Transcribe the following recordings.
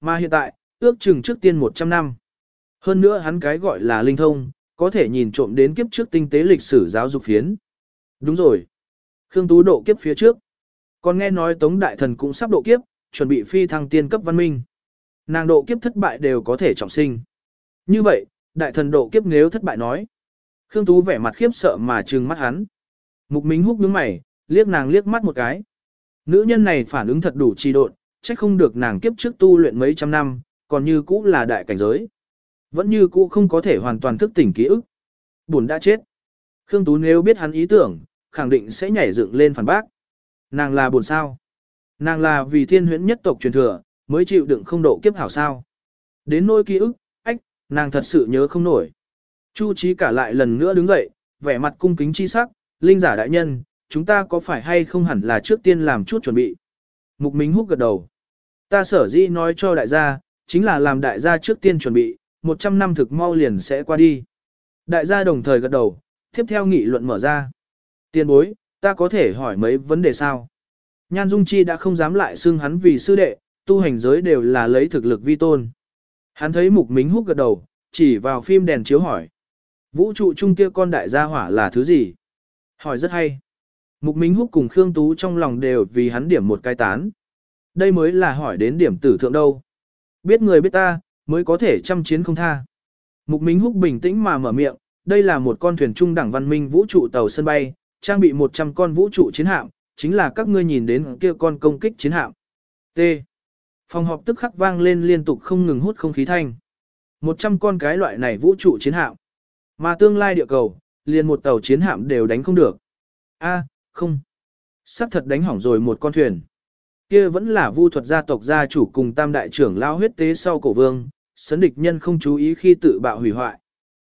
Mà hiện tại, ước chừng trước tiên 100 năm. Hơn nữa hắn cái gọi là linh thông, có thể nhìn trộm đến kiếp trước tinh tế lịch sử giáo dục phiến. Đúng rồi. Khương Tú độ kiếp phía trước. Còn nghe nói Tống Đại Thần cũng sắp độ kiếp, chuẩn bị phi thăng tiên cấp văn minh. Nàng độ kiếp thất bại đều có thể trọng sinh. Như vậy, Đại Thần độ kiếp nếu thất bại nói. Khương Tú vẻ mặt khiếp sợ mà trừng mắt hắn. Mục Minh húc nhướng mày, liếc nàng liếc mắt một cái. Nữ nhân này phản ứng thật đủ trì độn, trách không được nàng kiếp trước tu luyện mấy trăm năm, còn như cũ là đại cảnh giới. Vẫn như cũ không có thể hoàn toàn thức tỉnh ký ức. Buồn đã chết. Khương Tú nếu biết hắn ý tưởng, khẳng định sẽ nhảy dựng lên phản bác. Nàng là buồn sao? Nàng là vì thiên huyễn nhất tộc truyền thừa, mới chịu đựng không độ kiếp hảo sao. Đến nỗi ký ức, ách, nàng thật sự nhớ không nổi. Chu trí cả lại lần nữa đứng dậy, vẻ mặt cung kính chi sắc, linh giả đại nhân, chúng ta có phải hay không hẳn là trước tiên làm chút chuẩn bị. Mục Minh húc gật đầu. Ta sở dĩ nói cho đại gia, chính là làm đại gia trước tiên chuẩn bị, 100 năm thực mau liền sẽ qua đi. Đại gia đồng thời gật đầu, tiếp theo nghị luận mở ra. Tiên bối, ta có thể hỏi mấy vấn đề sao? Nhan Dung Chi đã không dám lại xưng hắn vì sư đệ, tu hành giới đều là lấy thực lực vi tôn. Hắn thấy mục mính hút gật đầu, chỉ vào phim đèn chiếu hỏi. Vũ trụ chung kia con đại gia hỏa là thứ gì? Hỏi rất hay. Mục Minh Húc cùng Khương Tú trong lòng đều vì hắn điểm một cái tán. Đây mới là hỏi đến điểm tử thượng đâu. Biết người biết ta, mới có thể chăm chiến không tha. Mục Minh Húc bình tĩnh mà mở miệng, đây là một con thuyền trung đẳng văn minh vũ trụ tàu sân bay, trang bị 100 con vũ trụ chiến hạm, chính là các ngươi nhìn đến kia con công kích chiến hạm. T. Phòng họp tức khắc vang lên liên tục không ngừng hút không khí thanh. 100 con cái loại này vũ trụ chiến hạm. Mà tương lai địa cầu, liền một tàu chiến hạm đều đánh không được. A, không. Sắc thật đánh hỏng rồi một con thuyền. Kia vẫn là vu thuật gia tộc gia chủ cùng tam đại trưởng lao huyết tế sau cổ vương, sấn địch nhân không chú ý khi tự bạo hủy hoại.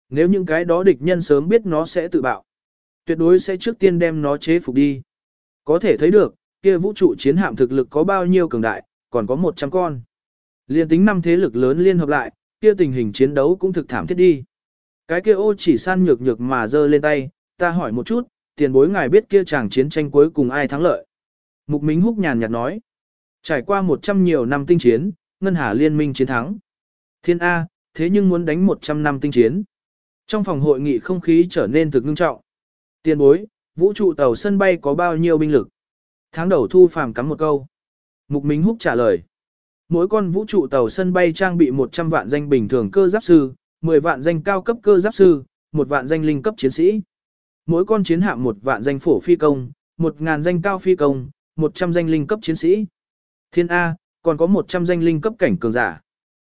Nếu những cái đó địch nhân sớm biết nó sẽ tự bạo, tuyệt đối sẽ trước tiên đem nó chế phục đi. Có thể thấy được, kia vũ trụ chiến hạm thực lực có bao nhiêu cường đại, còn có 100 con. Liên tính năm thế lực lớn liên hợp lại, kia tình hình chiến đấu cũng thực thảm thiết đi. Cái kia ô chỉ san nhược nhược mà giơ lên tay, ta hỏi một chút, tiền bối ngài biết kia chàng chiến tranh cuối cùng ai thắng lợi. Mục Minh Húc nhàn nhạt nói, trải qua 100 nhiều năm tinh chiến, Ngân Hà Liên minh chiến thắng. Thiên A, thế nhưng muốn đánh 100 năm tinh chiến. Trong phòng hội nghị không khí trở nên thực ngưng trọng. Tiền bối, vũ trụ tàu sân bay có bao nhiêu binh lực? Tháng đầu thu phàm cắm một câu. Mục Minh Húc trả lời. Mỗi con vũ trụ tàu sân bay trang bị 100 vạn danh bình thường cơ giáp sư, 10 vạn danh cao cấp cơ giáp sư, một vạn danh linh cấp chiến sĩ. Mỗi con chiến hạm một vạn danh phổ phi công, một ngàn danh cao phi công, 100 danh linh cấp chiến sĩ. Thiên A, còn có 100 danh linh cấp cảnh cường giả.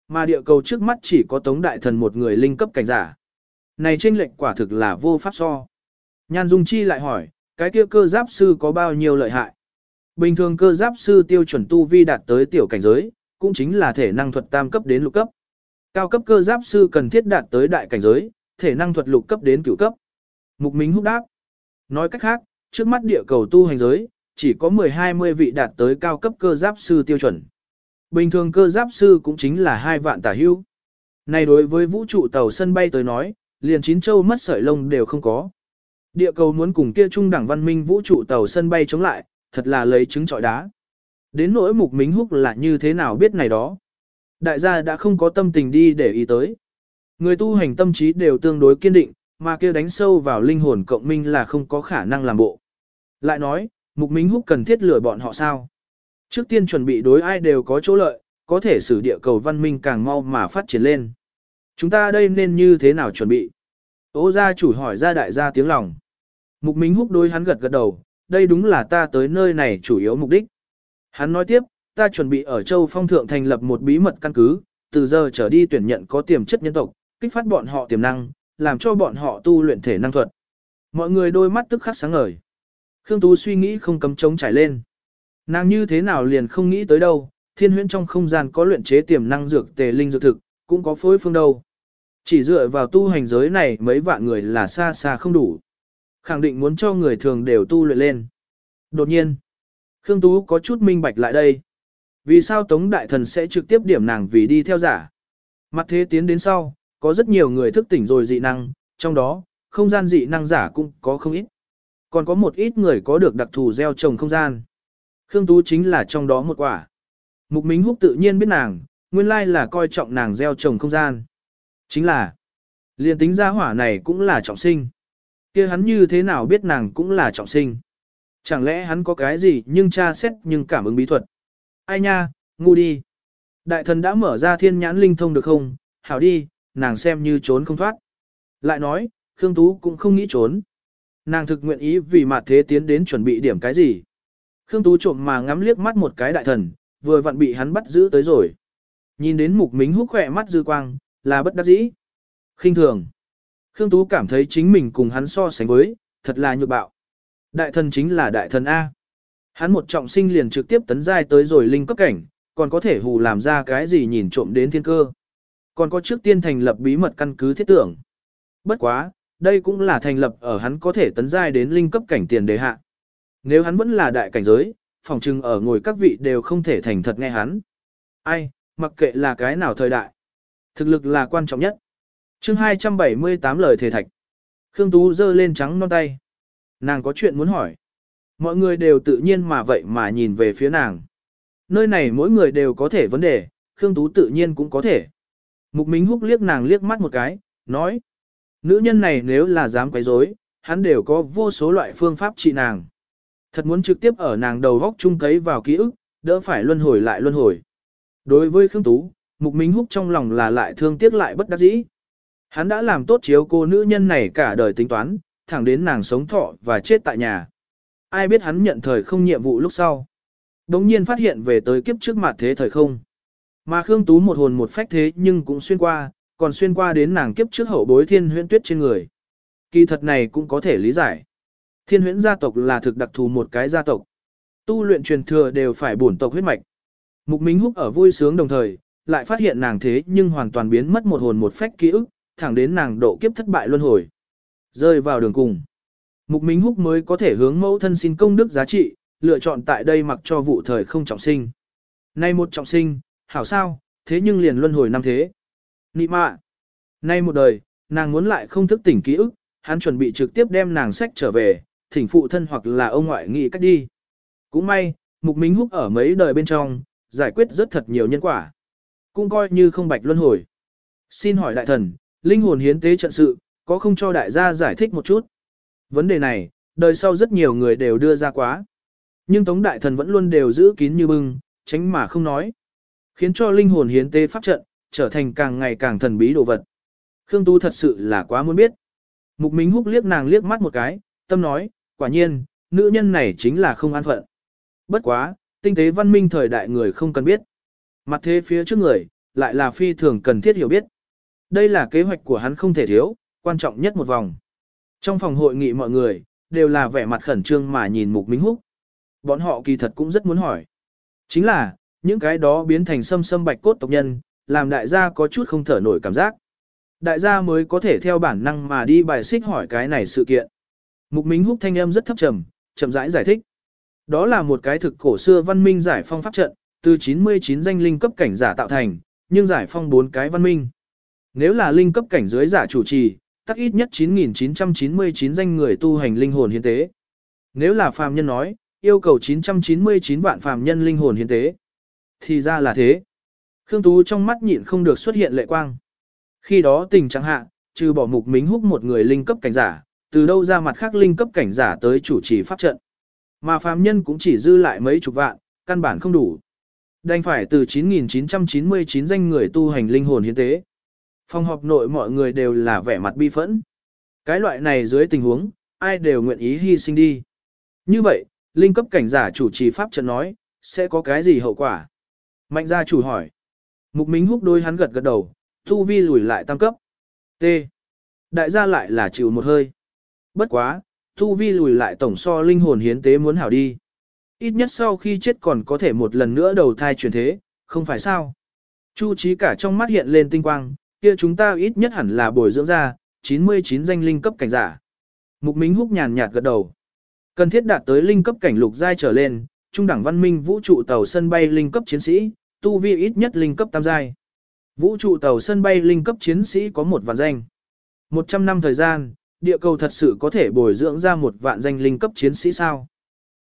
Mà địa cầu trước mắt chỉ có Tống Đại Thần một người linh cấp cảnh giả. Này trên lệnh quả thực là vô pháp so. Nhan Dung Chi lại hỏi, cái kia cơ giáp sư có bao nhiêu lợi hại? Bình thường cơ giáp sư tiêu chuẩn tu vi đạt tới tiểu cảnh giới, cũng chính là thể năng thuật tam cấp đến lục cấp. Cao cấp cơ giáp sư cần thiết đạt tới đại cảnh giới, thể năng thuật lục cấp đến cửu cấp. Mục Minh húc đáp. Nói cách khác, trước mắt địa cầu tu hành giới, chỉ có 10-20 vị đạt tới cao cấp cơ giáp sư tiêu chuẩn. Bình thường cơ giáp sư cũng chính là hai vạn tả hưu. Này đối với vũ trụ tàu sân bay tới nói, liền chín châu mất sợi lông đều không có. Địa cầu muốn cùng kia trung đẳng văn minh vũ trụ tàu sân bay chống lại, thật là lấy trứng trọi đá. Đến nỗi mục mính húc là như thế nào biết này đó. Đại gia đã không có tâm tình đi để ý tới. Người tu hành tâm trí đều tương đối kiên định, mà kia đánh sâu vào linh hồn cộng minh là không có khả năng làm bộ. Lại nói, Mục Minh Húc cần thiết lừa bọn họ sao? Trước tiên chuẩn bị đối ai đều có chỗ lợi, có thể xử địa cầu văn minh càng mau mà phát triển lên. Chúng ta đây nên như thế nào chuẩn bị? Ô gia chủ hỏi ra đại gia tiếng lòng. Mục Minh Húc đối hắn gật gật đầu, đây đúng là ta tới nơi này chủ yếu mục đích. Hắn nói tiếp, ta chuẩn bị ở Châu Phong Thượng thành lập một bí mật căn cứ, từ giờ trở đi tuyển nhận có tiềm chất nhân tộc, kích phát bọn họ tiềm năng, làm cho bọn họ tu luyện thể năng thuật. Mọi người đôi mắt tức khắc sáng ngời. Khương Tú suy nghĩ không cấm trống trải lên. Nàng như thế nào liền không nghĩ tới đâu, thiên huyễn trong không gian có luyện chế tiềm năng dược tề linh dược thực, cũng có phối phương đâu. Chỉ dựa vào tu hành giới này mấy vạn người là xa xa không đủ. Khẳng định muốn cho người thường đều tu luyện lên. Đột nhiên, Khương Tú có chút minh bạch lại đây. Vì sao Tống Đại Thần sẽ trực tiếp điểm nàng vì đi theo giả? Mặt thế tiến đến sau, có rất nhiều người thức tỉnh rồi dị năng, trong đó, không gian dị năng giả cũng có không ít. Còn có một ít người có được đặc thù gieo trồng không gian. Khương Tú chính là trong đó một quả. Mục Minh Húc tự nhiên biết nàng, Nguyên lai là coi trọng nàng gieo trồng không gian. Chính là, liền tính gia hỏa này cũng là trọng sinh. kia hắn như thế nào biết nàng cũng là trọng sinh. Chẳng lẽ hắn có cái gì nhưng tra xét nhưng cảm ứng bí thuật. Ai nha, ngu đi. Đại thần đã mở ra thiên nhãn linh thông được không? Hảo đi, nàng xem như trốn không thoát. Lại nói, Khương Tú cũng không nghĩ trốn. Nàng thực nguyện ý vì mặt thế tiến đến chuẩn bị điểm cái gì. Khương Tú trộm mà ngắm liếc mắt một cái đại thần, vừa vặn bị hắn bắt giữ tới rồi. Nhìn đến mục mính hút khỏe mắt dư quang, là bất đắc dĩ. khinh thường. Khương Tú cảm thấy chính mình cùng hắn so sánh với, thật là nhược bạo. Đại thần chính là đại thần A. Hắn một trọng sinh liền trực tiếp tấn giai tới rồi linh cấp cảnh, còn có thể hù làm ra cái gì nhìn trộm đến thiên cơ. Còn có trước tiên thành lập bí mật căn cứ thiết tưởng. Bất quá, đây cũng là thành lập ở hắn có thể tấn giai đến linh cấp cảnh tiền đề hạ. Nếu hắn vẫn là đại cảnh giới, phòng trừng ở ngồi các vị đều không thể thành thật nghe hắn. Ai, mặc kệ là cái nào thời đại. Thực lực là quan trọng nhất. chương 278 lời thề thạch. Khương Tú giơ lên trắng non tay. Nàng có chuyện muốn hỏi. Mọi người đều tự nhiên mà vậy mà nhìn về phía nàng. Nơi này mỗi người đều có thể vấn đề, Khương Tú tự nhiên cũng có thể. Mục Minh Húc liếc nàng liếc mắt một cái, nói. Nữ nhân này nếu là dám quấy rối, hắn đều có vô số loại phương pháp trị nàng. Thật muốn trực tiếp ở nàng đầu góc chung cấy vào ký ức, đỡ phải luân hồi lại luân hồi. Đối với Khương Tú, Mục Minh Húc trong lòng là lại thương tiếc lại bất đắc dĩ. Hắn đã làm tốt chiếu cô nữ nhân này cả đời tính toán, thẳng đến nàng sống thọ và chết tại nhà. Ai biết hắn nhận thời không nhiệm vụ lúc sau. Đống nhiên phát hiện về tới kiếp trước mặt thế thời không. Mà Khương Tú một hồn một phách thế nhưng cũng xuyên qua, còn xuyên qua đến nàng kiếp trước hậu bối thiên huyễn tuyết trên người. Kỳ thật này cũng có thể lý giải. Thiên huyễn gia tộc là thực đặc thù một cái gia tộc. Tu luyện truyền thừa đều phải bổn tộc huyết mạch. Mục Minh Húc ở vui sướng đồng thời, lại phát hiện nàng thế nhưng hoàn toàn biến mất một hồn một phách ký ức, thẳng đến nàng độ kiếp thất bại luân hồi. Rơi vào đường cùng. Mục Minh Húc mới có thể hướng mẫu thân xin công đức giá trị, lựa chọn tại đây mặc cho vụ thời không trọng sinh. Nay một trọng sinh, hảo sao, thế nhưng liền luân hồi năm thế. Nị mạ. Nay một đời, nàng muốn lại không thức tỉnh ký ức, hắn chuẩn bị trực tiếp đem nàng sách trở về, thỉnh phụ thân hoặc là ông ngoại nghĩ cách đi. Cũng may, Mục Minh Húc ở mấy đời bên trong, giải quyết rất thật nhiều nhân quả. Cũng coi như không bạch luân hồi. Xin hỏi đại thần, linh hồn hiến tế trận sự, có không cho đại gia giải thích một chút? Vấn đề này, đời sau rất nhiều người đều đưa ra quá. Nhưng Tống Đại Thần vẫn luôn đều giữ kín như bưng, tránh mà không nói. Khiến cho linh hồn hiến tế pháp trận, trở thành càng ngày càng thần bí đồ vật. Khương Tu thật sự là quá muốn biết. Mục Minh Húc liếc nàng liếc mắt một cái, tâm nói, quả nhiên, nữ nhân này chính là không an phận. Bất quá, tinh tế văn minh thời đại người không cần biết. Mặt thế phía trước người, lại là phi thường cần thiết hiểu biết. Đây là kế hoạch của hắn không thể thiếu, quan trọng nhất một vòng. Trong phòng hội nghị mọi người, đều là vẻ mặt khẩn trương mà nhìn Mục Minh Húc. Bọn họ kỳ thật cũng rất muốn hỏi. Chính là, những cái đó biến thành sâm sâm bạch cốt tộc nhân, làm đại gia có chút không thở nổi cảm giác. Đại gia mới có thể theo bản năng mà đi bài xích hỏi cái này sự kiện. Mục Minh Húc thanh âm rất thấp trầm, chậm rãi giải, giải thích. Đó là một cái thực cổ xưa văn minh giải phong pháp trận, từ 99 danh linh cấp cảnh giả tạo thành, nhưng giải phong bốn cái văn minh. Nếu là linh cấp cảnh dưới giả chủ trì, tắc ít nhất 9999 danh người tu hành linh hồn hiến tế. Nếu là phàm nhân nói, yêu cầu 999 vạn phàm nhân linh hồn hiến tế. Thì ra là thế. Khương Tú trong mắt nhịn không được xuất hiện lệ quang. Khi đó tình trạng hạ, trừ bỏ mục mính húc một người linh cấp cảnh giả, từ đâu ra mặt khác linh cấp cảnh giả tới chủ trì pháp trận. Mà phàm nhân cũng chỉ dư lại mấy chục vạn, căn bản không đủ. Đành phải từ 9.999 danh người tu hành linh hồn hiến tế. Phòng họp nội mọi người đều là vẻ mặt bi phẫn. Cái loại này dưới tình huống, ai đều nguyện ý hy sinh đi. Như vậy, linh cấp cảnh giả chủ trì pháp trận nói, sẽ có cái gì hậu quả? Mạnh gia chủ hỏi. Mục Minh húc đôi hắn gật gật đầu, thu vi lùi lại tam cấp. T. Đại gia lại là chịu một hơi. Bất quá, thu vi lùi lại tổng so linh hồn hiến tế muốn hảo đi. Ít nhất sau khi chết còn có thể một lần nữa đầu thai chuyển thế, không phải sao? Chu trí cả trong mắt hiện lên tinh quang, kia chúng ta ít nhất hẳn là bồi dưỡng ra, 99 danh linh cấp cảnh giả. Mục Minh húc nhàn nhạt gật đầu. Cần thiết đạt tới linh cấp cảnh lục giai trở lên, trung đẳng văn minh vũ trụ tàu sân bay linh cấp chiến sĩ, tu vi ít nhất linh cấp tam giai. Vũ trụ tàu sân bay linh cấp chiến sĩ có một vạn danh. 100 năm thời gian, địa cầu thật sự có thể bồi dưỡng ra một vạn danh linh cấp chiến sĩ sao?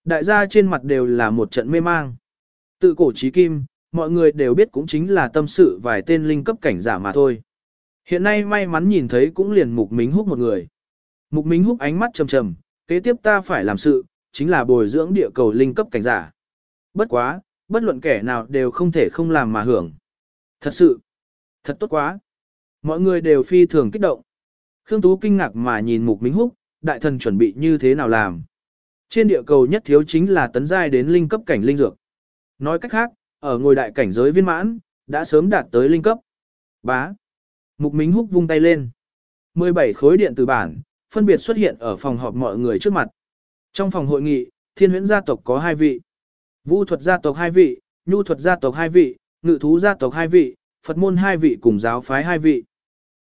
Đại gia trên mặt đều là một trận mê mang. Tự cổ trí kim, mọi người đều biết cũng chính là tâm sự vài tên linh cấp cảnh giả mà thôi. Hiện nay may mắn nhìn thấy cũng liền Mục Mính Húc một người. Mục Mính Húc ánh mắt trầm trầm, kế tiếp ta phải làm sự, chính là bồi dưỡng địa cầu linh cấp cảnh giả. Bất quá, bất luận kẻ nào đều không thể không làm mà hưởng. Thật sự, thật tốt quá. Mọi người đều phi thường kích động. Khương Tú kinh ngạc mà nhìn Mục minh Húc, đại thần chuẩn bị như thế nào làm. Trên địa cầu nhất thiếu chính là tấn giai đến linh cấp cảnh linh dược. Nói cách khác, ở ngôi đại cảnh giới viên mãn, đã sớm đạt tới linh cấp. Bá. Mục minh Húc vung tay lên. 17 khối điện tử bản, phân biệt xuất hiện ở phòng họp mọi người trước mặt. Trong phòng hội nghị, thiên huyễn gia tộc có hai vị. Vũ thuật gia tộc hai vị, nhu thuật gia tộc hai vị, ngự thú gia tộc hai vị, Phật môn hai vị cùng giáo phái hai vị.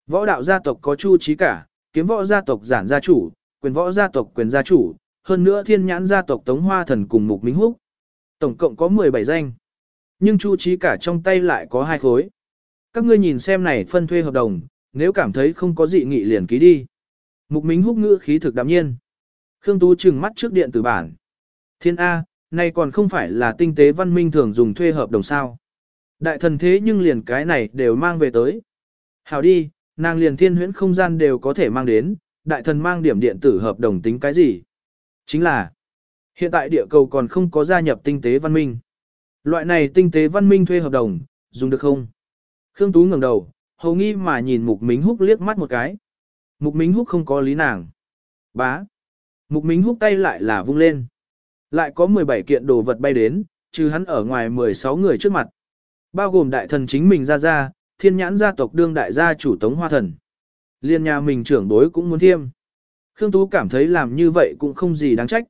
Võ đạo gia tộc có chu trí cả, kiếm võ gia tộc giản gia chủ, quyền võ gia tộc quyền gia chủ, hơn nữa thiên nhãn gia tộc Tống Hoa Thần cùng Mục Minh Húc. Tổng cộng có 17 danh. Nhưng chu trí cả trong tay lại có hai khối. Các ngươi nhìn xem này phân thuê hợp đồng, nếu cảm thấy không có dị nghị liền ký đi. Mục Minh Húc ngữ khí thực đạm nhiên. Khương Tú trừng mắt trước điện tử bản. Thiên A, này còn không phải là tinh tế văn minh thường dùng thuê hợp đồng sao. Đại thần thế nhưng liền cái này đều mang về tới. Hảo đi, nàng liền thiên huyễn không gian đều có thể mang đến, đại thần mang điểm điện tử hợp đồng tính cái gì? Chính là, hiện tại địa cầu còn không có gia nhập tinh tế văn minh. Loại này tinh tế văn minh thuê hợp đồng, dùng được không? Khương Tú ngẩng đầu, hầu nghi mà nhìn Mục Mính Húc liếc mắt một cái. Mục Mính Húc không có lý nàng. Bá. Mục Mính Húc tay lại là vung lên. Lại có 17 kiện đồ vật bay đến, trừ hắn ở ngoài 16 người trước mặt. Bao gồm đại thần chính mình ra ra, thiên nhãn gia tộc đương đại gia chủ tống hoa thần. Liên nhà mình trưởng đối cũng muốn thiêm. Khương Tú cảm thấy làm như vậy cũng không gì đáng trách.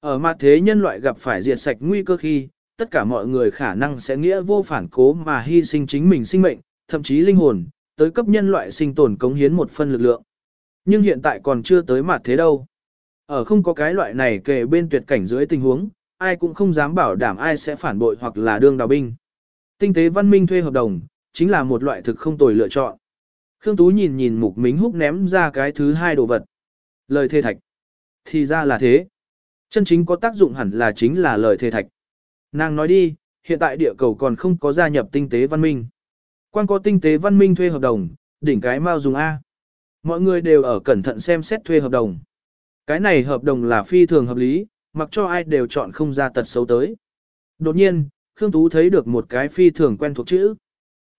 Ở mặt thế nhân loại gặp phải diệt sạch nguy cơ khi, tất cả mọi người khả năng sẽ nghĩa vô phản cố mà hy sinh chính mình sinh mệnh, thậm chí linh hồn, tới cấp nhân loại sinh tồn cống hiến một phân lực lượng. Nhưng hiện tại còn chưa tới mặt thế đâu. Ở không có cái loại này kề bên tuyệt cảnh dưới tình huống, ai cũng không dám bảo đảm ai sẽ phản bội hoặc là đương đào binh. Tinh tế văn minh thuê hợp đồng, chính là một loại thực không tồi lựa chọn. Khương Tú nhìn nhìn mục mính húc ném ra cái thứ hai đồ vật. Lời thê thạch. Thì ra là thế. Chân chính có tác dụng hẳn là chính là lời thê thạch. Nàng nói đi, hiện tại địa cầu còn không có gia nhập tinh tế văn minh. Quan có tinh tế văn minh thuê hợp đồng, đỉnh cái mau dùng A. Mọi người đều ở cẩn thận xem xét thuê hợp đồng. Cái này hợp đồng là phi thường hợp lý, mặc cho ai đều chọn không ra tật xấu tới. Đột nhiên, Khương Tú thấy được một cái phi thường quen thuộc chữ.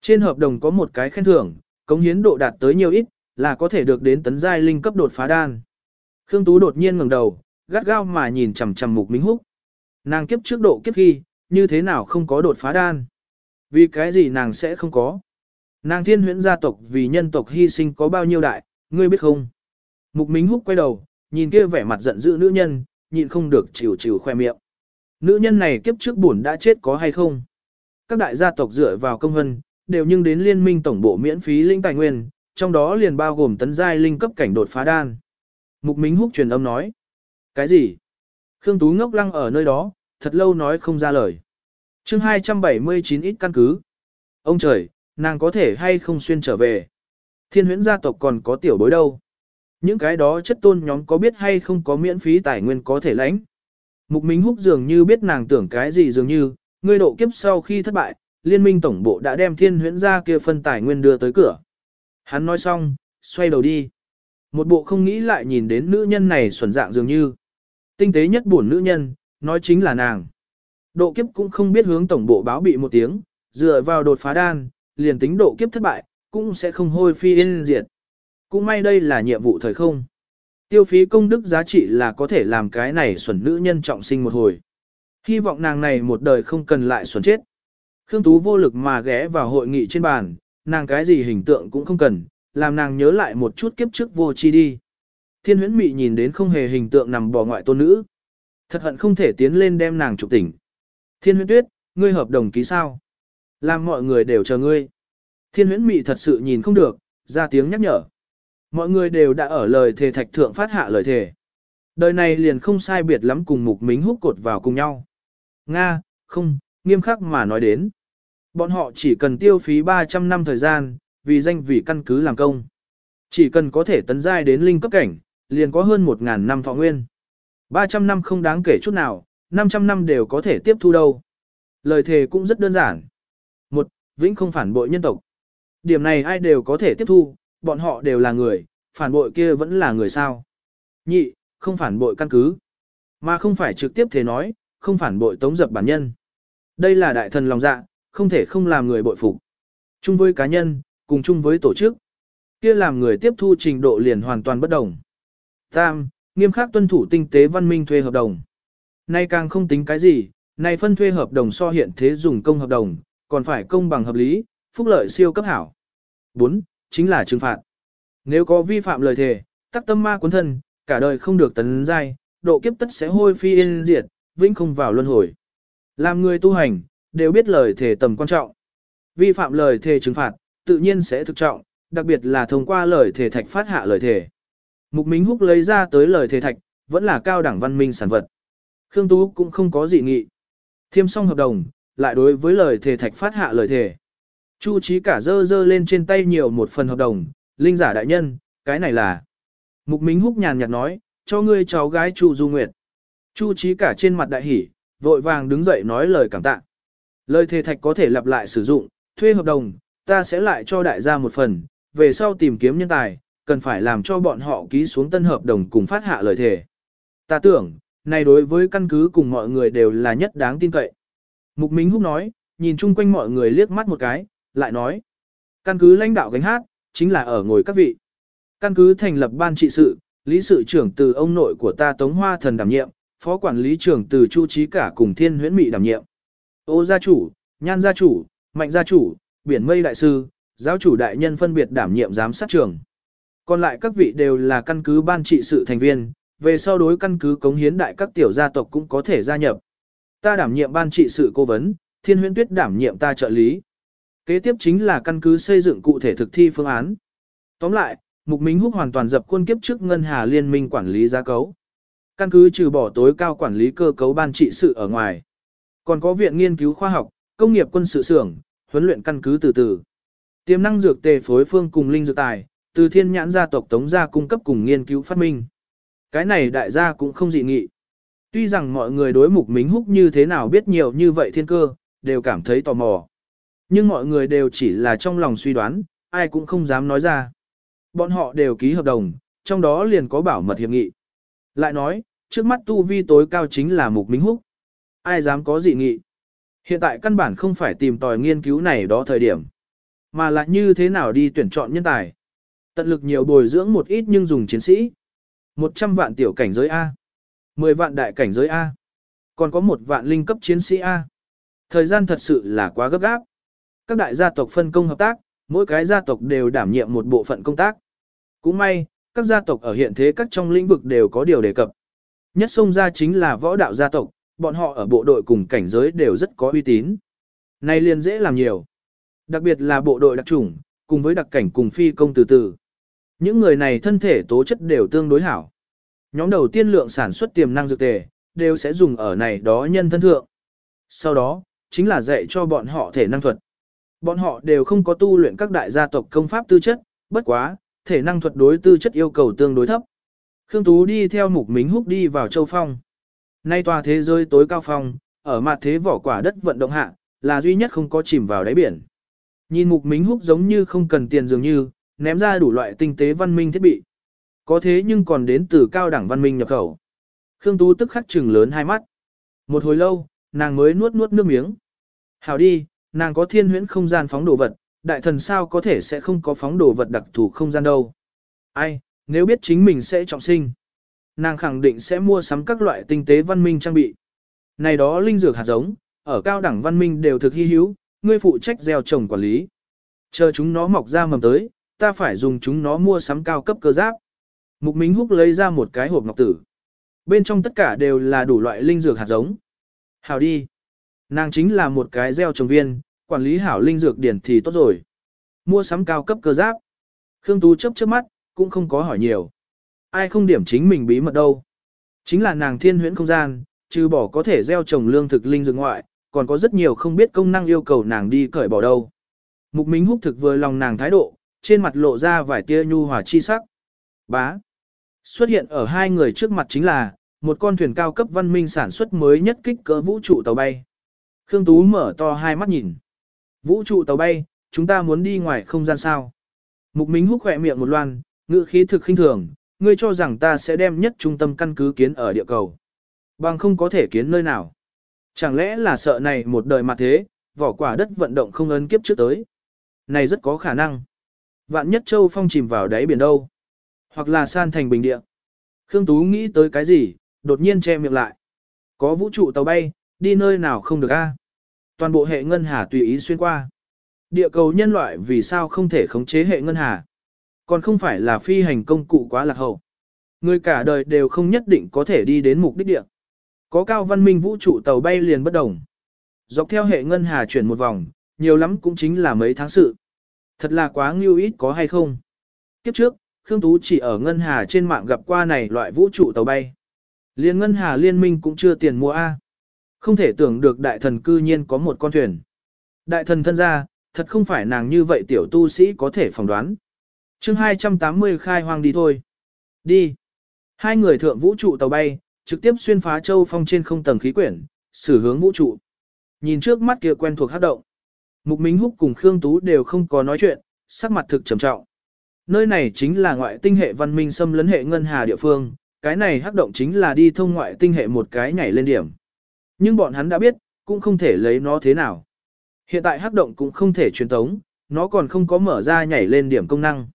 Trên hợp đồng có một cái khen thưởng, cống hiến độ đạt tới nhiều ít, là có thể được đến tấn giai linh cấp đột phá đan. Khương Tú đột nhiên ngẩng đầu, gắt gao mà nhìn chằm chằm Mục Minh Húc. Nàng kiếp trước độ kiếp khi, như thế nào không có đột phá đan? Vì cái gì nàng sẽ không có? Nàng thiên huyễn gia tộc vì nhân tộc hy sinh có bao nhiêu đại, ngươi biết không? Mục Minh Húc quay đầu, nhìn kia vẻ mặt giận dữ nữ nhân, nhịn không được chịu chịu khoe miệng. Nữ nhân này kiếp trước buồn đã chết có hay không? Các đại gia tộc dựa vào công hân, đều nhưng đến liên minh tổng bộ miễn phí linh tài nguyên, trong đó liền bao gồm tấn giai linh cấp cảnh đột phá đan. Mục Minh Húc truyền âm nói. Cái gì? Khương Tú ngốc lăng ở nơi đó, thật lâu nói không ra lời. chương 279 ít căn cứ. Ông trời, nàng có thể hay không xuyên trở về. Thiên huyễn gia tộc còn có tiểu bối đâu. Những cái đó chất tôn nhóm có biết hay không có miễn phí tài nguyên có thể lãnh. Mục Minh Húc dường như biết nàng tưởng cái gì dường như, ngươi độ kiếp sau khi thất bại, liên minh tổng bộ đã đem thiên huyễn ra kia phân tài nguyên đưa tới cửa. Hắn nói xong, xoay đầu đi. Một bộ không nghĩ lại nhìn đến nữ nhân này xuẩn dạng dường như. Tinh tế nhất buồn nữ nhân, nói chính là nàng. Độ kiếp cũng không biết hướng tổng bộ báo bị một tiếng, dựa vào đột phá đan, liền tính độ kiếp thất bại, cũng sẽ không hôi phi yên diệt. Cũng may đây là nhiệm vụ thời không. Tiêu phí công đức giá trị là có thể làm cái này xuẩn nữ nhân trọng sinh một hồi. Hy vọng nàng này một đời không cần lại xuẩn chết. Khương Tú vô lực mà ghé vào hội nghị trên bàn, nàng cái gì hình tượng cũng không cần, làm nàng nhớ lại một chút kiếp trước vô chi đi. Thiên huyễn mị nhìn đến không hề hình tượng nằm bỏ ngoại tôn nữ. Thật hận không thể tiến lên đem nàng trục tỉnh. Thiên huyễn tuyết, ngươi hợp đồng ký sao? Làm mọi người đều chờ ngươi. Thiên huyễn mị thật sự nhìn không được, ra tiếng nhắc nhở. Mọi người đều đã ở lời thề thạch thượng phát hạ lời thề. Đời này liền không sai biệt lắm cùng mục mính hút cột vào cùng nhau. Nga, không, nghiêm khắc mà nói đến. Bọn họ chỉ cần tiêu phí 300 năm thời gian, vì danh vì căn cứ làm công. Chỉ cần có thể tấn giai đến linh cấp cảnh, liền có hơn 1.000 năm thọ nguyên. 300 năm không đáng kể chút nào, 500 năm đều có thể tiếp thu đâu. Lời thề cũng rất đơn giản. Một, vĩnh không phản bội nhân tộc. Điểm này ai đều có thể tiếp thu, bọn họ đều là người, phản bội kia vẫn là người sao. Nhị, không phản bội căn cứ. Mà không phải trực tiếp thế nói, không phản bội tống dập bản nhân. Đây là đại thần lòng dạ, không thể không làm người bội phục. Chung với cá nhân, cùng chung với tổ chức. Kia làm người tiếp thu trình độ liền hoàn toàn bất đồng. Tam, nghiêm khắc tuân thủ tinh tế văn minh thuê hợp đồng. Nay càng không tính cái gì, nay phân thuê hợp đồng so hiện thế dùng công hợp đồng, còn phải công bằng hợp lý, phúc lợi siêu cấp hảo. 4. Chính là trừng phạt. Nếu có vi phạm lời thề, tắc tâm ma cuốn thân, cả đời không được tấn giai, độ kiếp tất sẽ hôi phi yên diệt, vĩnh không vào luân hồi. Làm người tu hành, đều biết lời thề tầm quan trọng. Vi phạm lời thề trừng phạt, tự nhiên sẽ thực trọng, đặc biệt là thông qua lời thề thạch phát hạ lời thề. Mục Minh Húc lấy ra tới lời thề thạch, vẫn là cao đẳng văn minh sản vật. Khương Tú cũng không có gì nghị. Thiêm xong hợp đồng, lại đối với lời thề thạch phát hạ lời thề. Chu trí cả dơ dơ lên trên tay nhiều một phần hợp đồng, linh giả đại nhân, cái này là. Mục Minh Húc nhàn nhạt nói, cho ngươi cháu gái Chu Du Nguyệt. Chu trí cả trên mặt đại hỉ, vội vàng đứng dậy nói lời cảm tạ. Lời thề thạch có thể lặp lại sử dụng, thuê hợp đồng, ta sẽ lại cho đại gia một phần, về sau tìm kiếm nhân tài, cần phải làm cho bọn họ ký xuống tân hợp đồng cùng phát hạ lời thề. Ta tưởng, này đối với căn cứ cùng mọi người đều là nhất đáng tin cậy. Mục Minh Húc nói, nhìn chung quanh mọi người liếc mắt một cái, lại nói. Căn cứ lãnh đạo gánh hát, chính là ở ngồi các vị. Căn cứ thành lập ban trị sự, lý sự trưởng từ ông nội của ta Tống Hoa Thần đảm nhiệm, phó quản lý trưởng từ Chu Trí cả cùng Thiên Huyễn Mị đảm nhiệm. Ô gia chủ, Nhan gia chủ, Mạnh gia chủ, Biển Mây đại sư, giáo chủ đại nhân phân biệt đảm nhiệm giám sát trưởng. Còn lại các vị đều là căn cứ ban trị sự thành viên, về sau đối căn cứ cống hiến đại các tiểu gia tộc cũng có thể gia nhập. Ta đảm nhiệm ban trị sự cố vấn, Thiên Huyễn Tuyết đảm nhiệm ta trợ lý. Kế tiếp chính là căn cứ xây dựng cụ thể thực thi phương án. Tóm lại, Mục Minh Húc hoàn toàn dập khuôn kiếp trước Ngân Hà Liên minh quản lý giá cấu. Căn cứ trừ bỏ tối cao quản lý cơ cấu ban trị sự ở ngoài. Còn có viện nghiên cứu khoa học, công nghiệp quân sự xưởng, huấn luyện căn cứ từ từ. Tiềm năng dược tề phối phương cùng linh dược tài, từ thiên nhãn gia tộc tống gia cung cấp cùng nghiên cứu phát minh. Cái này đại gia cũng không dị nghị. Tuy rằng mọi người đối mục Minh Húc như thế nào biết nhiều như vậy thiên cơ, đều cảm thấy tò mò. Nhưng mọi người đều chỉ là trong lòng suy đoán, ai cũng không dám nói ra. Bọn họ đều ký hợp đồng, trong đó liền có bảo mật hiệp nghị. Lại nói, trước mắt tu vi tối cao chính là Mục Minh Húc. Ai dám có dị nghị? Hiện tại căn bản không phải tìm tòi nghiên cứu này đó thời điểm, mà là như thế nào đi tuyển chọn nhân tài. Tận lực nhiều bồi dưỡng một ít nhưng dùng chiến sĩ. 100 vạn tiểu cảnh giới A. 10 vạn đại cảnh giới A. Còn có một vạn linh cấp chiến sĩ A. Thời gian thật sự là quá gấp gáp. Các đại gia tộc phân công hợp tác, mỗi cái gia tộc đều đảm nhiệm một bộ phận công tác. Cũng may, các gia tộc ở hiện thế các trong lĩnh vực đều có điều đề cập. Nhất sông gia chính là võ đạo gia tộc, bọn họ ở bộ đội cùng cảnh giới đều rất có uy tín. Này liền dễ làm nhiều. Đặc biệt là bộ đội đặc chủng, cùng với đặc cảnh cùng phi công từ từ. Những người này thân thể tố chất đều tương đối hảo. Nhóm đầu tiên lượng sản xuất tiềm năng dược tề, đều sẽ dùng ở này đó nhân thân thượng. Sau đó, chính là dạy cho bọn họ thể năng thuật. Bọn họ đều không có tu luyện các đại gia tộc công pháp tư chất, bất quá, thể năng thuật đối tư chất yêu cầu tương đối thấp. Khương Tú đi theo mục mính húc đi vào châu phong. Nay tòa thế giới tối cao phong, ở mặt thế vỏ quả đất vận động hạ, là duy nhất không có chìm vào đáy biển. Nhìn mục mính húc giống như không cần tiền dường như, ném ra đủ loại tinh tế văn minh thiết bị. Có thế nhưng còn đến từ cao đẳng văn minh nhập khẩu. Khương Tú tức khắc trừng lớn hai mắt. Một hồi lâu, nàng mới nuốt nuốt nước miếng. Hảo đi, nàng có thiên huyễn không gian phóng đồ vật, đại thần sao có thể sẽ không có phóng đồ vật đặc thù không gian đâu. Ai, nếu biết chính mình sẽ trọng sinh, nàng khẳng định sẽ mua sắm các loại tinh tế văn minh trang bị. Này đó linh dược hạt giống, ở cao đẳng văn minh đều thực hy hữu, ngươi phụ trách gieo trồng quản lý. Chờ chúng nó mọc ra mầm tới, ta phải dùng chúng nó mua sắm cao cấp cơ giáp. Mục Minh Húc lấy ra một cái hộp ngọc tử. Bên trong tất cả đều là đủ loại linh dược hạt giống. Hào đi. Nàng chính là một cái gieo trồng viên, quản lý hảo linh dược điển thì tốt rồi. Mua sắm cao cấp cơ giáp. Khương Tú chấp chớp mắt, cũng không có hỏi nhiều. Ai không điểm chính mình bí mật đâu. Chính là nàng thiên huyễn không gian, trừ bỏ có thể gieo trồng lương thực linh dược ngoại, còn có rất nhiều không biết công năng yêu cầu nàng đi cởi bỏ đâu. Mục Minh húc thực vừa lòng nàng thái độ, trên mặt lộ ra vài tia nhu hòa chi sắc. Bá. Xuất hiện ở hai người trước mặt chính là, một con thuyền cao cấp văn minh sản xuất mới nhất kích cỡ vũ trụ tàu bay. Khương Tú mở to hai mắt nhìn. Vũ trụ tàu bay, chúng ta muốn đi ngoài không gian sao. Mục Minh hút khỏe miệng một loan, ngữ khí thực khinh thường, ngươi cho rằng ta sẽ đem nhất trung tâm căn cứ kiến ở địa cầu. Bằng không có thể kiến nơi nào. Chẳng lẽ là sợ này một đời mà thế, vỏ quả đất vận động không ấn kiếp trước tới. Này rất có khả năng. Vạn nhất châu phong chìm vào đáy biển đâu. Hoặc là san thành bình địa. Khương Tú nghĩ tới cái gì, đột nhiên che miệng lại. Có vũ trụ tàu bay, đi nơi nào không được a? Toàn bộ hệ ngân hà tùy ý xuyên qua. Địa cầu nhân loại vì sao không thể khống chế hệ ngân hà? Còn không phải là phi hành công cụ quá lạc hậu. Người cả đời đều không nhất định có thể đi đến mục đích địa. Có cao văn minh vũ trụ tàu bay liền bất đồng. Dọc theo hệ ngân hà chuyển một vòng, nhiều lắm cũng chính là mấy tháng sự. Thật là quá ngưu ít có hay không? Kiếp trước, Khương Tú chỉ ở ngân hà trên mạng gặp qua này loại vũ trụ tàu bay. Liên ngân hà liên minh cũng chưa tiền mua A. Không thể tưởng được đại thần cư nhiên có một con thuyền. Đại thần thân ra, thật không phải nàng như vậy tiểu tu sĩ có thể phỏng đoán. chương 280 khai hoang đi thôi. Đi. Hai người thượng vũ trụ tàu bay, trực tiếp xuyên phá châu phong trên không tầng khí quyển, xử hướng vũ trụ. Nhìn trước mắt kia quen thuộc hát động. Mục Minh Húc cùng Khương Tú đều không có nói chuyện, sắc mặt thực trầm trọng. Nơi này chính là ngoại tinh hệ văn minh xâm lấn hệ ngân hà địa phương, cái này hắc động chính là đi thông ngoại tinh hệ một cái nhảy lên điểm. Nhưng bọn hắn đã biết, cũng không thể lấy nó thế nào. Hiện tại hắc động cũng không thể truyền tống, nó còn không có mở ra nhảy lên điểm công năng.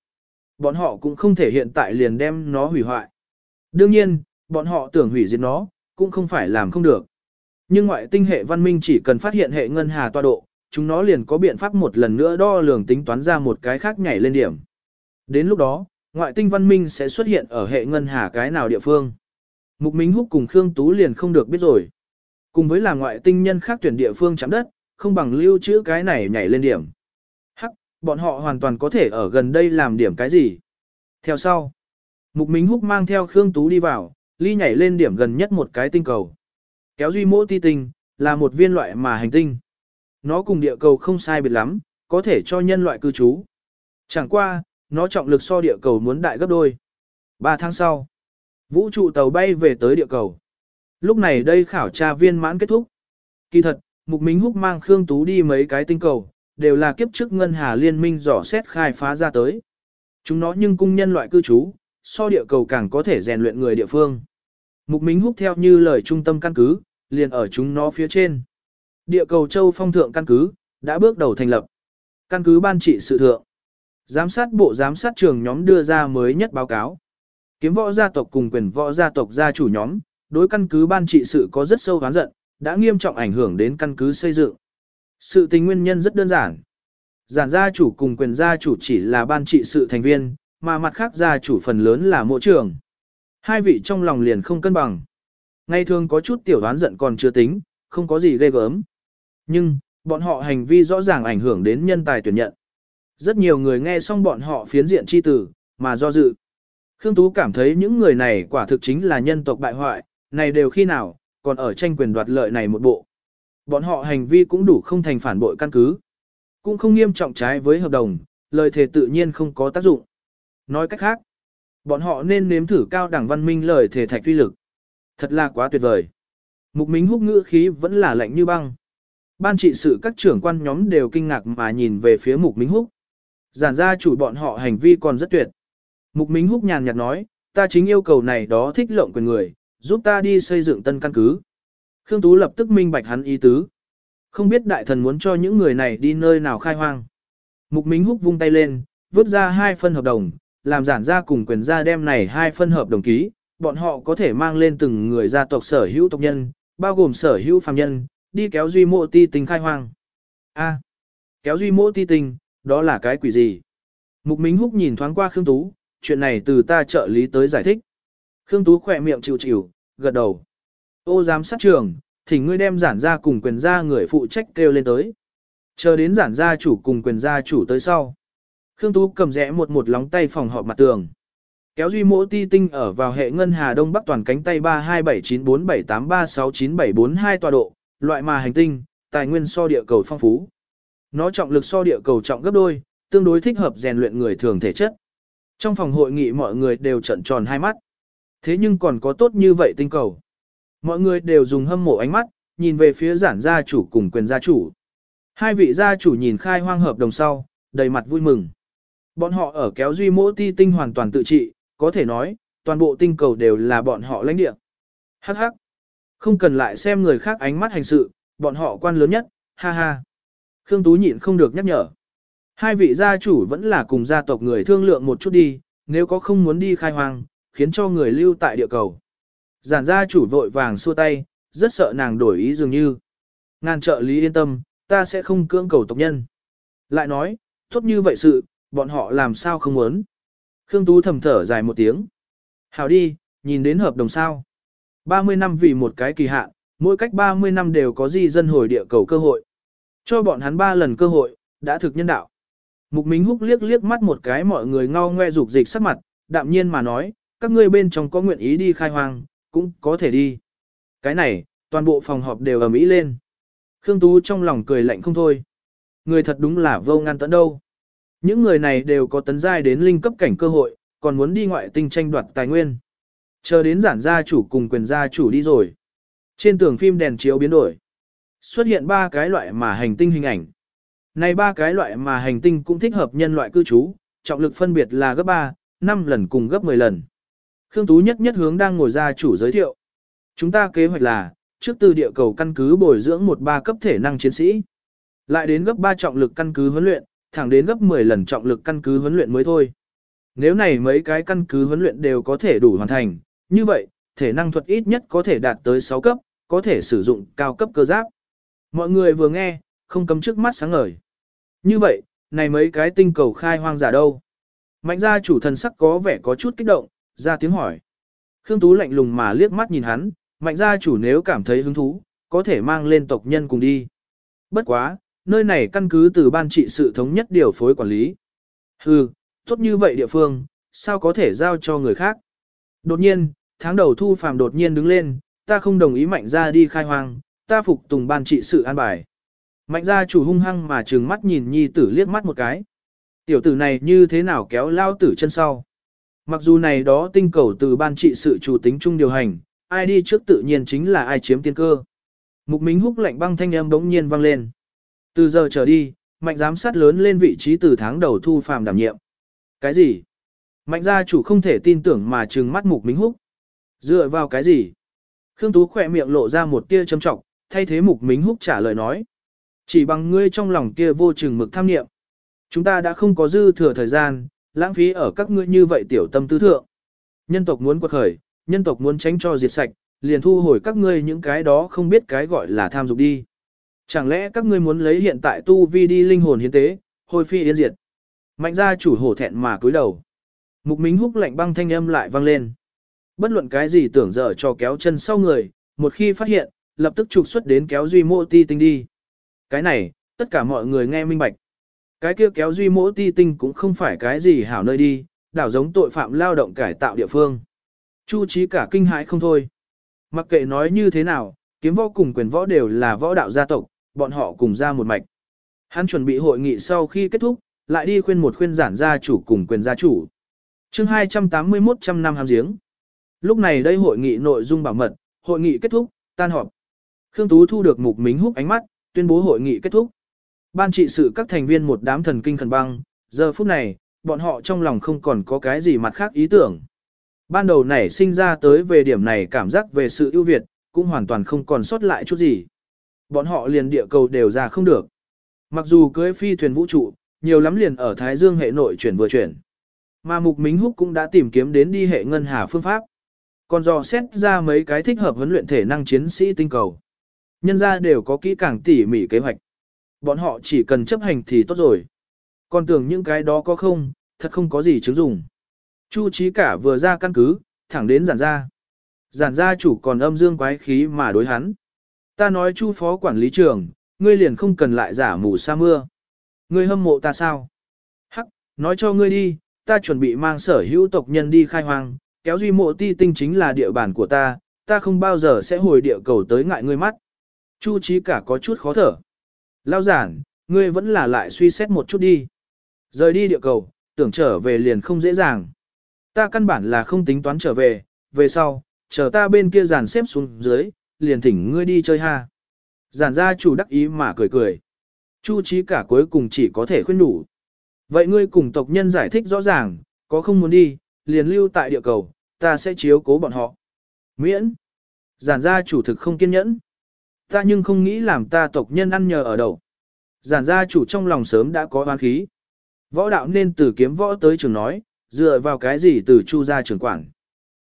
Bọn họ cũng không thể hiện tại liền đem nó hủy hoại. Đương nhiên, bọn họ tưởng hủy diệt nó, cũng không phải làm không được. Nhưng ngoại tinh hệ văn minh chỉ cần phát hiện hệ ngân hà toa độ, chúng nó liền có biện pháp một lần nữa đo lường tính toán ra một cái khác nhảy lên điểm. Đến lúc đó, ngoại tinh văn minh sẽ xuất hiện ở hệ ngân hà cái nào địa phương. Mục Minh Húc cùng Khương Tú liền không được biết rồi. Cùng với là ngoại tinh nhân khác tuyển địa phương chạm đất, không bằng lưu trữ cái này nhảy lên điểm. Hắc, bọn họ hoàn toàn có thể ở gần đây làm điểm cái gì. Theo sau, Mục Minh Húc mang theo Khương Tú đi vào, ly nhảy lên điểm gần nhất một cái tinh cầu. Kéo duy mỗ ti tinh, là một viên loại mà hành tinh. Nó cùng địa cầu không sai biệt lắm, có thể cho nhân loại cư trú. Chẳng qua, nó trọng lực so địa cầu muốn đại gấp đôi. Ba tháng sau, vũ trụ tàu bay về tới địa cầu. Lúc này đây khảo tra viên mãn kết thúc. Kỳ thật, Mục Minh Húc mang Khương Tú đi mấy cái tinh cầu, đều là kiếp trước ngân hà liên minh dò xét khai phá ra tới. Chúng nó nhưng cung nhân loại cư trú, so địa cầu càng có thể rèn luyện người địa phương. Mục Minh Húc theo như lời trung tâm căn cứ, liền ở chúng nó phía trên. Địa cầu châu phong thượng căn cứ, đã bước đầu thành lập. Căn cứ ban trị sự thượng. Giám sát bộ giám sát trường nhóm đưa ra mới nhất báo cáo. Kiếm võ gia tộc cùng quyền võ gia tộc gia chủ nhóm, đối căn cứ ban trị sự có rất sâu oán giận, đã nghiêm trọng ảnh hưởng đến căn cứ xây dựng. Sự tình nguyên nhân rất đơn giản. Giản gia chủ cùng quyền gia chủ chỉ là ban trị sự thành viên, mà mặt khác gia chủ phần lớn là mộ trưởng. Hai vị trong lòng liền không cân bằng. Ngày thường có chút tiểu đoán giận còn chưa tính, không có gì ghê gớm. Nhưng, bọn họ hành vi rõ ràng ảnh hưởng đến nhân tài tuyển nhận. Rất nhiều người nghe xong bọn họ phiến diện chi tử, mà do dự. Khương Tú cảm thấy những người này quả thực chính là nhân tộc bại hoại, này đều khi nào, còn ở tranh quyền đoạt lợi này một bộ. Bọn họ hành vi cũng đủ không thành phản bội căn cứ. Cũng không nghiêm trọng trái với hợp đồng, lời thề tự nhiên không có tác dụng. Nói cách khác, bọn họ nên nếm thử cao đẳng văn minh lời thề thạch uy lực. Thật là quá tuyệt vời. Mục Minh húc ngữ khí vẫn là lạnh như băng. Ban trị sự các trưởng quan nhóm đều kinh ngạc mà nhìn về phía Mục Minh húc. Giản ra chủ bọn họ hành vi còn rất tuyệt. Mục Minh húc nhàn nhạt nói, ta chính yêu cầu này đó thích lộng quyền người, giúp ta đi xây dựng tân căn cứ. Khương Tú lập tức minh bạch hắn ý tứ. Không biết đại thần muốn cho những người này đi nơi nào khai hoang. Mục Minh húc vung tay lên, vứt ra hai phân hợp đồng, làm giản ra cùng quyền gia đem này hai phân hợp đồng ký, bọn họ có thể mang lên từng người gia tộc sở hữu tộc nhân, bao gồm sở hữu phàm nhân, đi kéo duy mộ ti tình khai hoang. A, kéo duy mộ ti tình, đó là cái quỷ gì? Mục Minh Húc nhìn thoáng qua Khương Tú, chuyện này từ ta trợ lý tới giải thích. Khương Tú khỏe miệng chịu chịu, gật đầu. Ô giám sát trưởng, thỉnh ngươi đem giản gia cùng quyền gia người phụ trách kêu lên tới. Chờ đến giản gia chủ cùng quyền gia chủ tới sau. Khương Tú cầm rẽ một một lóng tay phòng họp mặt tường. Kéo duy mỗ ti tinh ở vào hệ ngân hà đông bắc toàn cánh tay 327947836972 tọa độ, loại mà hành tinh, tài nguyên so địa cầu phong phú. Nó trọng lực so địa cầu trọng gấp đôi, tương đối thích hợp rèn luyện người thường thể chất. Trong phòng hội nghị mọi người đều trận tròn hai mắt. Thế nhưng còn có tốt như vậy tinh cầu. Mọi người đều dùng hâm mộ ánh mắt, nhìn về phía giản gia chủ cùng quyền gia chủ. Hai vị gia chủ nhìn khai hoang hợp đồng sau, đầy mặt vui mừng. Bọn họ ở kéo duy mỗ ti tinh hoàn toàn tự trị, có thể nói, toàn bộ tinh cầu đều là bọn họ lãnh địa. Hắc hắc. Không cần lại xem người khác ánh mắt hành sự, bọn họ quan lớn nhất, ha ha. Khương Tú nhịn không được nhắc nhở. Hai vị gia chủ vẫn là cùng gia tộc người thương lượng một chút đi, nếu có không muốn đi khai hoang, khiến cho người lưu tại địa cầu. Giản gia chủ vội vàng xua tay, rất sợ nàng đổi ý dường như. Ngàn trợ lý yên tâm, ta sẽ không cưỡng cầu tộc nhân. Lại nói, tốt như vậy sự, bọn họ làm sao không muốn. Khương Tú thầm thở dài một tiếng. Hảo đi, nhìn đến hợp đồng sao. 30 năm vì một cái kỳ hạn, mỗi cách 30 năm đều có di dân hồi địa cầu cơ hội. Cho bọn hắn 3 lần cơ hội, đã thực nhân đạo. Mục Minh Húc liếc liếc mắt một cái mọi người ngao ngoe rục dịch sắc mặt, đạm nhiên mà nói, các ngươi bên trong có nguyện ý đi khai hoang, cũng có thể đi. Cái này, toàn bộ phòng họp đều ầm ĩ lên. Khương Tú trong lòng cười lạnh không thôi. Người thật đúng là vô ngăn tận đâu. Những người này đều có tấn giai đến linh cấp cảnh cơ hội, còn muốn đi ngoại tinh tranh đoạt tài nguyên. Chờ đến giản gia chủ cùng quyền gia chủ đi rồi. Trên tường phim đèn chiếu biến đổi. Xuất hiện ba cái loại mà hành tinh hình ảnh. Này ba cái loại mà hành tinh cũng thích hợp nhân loại cư trú, trọng lực phân biệt là gấp 3, 5 lần cùng gấp 10 lần. Khương Tú nhất nhất hướng đang ngồi ra chủ giới thiệu. Chúng ta kế hoạch là, trước từ địa cầu căn cứ bồi dưỡng một ba cấp thể năng chiến sĩ. Lại đến gấp 3 trọng lực căn cứ huấn luyện, thẳng đến gấp 10 lần trọng lực căn cứ huấn luyện mới thôi. Nếu này mấy cái căn cứ huấn luyện đều có thể đủ hoàn thành, như vậy, thể năng thuật ít nhất có thể đạt tới 6 cấp, có thể sử dụng cao cấp cơ giáp. Mọi người vừa nghe, không cấm trước mắt sáng ngời. Như vậy, này mấy cái tinh cầu khai hoang giả đâu? Mạnh gia chủ thần sắc có vẻ có chút kích động, ra tiếng hỏi. Khương Tú lạnh lùng mà liếc mắt nhìn hắn, mạnh gia chủ nếu cảm thấy hứng thú, có thể mang lên tộc nhân cùng đi. Bất quá, nơi này căn cứ từ ban trị sự thống nhất điều phối quản lý. Hừ, tốt như vậy địa phương, sao có thể giao cho người khác? Đột nhiên, tháng đầu thu phàm đột nhiên đứng lên, ta không đồng ý mạnh gia đi khai hoang, ta phục tùng ban trị sự an bài. Mạnh gia chủ hung hăng mà trừng mắt nhìn nhi tử liếc mắt một cái. Tiểu tử này như thế nào kéo lao tử chân sau. Mặc dù này đó tinh cầu từ ban trị sự chủ tính chung điều hành, ai đi trước tự nhiên chính là ai chiếm tiên cơ. Mục Minh húc lạnh băng thanh âm bỗng nhiên vang lên. Từ giờ trở đi, mạnh giám sát lớn lên vị trí từ tháng đầu thu phàm đảm nhiệm. Cái gì? Mạnh gia chủ không thể tin tưởng mà trừng mắt Mục Minh húc. Dựa vào cái gì? Khương Tú khỏe miệng lộ ra một tia châm trọng, thay thế Mục Minh húc trả lời nói. Chỉ bằng ngươi trong lòng kia vô chừng mực tham niệm. Chúng ta đã không có dư thừa thời gian, lãng phí ở các ngươi như vậy tiểu tâm tư thượng. Nhân tộc muốn quật khởi, nhân tộc muốn tránh cho diệt sạch, liền thu hồi các ngươi những cái đó không biết cái gọi là tham dục đi. Chẳng lẽ các ngươi muốn lấy hiện tại tu vi đi linh hồn hiến tế, hồi phi yên diệt. Mạnh gia chủ hổ thẹn mà cúi đầu. Mục Minh húc lạnh băng thanh âm lại vang lên. Bất luận cái gì tưởng dở cho kéo chân sau người, một khi phát hiện, lập tức trục xuất đến kéo duy mô ti tinh đi. Cái này, tất cả mọi người nghe minh bạch. Cái kia kéo duy mỗ ti tinh cũng không phải cái gì hảo nơi đi, đảo giống tội phạm lao động cải tạo địa phương. Chu trí cả kinh hãi không thôi. Mặc kệ nói như thế nào, kiếm võ cùng quyền võ đều là võ đạo gia tộc, bọn họ cùng ra một mạch. Hắn chuẩn bị hội nghị sau khi kết thúc, lại đi khuyên một khuyên giản gia chủ cùng quyền gia chủ. chương 281 trăm năm hàm giếng. Lúc này đây hội nghị nội dung bảo mật, hội nghị kết thúc, tan họp. Khương Tú thu được mục mính húc ánh mắt, tuyên bố hội nghị kết thúc. Ban trị sự các thành viên một đám thần kinh khẩn băng, giờ phút này, bọn họ trong lòng không còn có cái gì mặt khác ý tưởng. Ban đầu nảy sinh ra tới về điểm này cảm giác về sự ưu việt, cũng hoàn toàn không còn sót lại chút gì. Bọn họ liền địa cầu đều ra không được. Mặc dù cưới phi thuyền vũ trụ, nhiều lắm liền ở Thái Dương hệ nội chuyển vừa chuyển. Mà Mục Mính Húc cũng đã tìm kiếm đến đi hệ ngân hà phương pháp. Còn dò xét ra mấy cái thích hợp huấn luyện thể năng chiến sĩ tinh cầu. Nhân ra đều có kỹ càng tỉ mỉ kế hoạch. Bọn họ chỉ cần chấp hành thì tốt rồi. Còn tưởng những cái đó có không, thật không có gì chứng dùng. Chu trí cả vừa ra căn cứ, thẳng đến giản gia. Giản gia chủ còn âm dương quái khí mà đối hắn. Ta nói chu phó quản lý trưởng, ngươi liền không cần lại giả mù sa mưa. Ngươi hâm mộ ta sao? Hắc, nói cho ngươi đi, ta chuẩn bị mang sở hữu tộc nhân đi khai hoang, kéo duy mộ ti tinh chính là địa bàn của ta, ta không bao giờ sẽ hồi địa cầu tới ngại ngươi mắt. Chu trí cả có chút khó thở. Lao giản, ngươi vẫn là lại suy xét một chút đi. Rời đi địa cầu, tưởng trở về liền không dễ dàng. Ta căn bản là không tính toán trở về, về sau, chờ ta bên kia giàn xếp xuống dưới, liền thỉnh ngươi đi chơi ha. Giản gia chủ đắc ý mà cười cười. Chu trí cả cuối cùng chỉ có thể khuyên đủ. Vậy ngươi cùng tộc nhân giải thích rõ ràng, có không muốn đi, liền lưu tại địa cầu, ta sẽ chiếu cố bọn họ. Miễn. Giản gia chủ thực không kiên nhẫn. Ta nhưng không nghĩ làm ta tộc nhân ăn nhờ ở đầu. Giản gia chủ trong lòng sớm đã có oán khí. Võ đạo nên từ kiếm võ tới trường nói, dựa vào cái gì từ chu gia trường quản.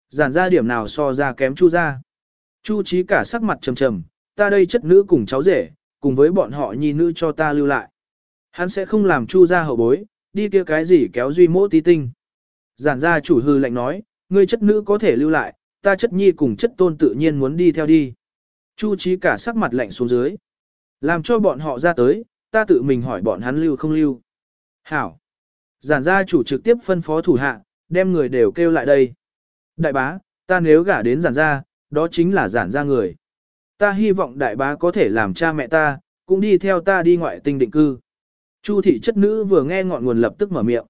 Giản gia điểm nào so ra kém chu gia. Chu trí cả sắc mặt trầm trầm, ta đây chất nữ cùng cháu rể, cùng với bọn họ nhi nữ cho ta lưu lại. Hắn sẽ không làm chu gia hậu bối, đi kia cái gì kéo duy mỗ tí tinh. Giản gia chủ hư lệnh nói, ngươi chất nữ có thể lưu lại, ta chất nhi cùng chất tôn tự nhiên muốn đi theo đi. Chu trí cả sắc mặt lạnh xuống dưới. Làm cho bọn họ ra tới, ta tự mình hỏi bọn hắn lưu không lưu. Hảo. Giản gia chủ trực tiếp phân phó thủ hạ, đem người đều kêu lại đây. Đại bá, ta nếu gả đến giản gia, đó chính là giản gia người. Ta hy vọng đại bá có thể làm cha mẹ ta, cũng đi theo ta đi ngoại tinh định cư. Chu thị chất nữ vừa nghe ngọn nguồn lập tức mở miệng.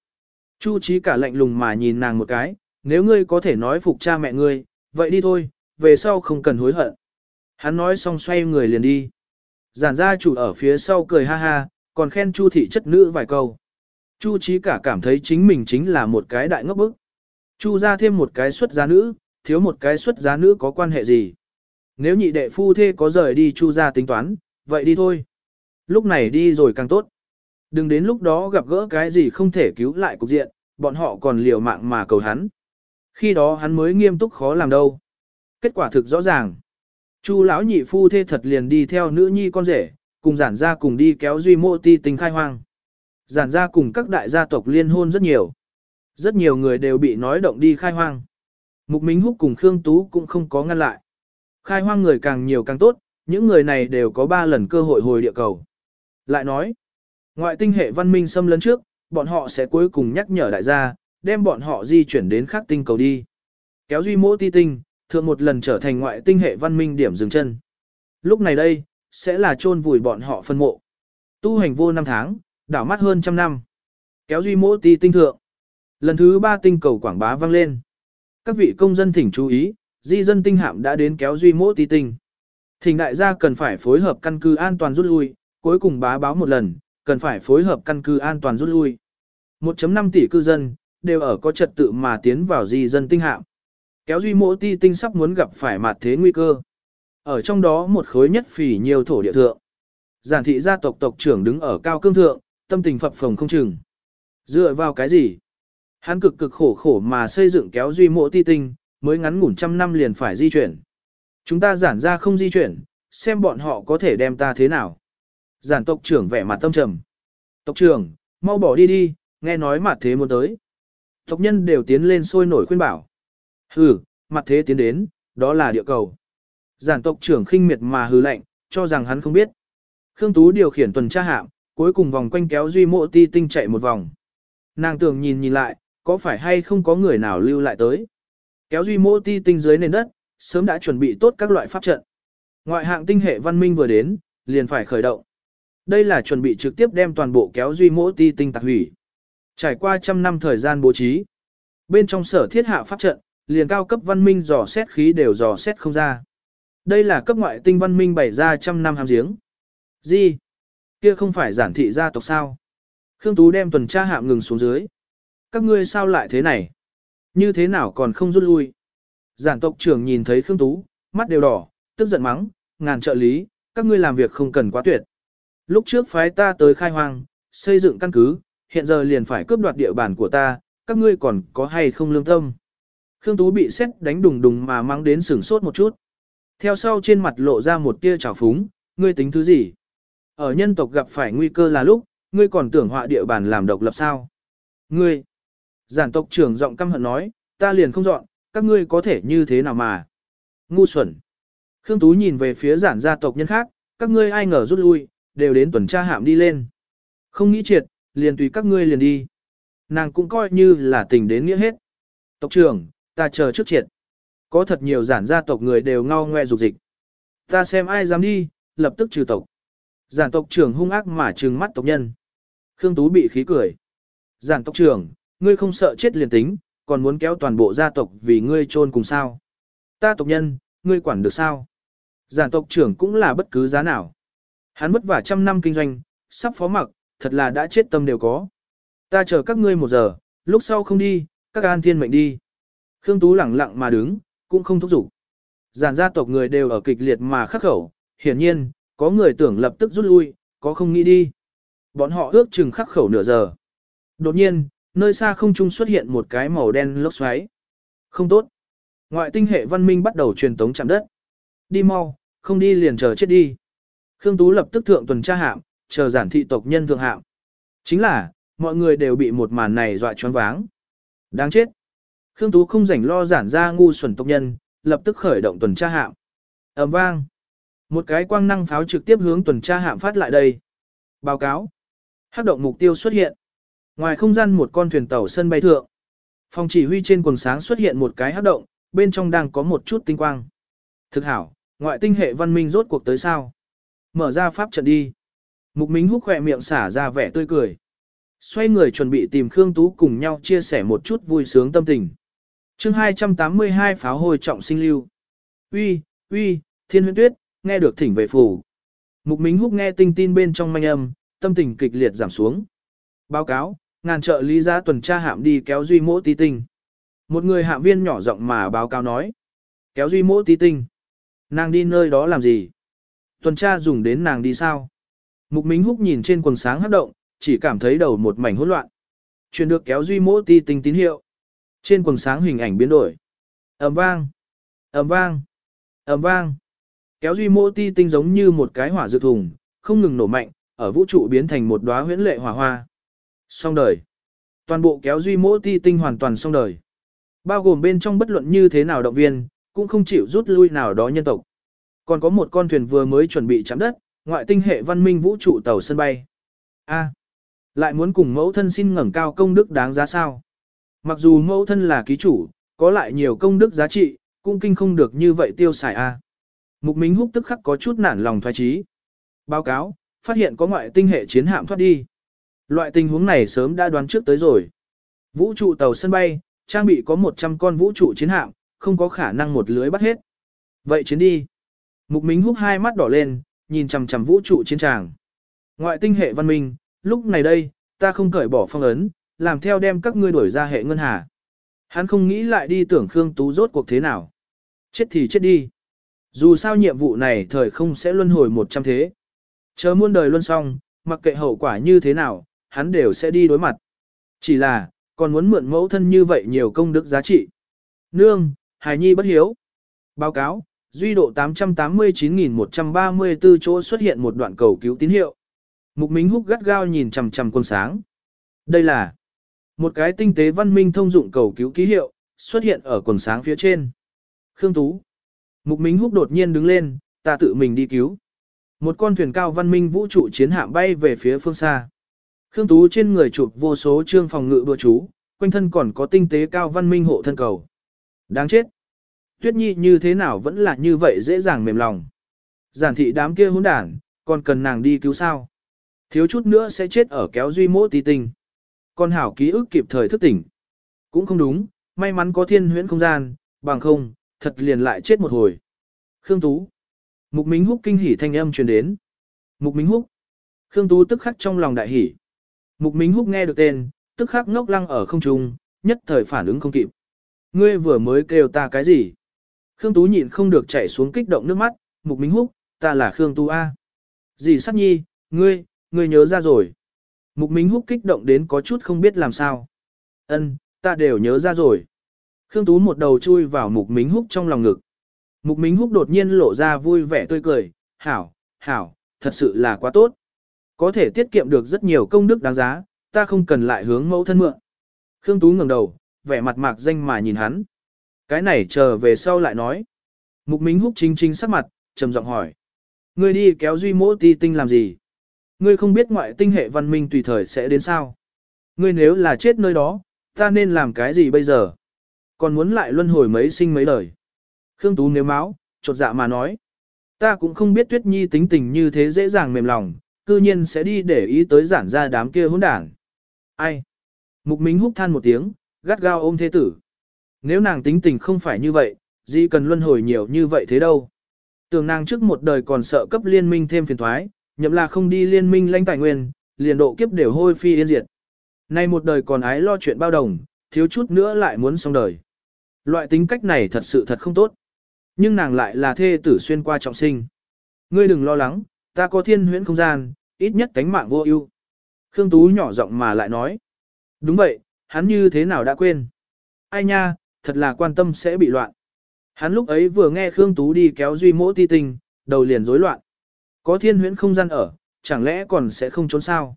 Chu trí cả lạnh lùng mà nhìn nàng một cái, nếu ngươi có thể nói phục cha mẹ ngươi, vậy đi thôi, về sau không cần hối hận. Hắn nói xong xoay người liền đi. Giản gia chủ ở phía sau cười ha ha, còn khen Chu thị chất nữ vài câu. Chu trí cả cảm thấy chính mình chính là một cái đại ngốc bức. Chu ra thêm một cái xuất giá nữ, thiếu một cái xuất giá nữ có quan hệ gì? Nếu nhị đệ phu thê có rời đi chu ra tính toán, vậy đi thôi. Lúc này đi rồi càng tốt. Đừng đến lúc đó gặp gỡ cái gì không thể cứu lại cục diện, bọn họ còn liều mạng mà cầu hắn. Khi đó hắn mới nghiêm túc khó làm đâu. Kết quả thực rõ ràng. Chu lão nhị phu thê thật liền đi theo nữ nhi con rể, cùng giản gia cùng đi kéo duy mộ ti tình khai hoang. Giản gia cùng các đại gia tộc liên hôn rất nhiều. Rất nhiều người đều bị nói động đi khai hoang. Mục Minh Húc cùng Khương Tú cũng không có ngăn lại. Khai hoang người càng nhiều càng tốt, những người này đều có 3 lần cơ hội hồi địa cầu. Lại nói, ngoại tinh hệ văn minh xâm lấn trước, bọn họ sẽ cuối cùng nhắc nhở đại gia, đem bọn họ di chuyển đến khác tinh cầu đi. Kéo duy mỗ ti tinh, thường một lần trở thành ngoại tinh hệ văn minh điểm dừng chân. Lúc này đây, sẽ là chôn vùi bọn họ phân mộ. Tu hành vô năm tháng, đảo mắt hơn trăm năm. Kéo duy mỗ ti tinh thượng. Lần thứ ba tinh cầu quảng bá vang lên. Các vị công dân thỉnh chú ý, di dân tinh hạm đã đến kéo duy mỗ ti tinh. Thỉnh đại gia cần phải phối hợp căn cứ an toàn rút lui, cuối cùng bá báo một lần, cần phải phối hợp căn cứ an toàn rút lui. 1.5 tỷ cư dân, đều ở có trật tự mà tiến vào di dân tinh hạm. Kéo duy mỗ ti tinh sắp muốn gặp phải mặt thế nguy cơ. Ở trong đó một khối nhất phỉ nhiều thổ địa thượng. Giản thị gia tộc tộc trưởng đứng ở cao cương thượng, tâm tình phập phồng không chừng. Dựa vào cái gì? Hắn cực cực khổ khổ mà xây dựng kéo duy mộ ti tinh, mới ngắn ngủn trăm năm liền phải di chuyển. Chúng ta giản ra không di chuyển, xem bọn họ có thể đem ta thế nào. Giản tộc trưởng vẻ mặt tâm trầm. Tộc trưởng, mau bỏ đi đi, nghe nói mặt thế muốn tới. Tộc nhân đều tiến lên sôi nổi khuyên bảo. Hừ, mặt thế tiến đến, đó là địa cầu. Giản tộc trưởng khinh miệt mà hừ lạnh, cho rằng hắn không biết. Khương Tú điều khiển tuần tra hạm, cuối cùng vòng quanh kéo duy mộ ti tinh chạy một vòng. Nàng tưởng nhìn nhìn lại, có phải hay không có người nào lưu lại tới. Kéo duy mộ ti tinh dưới nền đất, sớm đã chuẩn bị tốt các loại pháp trận. Ngoại hạng tinh hệ văn minh vừa đến, liền phải khởi động. Đây là chuẩn bị trực tiếp đem toàn bộ kéo duy mộ ti tinh tạc hủy. Trải qua trăm năm thời gian bố trí. Bên trong sở thiết hạ pháp trận, liền cao cấp văn minh dò xét khí đều dò xét không ra. Đây là cấp ngoại tinh văn minh bày ra trăm năm hàm giếng. Gì? Kia không phải giản thị gia tộc sao? Khương Tú đem tuần tra hạm ngừng xuống dưới. Các ngươi sao lại thế này? Như thế nào còn không rút lui? Giản tộc trưởng nhìn thấy Khương Tú, mắt đều đỏ, tức giận mắng, ngàn trợ lý, các ngươi làm việc không cần quá tuyệt. Lúc trước phái ta tới khai hoang, xây dựng căn cứ, hiện giờ liền phải cướp đoạt địa bàn của ta, các ngươi còn có hay không lương tâm? Khương Tú bị xét đánh đùng đùng mà mang đến sửng sốt một chút. Theo sau trên mặt lộ ra một tia trào phúng, ngươi tính thứ gì? Ở nhân tộc gặp phải nguy cơ là lúc, ngươi còn tưởng họa địa bàn làm độc lập sao? Ngươi! Giản tộc trưởng giọng căm hận nói, ta liền không dọn, các ngươi có thể như thế nào mà. Ngu xuẩn. Khương Tú nhìn về phía giản gia tộc nhân khác, các ngươi ai ngờ rút lui, đều đến tuần tra hạm đi lên. Không nghĩ triệt, liền tùy các ngươi liền đi. Nàng cũng coi như là tình đến nghĩa hết. Tộc trưởng, ta chờ trước triệt. Có thật nhiều giản gia tộc người đều ngao ngoe dục dịch. Ta xem ai dám đi, lập tức trừ tộc. Giản tộc trưởng hung ác mà trừng mắt tộc nhân. Khương Tú bị khí cười. Giản tộc trưởng, ngươi không sợ chết liền tính, còn muốn kéo toàn bộ gia tộc vì ngươi chôn cùng sao. Ta tộc nhân, ngươi quản được sao? Giản tộc trưởng cũng là bất cứ giá nào. Hắn vất vả trăm năm kinh doanh, sắp phó mặc, thật là đã chết tâm đều có. Ta chờ các ngươi một giờ, lúc sau không đi, các an thiên mệnh đi. Khương Tú lẳng lặng mà đứng, cũng không thúc giục. Giản gia tộc người đều ở kịch liệt mà khắc khẩu, hiển nhiên, có người tưởng lập tức rút lui, có không nghĩ đi. Bọn họ ước chừng khắc khẩu nửa giờ. Đột nhiên, nơi xa không trung xuất hiện một cái màu đen lốc xoáy. Không tốt. Ngoại tinh hệ văn minh bắt đầu truyền tống chạm đất. Đi mau, không đi liền chờ chết đi. Khương Tú lập tức thượng tuần tra hạm, chờ giản thị tộc nhân thượng hạm. Chính là, mọi người đều bị một màn này dọa choáng váng. Đáng chết. Khương Tú không rảnh lo giản ra ngu xuẩn tộc nhân, lập tức khởi động tuần tra hạm. ầm vang. Một cái quang năng pháo trực tiếp hướng tuần tra hạm phát lại đây. Báo cáo. Hắc động mục tiêu xuất hiện. Ngoài không gian một con thuyền tàu sân bay thượng. Phòng chỉ huy trên quần sáng xuất hiện một cái hắc động, bên trong đang có một chút tinh quang. Thực hảo, ngoại tinh hệ văn minh rốt cuộc tới sao? Mở ra pháp trận đi. Mục Minh hút khỏe miệng xả ra vẻ tươi cười. Xoay người chuẩn bị tìm Khương Tú cùng nhau chia sẻ một chút vui sướng tâm tình chương 282 pháo hồi trọng sinh lưu. Uy, uy, thiên huyễn tuyết, nghe được thỉnh về phủ. Mục Minh húc nghe tinh tin bên trong manh âm, tâm tình kịch liệt giảm xuống. Báo cáo, ngàn trợ lý giá tuần tra hạm đi kéo duy mỗ tí tinh. Một người hạm viên nhỏ giọng mà báo cáo nói. Kéo duy mỗ tí tinh. Nàng đi nơi đó làm gì? Tuần tra dùng đến nàng đi sao? Mục Minh Húc nhìn trên quần sáng hấp động, chỉ cảm thấy đầu một mảnh hỗn loạn. Truyền được kéo duy mỗ tí tinh tín hiệu. Trên quần sáng hình ảnh biến đổi. ầm vang, ầm vang, ầm vang. Kéo duy mô ti tinh giống như một cái hỏa dược thùng, không ngừng nổ mạnh, ở vũ trụ biến thành một đóa huyễn lệ hỏa hoa. Xong đời. Toàn bộ kéo duy mô ti tinh hoàn toàn xong đời. Bao gồm bên trong bất luận như thế nào động viên, cũng không chịu rút lui nào đó nhân tộc. Còn có một con thuyền vừa mới chuẩn bị chạm đất, ngoại tinh hệ văn minh vũ trụ tàu sân bay. A, lại muốn cùng mẫu thân xin ngẩng cao công đức đáng giá sao? Mặc dù mẫu thân là ký chủ, có lại nhiều công đức giá trị, cũng kinh không được như vậy tiêu xài a. Mục Minh Húc tức khắc có chút nản lòng thoái trí. Báo cáo, phát hiện có ngoại tinh hệ chiến hạm thoát đi. Loại tình huống này sớm đã đoán trước tới rồi. Vũ trụ tàu sân bay, trang bị có 100 con vũ trụ chiến hạm, không có khả năng một lưới bắt hết. Vậy chiến đi. Mục Minh húc hai mắt đỏ lên, nhìn chằm chằm vũ trụ chiến tràng. Ngoại tinh hệ văn minh, lúc này đây, ta không cởi bỏ phong ấn, làm theo đem các ngươi đuổi ra hệ ngân hà. Hắn không nghĩ lại đi tưởng Khương Tú rốt cuộc thế nào. Chết thì chết đi. Dù sao nhiệm vụ này thời không sẽ luân hồi một trăm thế. Chờ muôn đời luân xong, mặc kệ hậu quả như thế nào, hắn đều sẽ đi đối mặt. Chỉ là, còn muốn mượn mẫu thân như vậy nhiều công đức giá trị. Nương, Hải nhi bất hiếu. Báo cáo, duy độ 889.134 chỗ xuất hiện một đoạn cầu cứu tín hiệu. Mục Minh Húc gắt gao nhìn chằm chằm quân sáng. Đây là một cái tinh tế văn minh thông dụng cầu cứu ký hiệu, xuất hiện ở quần sáng phía trên. Khương Tú. Mục Minh Húc đột nhiên đứng lên, ta tự mình đi cứu. Một con thuyền cao văn minh vũ trụ chiến hạm bay về phía phương xa. Khương Tú trên người chụp vô số trương phòng ngự đùa chú, quanh thân còn có tinh tế cao văn minh hộ thân cầu. Đáng chết. Tuyết Nhi như thế nào vẫn là như vậy dễ dàng mềm lòng. Giản thị đám kia hỗn đản, còn cần nàng đi cứu sao. Thiếu chút nữa sẽ chết ở kéo duy mỗ tí tình. Con hảo ký ức kịp thời thức tỉnh. Cũng không đúng, may mắn có thiên huyễn không gian, bằng không, thật liền lại chết một hồi. Khương Tú. Mục Minh Húc kinh hỉ thanh âm truyền đến. Mục Minh Húc. Khương Tú tức khắc trong lòng đại hỉ. Mục Minh Húc nghe được tên, tức khắc ngốc lăng ở không trung, nhất thời phản ứng không kịp. Ngươi vừa mới kêu ta cái gì? Khương Tú nhịn không được chảy xuống kích động nước mắt, Mục Minh Húc, ta là Khương Tú A. Dì sắc nhi, ngươi, ngươi nhớ ra rồi. Mục Minh Húc kích động đến có chút không biết làm sao. Ân, ta đều nhớ ra rồi. Khương Tú một đầu chui vào Mục Minh Húc trong lòng ngực. Mục Minh Húc đột nhiên lộ ra vui vẻ tươi cười, hảo, hảo, thật sự là quá tốt. Có thể tiết kiệm được rất nhiều công đức đáng giá, ta không cần lại hướng mẫu thân mượn. Khương Tú ngẩng đầu, vẻ mặt mạc danh mà nhìn hắn. Cái này chờ về sau lại nói. Mục Minh Húc chính chính sắc mặt, trầm giọng hỏi. Ngươi đi kéo duy mỗ ti tinh làm gì? Ngươi không biết ngoại tinh hệ văn minh tùy thời sẽ đến sao? Ngươi nếu là chết nơi đó, ta nên làm cái gì bây giờ? Còn muốn lại luân hồi mấy sinh mấy đời. Khương Tú nếu máu, chột dạ mà nói. Ta cũng không biết Tuyết Nhi tính tình như thế dễ dàng mềm lòng, cư nhiên sẽ đi để ý tới giản ra đám kia hỗn đảng. Ai? Mục Minh húc than một tiếng, gắt gao ôm thế tử. Nếu nàng tính tình không phải như vậy, gì cần luân hồi nhiều như vậy thế đâu. Tưởng nàng trước một đời còn sợ cấp liên minh thêm phiền thoái, nhậm là không đi liên minh lãnh tài nguyên, liền độ kiếp đều hôi phi yên diệt. Nay một đời còn ái lo chuyện bao đồng, thiếu chút nữa lại muốn xong đời. Loại tính cách này thật sự thật không tốt. Nhưng nàng lại là thê tử xuyên qua trọng sinh. Ngươi đừng lo lắng, ta có thiên huyễn không gian, ít nhất cánh mạng vô ưu. Khương Tú nhỏ giọng mà lại nói. Đúng vậy, hắn như thế nào đã quên. Ai nha, thật là quan tâm sẽ bị loạn. Hắn lúc ấy vừa nghe Khương Tú đi kéo duy mỗ ti tình, đầu liền rối loạn. Có thiên huyễn không gian ở, chẳng lẽ còn sẽ không trốn sao?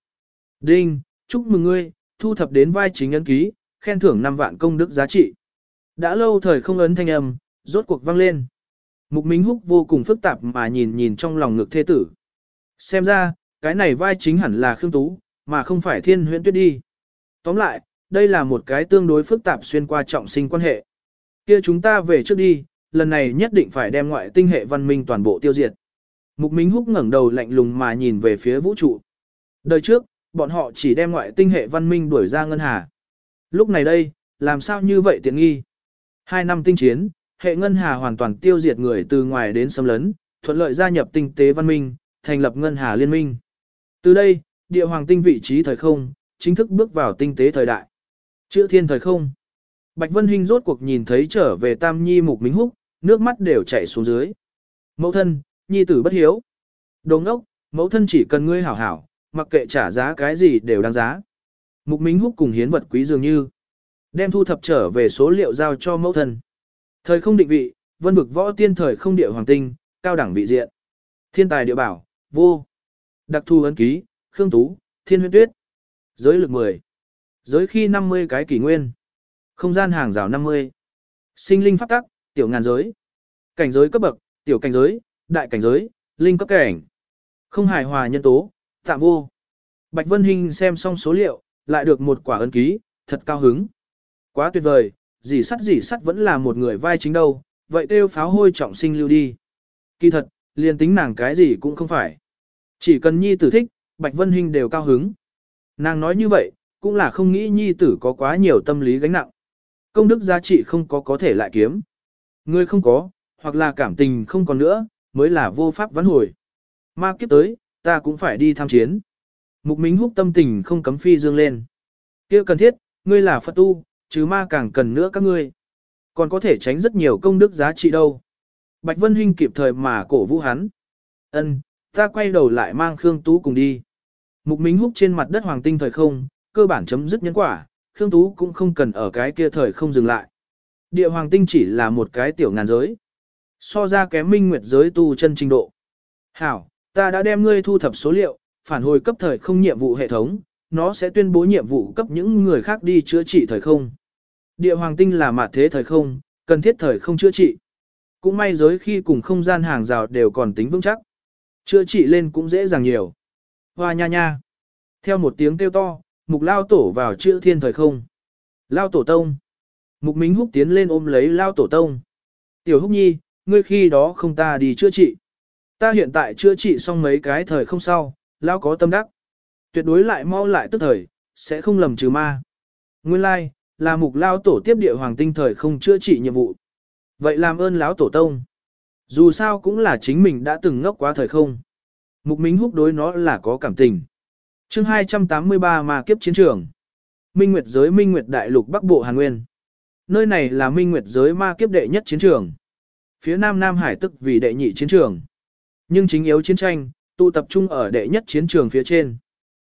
Đinh, chúc mừng ngươi, thu thập đến vai chính ấn ký, khen thưởng 5 vạn công đức giá trị. Đã lâu thời không ấn thanh âm, rốt cuộc vang lên. Mục Minh Húc vô cùng phức tạp mà nhìn nhìn trong lòng ngực thê tử. Xem ra, cái này vai chính hẳn là Khương Tú, mà không phải thiên huyễn tuyết đi. Tóm lại, đây là một cái tương đối phức tạp xuyên qua trọng sinh quan hệ. kia chúng ta về trước đi, lần này nhất định phải đem ngoại tinh hệ văn minh toàn bộ tiêu diệt. Mục Minh Húc ngẩng đầu lạnh lùng mà nhìn về phía vũ trụ. Đời trước, bọn họ chỉ đem ngoại tinh hệ văn minh đuổi ra ngân hà. Lúc này đây, làm sao như vậy tiện nghi? Hai năm tinh chiến, hệ ngân hà hoàn toàn tiêu diệt người từ ngoài đến xâm lấn, thuận lợi gia nhập tinh tế văn minh, thành lập ngân hà liên minh. Từ đây, địa hoàng tinh vị trí thời không, chính thức bước vào tinh tế thời đại. Chữ thiên thời không. Bạch Vân Hinh rốt cuộc nhìn thấy trở về Tam Nhi Mục Minh Húc, nước mắt đều chảy xuống dưới. Mẫu thân, Nhi tử bất hiếu. Đồ ngốc, mẫu thân chỉ cần ngươi hảo hảo, mặc kệ trả giá cái gì đều đáng giá. Mục Minh Húc cùng hiến vật quý dường như. Đem thu thập trở về số liệu giao cho mẫu thân. Thời không định vị, vân vực võ tiên thời không địa hoàng tinh, cao đẳng vị diện. Thiên tài địa bảo, vô. Đặc thu ấn ký, khương tú, thiên huyên tuyết. Giới lực 10. Giới khi 50 cái kỷ nguyên. Không gian hàng rào 50. Sinh linh pháp tắc, tiểu ngàn giới. Cảnh giới cấp bậc, tiểu cảnh giới, đại cảnh giới, linh cấp cảnh. Không hài hòa nhân tố, tạm vô. Bạch Vân Hinh xem xong số liệu, lại được một quả ấn ký, thật cao hứng. Quá tuyệt vời, dì sắt dì sắt vẫn là một người vai chính đâu, vậy kêu pháo hôi trọng sinh lưu đi. Kỳ thật, liền tính nàng cái gì cũng không phải. Chỉ cần nhi tử thích, Bạch Vân Hinh đều cao hứng. Nàng nói như vậy, cũng là không nghĩ nhi tử có quá nhiều tâm lý gánh nặng. Công đức giá trị không có có thể lại kiếm. Người không có, hoặc là cảm tình không còn nữa, mới là vô pháp vãn hồi. Ma kiếp tới, ta cũng phải đi tham chiến. Mục Minh Húc tâm tình không cấm phi dương lên. kia cần thiết, ngươi là Phật tu, chứ ma càng cần nữa các ngươi. Còn có thể tránh rất nhiều công đức giá trị đâu. Bạch Vân Hinh kịp thời mà cổ vũ hắn. Ân, ta quay đầu lại mang Khương Tú cùng đi. Mục Minh Húc trên mặt đất hoàng tinh thời không, cơ bản chấm dứt nhân quả, Khương Tú cũng không cần ở cái kia thời không dừng lại. Địa hoàng tinh chỉ là một cái tiểu ngàn giới. So ra kém minh nguyệt giới tu chân trình độ. Hảo, ta đã đem ngươi thu thập số liệu, phản hồi cấp thời không nhiệm vụ hệ thống, nó sẽ tuyên bố nhiệm vụ cấp những người khác đi chữa trị thời không. Địa hoàng tinh là mạt thế thời không, cần thiết thời không chữa trị. Cũng may giới khi cùng không gian hàng rào đều còn tính vững chắc. Chữa trị lên cũng dễ dàng nhiều. Hoa nha nha. Theo một tiếng kêu to, mục lao tổ vào chữa thiên thời không. Lao tổ tông. Mục Minh Húc tiến lên ôm lấy Lao tổ tông. Tiểu Húc Nhi, ngươi khi đó không ta đi chữa trị. Ta hiện tại chữa trị xong mấy cái thời không sau, lão có tâm đắc. Tuyệt đối lại mau lại tức thời, sẽ không lầm trừ ma. Nguyên lai, like, là mục lao tổ tiếp địa hoàng tinh thời không chữa trị nhiệm vụ. Vậy làm ơn lão tổ tông. Dù sao cũng là chính mình đã từng ngốc quá thời không. Mục Minh Húc đối nó là có cảm tình. chương 283 mà kiếp chiến trường. Minh Nguyệt giới Minh Nguyệt Đại Lục Bắc Bộ Hàn Nguyên. Nơi này là Minh Nguyệt giới ma kiếp đệ nhất chiến trường. Phía Nam Nam Hải tức vì đệ nhị chiến trường. Nhưng chính yếu chiến tranh, tụ tập trung ở đệ nhất chiến trường phía trên.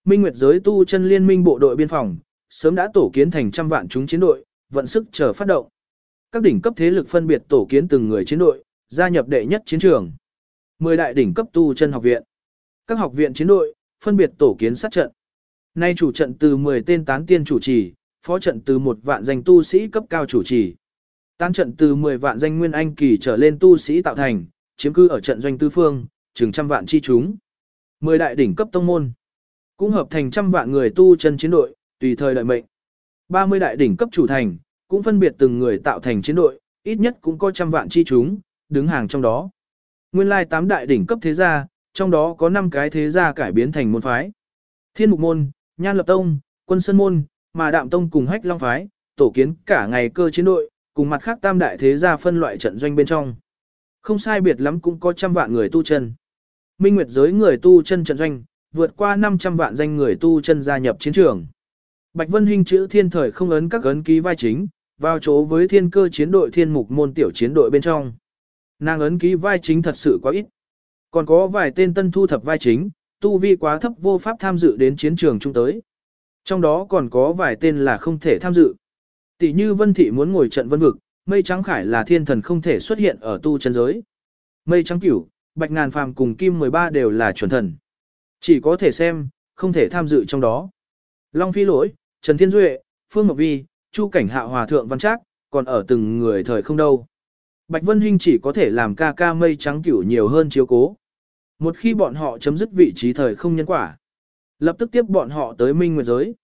Minh Nguyệt giới tu chân liên minh bộ đội biên phòng, sớm đã tổ kiến thành trăm vạn chúng chiến đội, vận sức chờ phát động. Các đỉnh cấp thế lực phân biệt tổ kiến từng người chiến đội, gia nhập đệ nhất chiến trường. Mười đại đỉnh cấp tu chân học viện. Các học viện chiến đội, phân biệt tổ kiến sát trận. Nay chủ trận từ 10 tên tán tiên chủ trì, phó trận từ một vạn danh tu sĩ cấp cao chủ trì. Tán trận từ 10 vạn danh nguyên anh kỳ trở lên tu sĩ tạo thành, chiếm cư ở trận doanh tư phương, chừng trăm vạn chi chúng. Mười đại đỉnh cấp tông môn, cũng hợp thành trăm vạn người tu chân chiến đội, tùy thời đợi mệnh. 30 đại đỉnh cấp chủ thành, cũng phân biệt từng người tạo thành chiến đội, ít nhất cũng có trăm vạn chi chúng, đứng hàng trong đó. Nguyên lai 8 đại đỉnh cấp thế gia, trong đó có 5 cái thế gia cải biến thành môn phái. Thiên Mục Môn, Nhan Lập Tông, Quân Sơn Môn, mà Đạm Tông cùng Hách Long Phái, tổ kiến cả ngày cơ chiến đội, cùng mặt khác tam đại thế gia phân loại trận doanh bên trong. Không sai biệt lắm cũng có trăm vạn người tu chân. minh nguyệt giới người tu chân trận doanh, vượt qua 500 vạn danh người tu chân gia nhập chiến trường. Bạch Vân Hinh chữ thiên thời không ấn các ấn ký vai chính, vào chỗ với thiên cơ chiến đội thiên mục môn tiểu chiến đội bên trong. Nàng ấn ký vai chính thật sự quá ít. Còn có vài tên tân thu thập vai chính, tu vi quá thấp vô pháp tham dự đến chiến trường chung tới. Trong đó còn có vài tên là không thể tham dự. Tỷ như Vân Thị muốn ngồi trận vân vực, mây trắng khải là thiên thần không thể xuất hiện ở tu chân giới. Mây trắng cửu, bạch ngàn phàm cùng kim 13 đều là chuẩn thần. Chỉ có thể xem, không thể tham dự trong đó. Long Phi Lỗi, Trần Thiên Duệ, Phương Mộc Vi, Chu Cảnh Hạ Hòa Thượng Văn Trác, còn ở từng người thời không đâu. Bạch Vân Hinh chỉ có thể làm ca ca mây trắng cửu nhiều hơn chiếu cố. Một khi bọn họ chấm dứt vị trí thời không nhân quả, lập tức tiếp bọn họ tới minh nguyệt giới.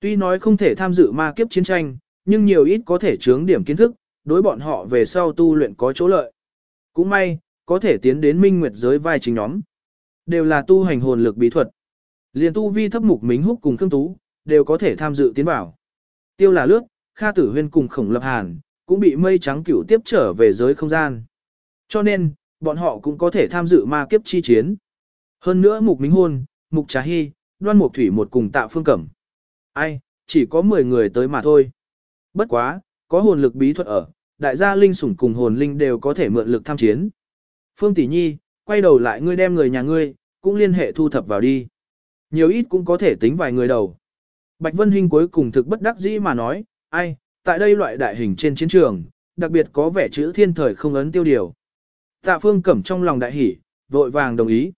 Tuy nói không thể tham dự ma kiếp chiến tranh, nhưng nhiều ít có thể chướng điểm kiến thức, đối bọn họ về sau tu luyện có chỗ lợi. Cũng may, có thể tiến đến minh nguyệt giới vai chính nhóm. Đều là tu hành hồn lực bí thuật. liền tu vi thấp mục mính húc cùng Khương Tú, đều có thể tham dự tiến bảo Tiêu là lướt, Kha Tử Huyên cùng Khổng Lập Hàn, cũng bị mây trắng cửu tiếp trở về giới không gian. Cho nên, bọn họ cũng có thể tham dự ma kiếp chi chiến. Hơn nữa mục mính hôn, mục trà hy, đoan mục thủy một cùng tạo phương cẩm. Ai, chỉ có 10 người tới mà thôi. Bất quá, có hồn lực bí thuật ở, đại gia linh sủng cùng hồn linh đều có thể mượn lực tham chiến. Phương Tỷ Nhi, quay đầu lại ngươi đem người nhà ngươi, cũng liên hệ thu thập vào đi. Nhiều ít cũng có thể tính vài người đầu. Bạch Vân Hinh cuối cùng thực bất đắc dĩ mà nói, ai, tại đây loại đại hình trên chiến trường, đặc biệt có vẻ chữ thiên thời không ấn tiêu điều. Tạ Phương Cẩm trong lòng đại hỉ, vội vàng đồng ý.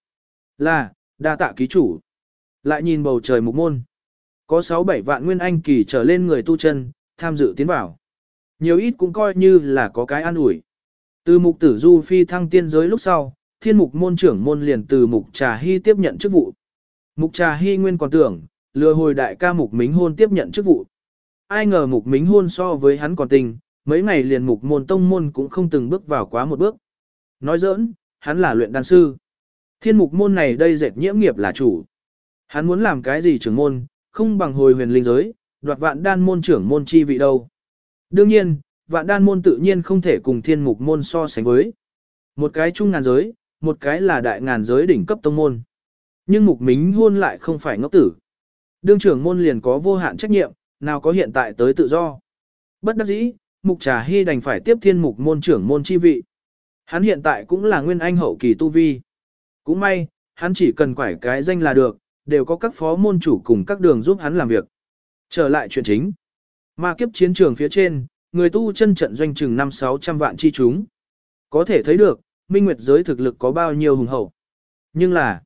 Là, đa tạ ký chủ. Lại nhìn bầu trời mục môn. Có 6-7 vạn nguyên anh kỳ trở lên người tu chân, tham dự tiến vào. Nhiều ít cũng coi như là có cái an ủi. Từ mục tử du phi thăng tiên giới lúc sau, thiên mục môn trưởng môn liền từ mục trà hy tiếp nhận chức vụ. Mục trà hy nguyên còn tưởng, lừa hồi đại ca mục mính hôn tiếp nhận chức vụ. Ai ngờ mục mính hôn so với hắn còn tình, mấy ngày liền mục môn tông môn cũng không từng bước vào quá một bước. Nói giỡn, hắn là luyện đan sư. Thiên mục môn này đây dệt nhiễm nghiệp là chủ. Hắn muốn làm cái gì trưởng môn, không bằng hồi huyền linh giới, đoạt vạn đan môn trưởng môn chi vị đâu. Đương nhiên, vạn đan môn tự nhiên không thể cùng thiên mục môn so sánh với. Một cái trung ngàn giới, một cái là đại ngàn giới đỉnh cấp tông môn. Nhưng mục mính hôn lại không phải ngốc tử. Đương trưởng môn liền có vô hạn trách nhiệm, nào có hiện tại tới tự do. Bất đắc dĩ, mục trà hy đành phải tiếp thiên mục môn trưởng môn chi vị. Hắn hiện tại cũng là nguyên anh hậu kỳ tu vi. Cũng may, hắn chỉ cần quải cái danh là được, đều có các phó môn chủ cùng các đường giúp hắn làm việc. Trở lại chuyện chính. Ma kiếp chiến trường phía trên, người tu chân trận doanh chừng 5-600 vạn chi chúng. Có thể thấy được, minh nguyệt giới thực lực có bao nhiêu hùng hậu. Nhưng là,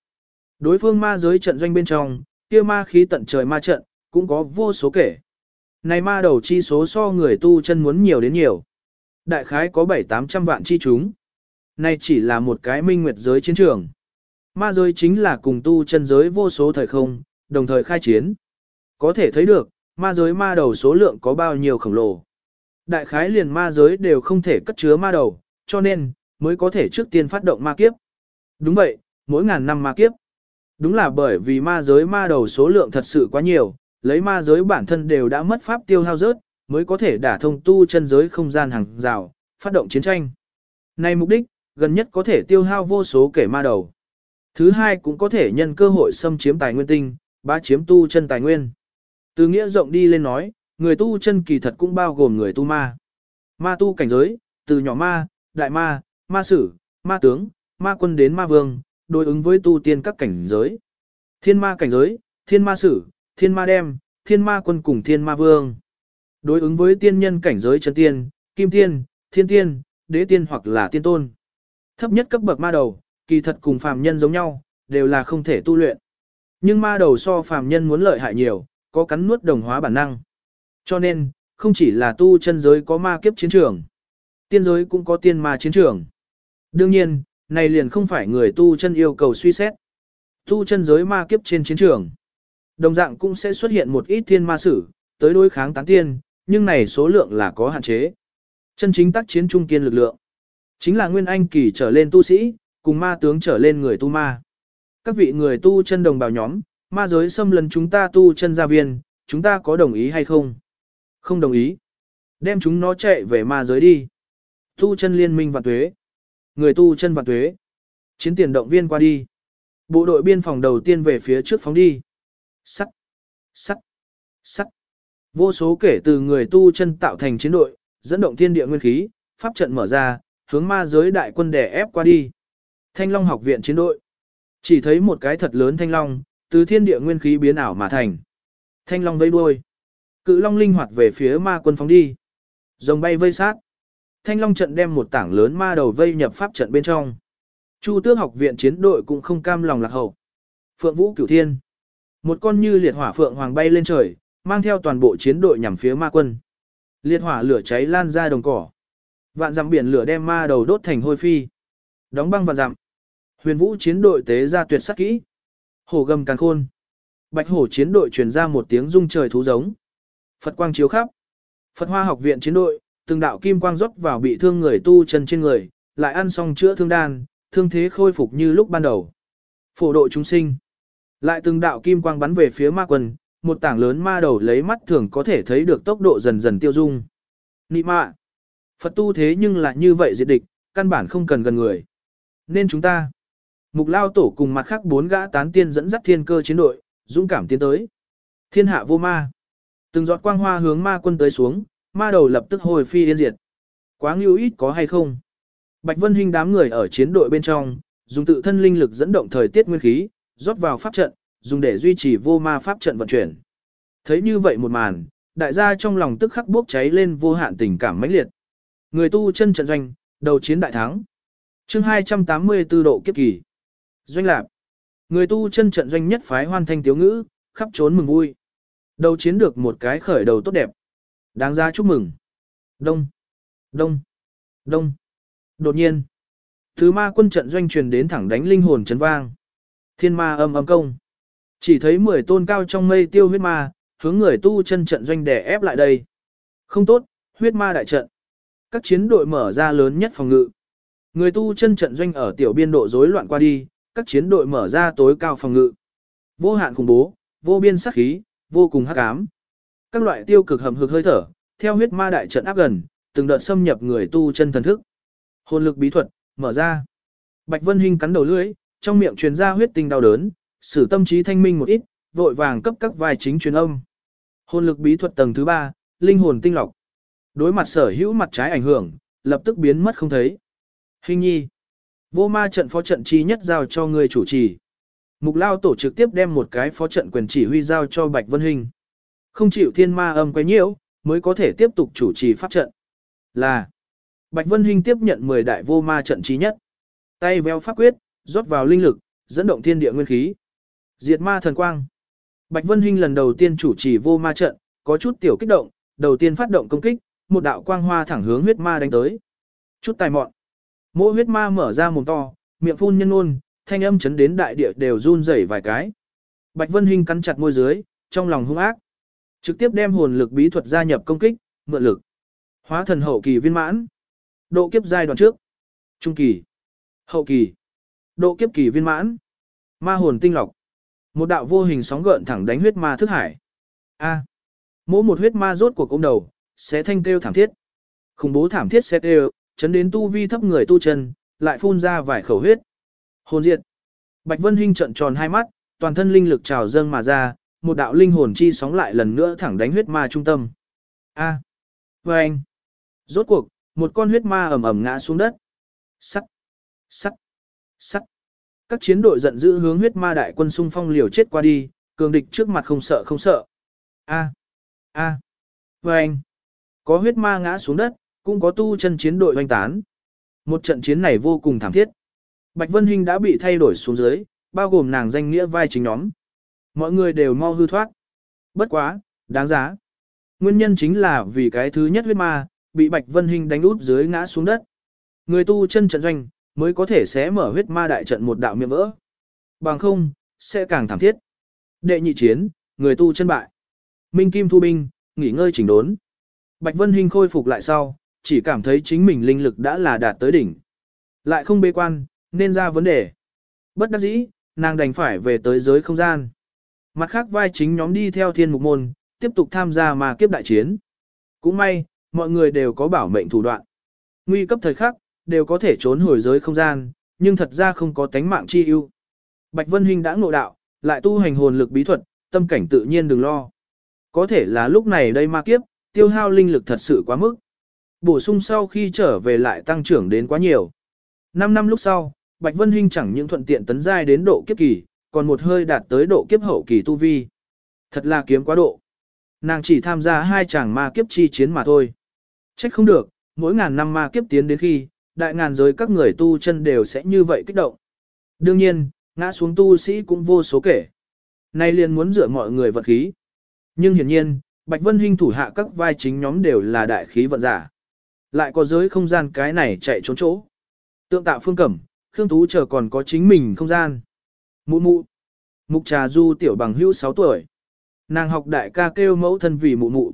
đối phương ma giới trận doanh bên trong, kia ma khí tận trời ma trận, cũng có vô số kể. Này ma đầu chi số so người tu chân muốn nhiều đến nhiều. Đại khái có 7-800 vạn chi chúng. Này chỉ là một cái minh nguyệt giới chiến trường. Ma giới chính là cùng tu chân giới vô số thời không, đồng thời khai chiến. Có thể thấy được, ma giới ma đầu số lượng có bao nhiêu khổng lồ. Đại khái liền ma giới đều không thể cất chứa ma đầu, cho nên, mới có thể trước tiên phát động ma kiếp. Đúng vậy, mỗi ngàn năm ma kiếp. Đúng là bởi vì ma giới ma đầu số lượng thật sự quá nhiều, lấy ma giới bản thân đều đã mất pháp tiêu hao rớt, mới có thể đả thông tu chân giới không gian hàng rào, phát động chiến tranh. Này mục đích, gần nhất có thể tiêu hao vô số kể ma đầu. Thứ hai cũng có thể nhân cơ hội xâm chiếm tài nguyên tinh, bá chiếm tu chân tài nguyên. Từ nghĩa rộng đi lên nói, người tu chân kỳ thật cũng bao gồm người tu ma. Ma tu cảnh giới, từ nhỏ ma, đại ma, ma sử, ma tướng, ma quân đến ma vương, đối ứng với tu tiên các cảnh giới. Thiên ma cảnh giới, thiên ma sử, thiên ma đem, thiên ma quân cùng thiên ma vương. Đối ứng với tiên nhân cảnh giới chân tiên, kim tiên, thiên tiên, đế tiên hoặc là tiên tôn. Thấp nhất cấp bậc ma đầu, kỳ thật cùng phàm nhân giống nhau, đều là không thể tu luyện. Nhưng ma đầu so phàm nhân muốn lợi hại nhiều, có cắn nuốt đồng hóa bản năng. Cho nên, không chỉ là tu chân giới có ma kiếp chiến trường, tiên giới cũng có tiên ma chiến trường. Đương nhiên, này liền không phải người tu chân yêu cầu suy xét. Tu chân giới ma kiếp trên chiến trường. Đồng dạng cũng sẽ xuất hiện một ít tiên ma sử, tới đối kháng tán tiên, nhưng này số lượng là có hạn chế. Chân chính tác chiến trung kiên lực lượng. Chính là nguyên anh kỳ trở lên tu sĩ, cùng ma tướng trở lên người tu ma. Các vị người tu chân đồng bào nhóm, ma giới xâm lấn chúng ta tu chân gia viên, chúng ta có đồng ý hay không? Không đồng ý. Đem chúng nó chạy về ma giới đi. Tu chân liên minh và tuế. Người tu chân và tuế. Chiến tiền động viên qua đi. Bộ đội biên phòng đầu tiên về phía trước phóng đi. Sắt, sắt, sắt. Vô số kể từ người tu chân tạo thành chiến đội, dẫn động thiên địa nguyên khí, pháp trận mở ra, hướng ma giới đại quân đè ép qua đi. Thanh Long học viện chiến đội. Chỉ thấy một cái thật lớn thanh long, từ thiên địa nguyên khí biến ảo mà thành. Thanh long vây đuôi. Cự long linh hoạt về phía ma quân phóng đi. Rồng bay vây sát. Thanh long trận đem một tảng lớn ma đầu vây nhập pháp trận bên trong. Chu tước học viện chiến đội cũng không cam lòng lạc hậu. Phượng vũ cửu thiên. Một con như liệt hỏa phượng hoàng bay lên trời, mang theo toàn bộ chiến đội nhằm phía ma quân. Liệt hỏa lửa cháy lan ra đồng cỏ. Vạn dặm biển lửa đem ma đầu đốt thành hôi phi. Đóng băng vạn dặm. Huyền vũ chiến đội tế ra tuyệt sắc kỹ. Hổ gầm càng khôn. Bạch hổ chiến đội truyền ra một tiếng rung trời thú giống. Phật quang chiếu khắp. Phật hoa học viện chiến đội, từng đạo kim quang rót vào bị thương người tu chân trên người, lại ăn xong chữa thương đan, thương thế khôi phục như lúc ban đầu. Phổ độ chúng sinh. Lại từng đạo kim quang bắn về phía ma quân, một tảng lớn ma đầu lấy mắt thường có thể thấy được tốc độ dần dần tiêu dung. Nị mạ. Phật tu thế nhưng lại như vậy diệt địch, căn bản không cần gần người. Nên chúng ta. Mục lao tổ cùng mặt khác bốn gã tán tiên dẫn dắt thiên cơ chiến đội, dũng cảm tiến tới. Thiên hạ vô ma. Từng giọt quang hoa hướng ma quân tới xuống, ma đầu lập tức hồi phi yên diệt. Quá ngưu ít có hay không? Bạch Vân Hinh đám người ở chiến đội bên trong, dùng tự thân linh lực dẫn động thời tiết nguyên khí, rót vào pháp trận, dùng để duy trì vô ma pháp trận vận chuyển. Thấy như vậy một màn, đại gia trong lòng tức khắc bốc cháy lên vô hạn tình cảm mãnh liệt. Người tu chân trận doanh, đầu chiến đại thắng. Chương 284 độ kiếp kỳ. Doanh lạc. Người tu chân trận doanh nhất phái hoan thanh tiếu ngữ, khắp trốn mừng vui. Đầu chiến được một cái khởi đầu tốt đẹp. Đáng ra chúc mừng. Đông. Đông. Đông. Đột nhiên. Thứ ma quân trận doanh truyền đến thẳng đánh linh hồn chấn vang. Thiên ma âm âm công. Chỉ thấy mười tôn cao trong mây tiêu huyết ma, hướng người tu chân trận doanh đè ép lại đây. Không tốt, huyết ma đại trận. Các chiến đội mở ra lớn nhất phòng ngự. Người tu chân trận doanh ở tiểu biên độ rối loạn qua đi, các chiến đội mở ra tối cao phòng ngự. Vô hạn khủng bố, vô biên sát khí, vô cùng hắc ám. Các loại tiêu cực hầm hực hơi thở, theo huyết ma đại trận áp gần, từng đợt xâm nhập người tu chân thần thức. Hồn lực bí thuật, mở ra. Bạch Vân Hinh cắn đầu lưỡi, trong miệng truyền ra huyết tinh đau đớn, sử tâm trí thanh minh một ít, vội vàng cấp các vai chính truyền âm. Hồn lực bí thuật tầng thứ 3, linh hồn tinh lọc. Đối mặt sở hữu mặt trái ảnh hưởng, lập tức biến mất không thấy. Hình nhi. Vô ma trận phó trận chi nhất giao cho người chủ trì. Mục lao tổ trực tiếp đem một cái phó trận quyền chỉ huy giao cho Bạch Vân Hình. Không chịu thiên ma âm quấy nhiễu, mới có thể tiếp tục chủ trì pháp trận. Là. Bạch Vân Hinh tiếp nhận 10 đại vô ma trận trí nhất. Tay veo pháp quyết, rót vào linh lực, dẫn động thiên địa nguyên khí. Diệt ma thần quang. Bạch Vân Hinh lần đầu tiên chủ trì vô ma trận, có chút tiểu kích động, đầu tiên phát động công kích, một đạo quang hoa thẳng hướng huyết ma đánh tới. Chút tài mọn. Mỗi huyết ma mở ra mồm to, miệng phun nhân ôn, thanh âm chấn đến đại địa đều run rẩy vài cái. Bạch Vân Hinh cắn chặt môi dưới, trong lòng hung ác. Trực tiếp đem hồn lực bí thuật gia nhập công kích, mượn lực. Hóa thần hậu kỳ viên mãn. Độ kiếp giai đoạn trước. Trung kỳ. Hậu kỳ. Độ kiếp kỳ viên mãn. Ma hồn tinh lọc. Một đạo vô hình sóng gợn thẳng đánh huyết ma thức hải. A. Mỗi một huyết ma rốt cuộc ôm đầu, sẽ thanh kêu thảm thiết. Khủng bố thảm thiết sẽ kêu, chấn đến tu vi thấp người tu chân, lại phun ra vài khẩu huyết. Hồn diệt. Bạch Vân Hinh trận tròn hai mắt, toàn thân linh lực trào dâng mà ra, một đạo linh hồn chi sóng lại lần nữa thẳng đánh huyết ma trung tâm. A. À. Và anh. Rốt cuộc, một con huyết ma ầm ầm ngã xuống đất. Sắt. Sắt. Sắt. Các chiến đội giận dữ hướng huyết ma đại quân xung phong liều chết qua đi, cường địch trước mặt không sợ không sợ. A. A. Và anh. Có huyết ma ngã xuống đất, cũng có tu chân chiến đội hoành tán. Một trận chiến này vô cùng thảm thiết. Bạch Vân Hinh đã bị thay đổi xuống dưới, bao gồm nàng danh nghĩa vai chính nhóm. Mọi người đều mau hư thoát. Bất quá, đáng giá. Nguyên nhân chính là vì cái thứ nhất huyết ma, bị Bạch Vân Hinh đánh út dưới ngã xuống đất. Người tu chân trận doanh, mới có thể sẽ mở huyết ma đại trận một đạo miệng vỡ. Bằng không, sẽ càng thảm thiết. Đệ nhị chiến, người tu chân bại. Minh Kim thu binh, nghỉ ngơi chỉnh đốn. Bạch Vân Hinh khôi phục lại sau, chỉ cảm thấy chính mình linh lực đã là đạt tới đỉnh. Lại không bê quan, nên ra vấn đề. Bất đắc dĩ, nàng đành phải về tới giới không gian. Mặt khác vai chính nhóm đi theo thiên mục môn, tiếp tục tham gia mà kiếp đại chiến. Cũng may, mọi người đều có bảo mệnh thủ đoạn. Nguy cấp thời khắc, đều có thể trốn hồi giới không gian, nhưng thật ra không có tánh mạng chi ưu. Bạch Vân Hinh đã ngộ đạo, lại tu hành hồn lực bí thuật, tâm cảnh tự nhiên đừng lo. Có thể là lúc này đây ma kiếp, tiêu hao linh lực thật sự quá mức. Bổ sung sau khi trở về lại tăng trưởng đến quá nhiều. 5 năm lúc sau, Bạch Vân Hinh chẳng những thuận tiện tấn giai đến độ kiếp kỳ, còn một hơi đạt tới độ kiếp hậu kỳ tu vi. Thật là kiếm quá độ. Nàng chỉ tham gia hai chàng ma kiếp chi chiến mà thôi. Trách không được, mỗi ngàn năm ma kiếp tiến đến khi, đại ngàn giới các người tu chân đều sẽ như vậy kích động. Đương nhiên, ngã xuống tu sĩ cũng vô số kể. Nay liền muốn dựa mọi người vật khí. Nhưng hiển nhiên, Bạch Vân Hinh thủ hạ các vai chính nhóm đều là đại khí vận giả. Lại có giới không gian cái này chạy trốn chỗ. Tượng tạo phương cẩm, Khương Tú chờ còn có chính mình không gian. Mụ mụ. Mục trà du tiểu bằng hữu 6 tuổi. Nàng học đại ca kêu mẫu thân vì mụ mụ.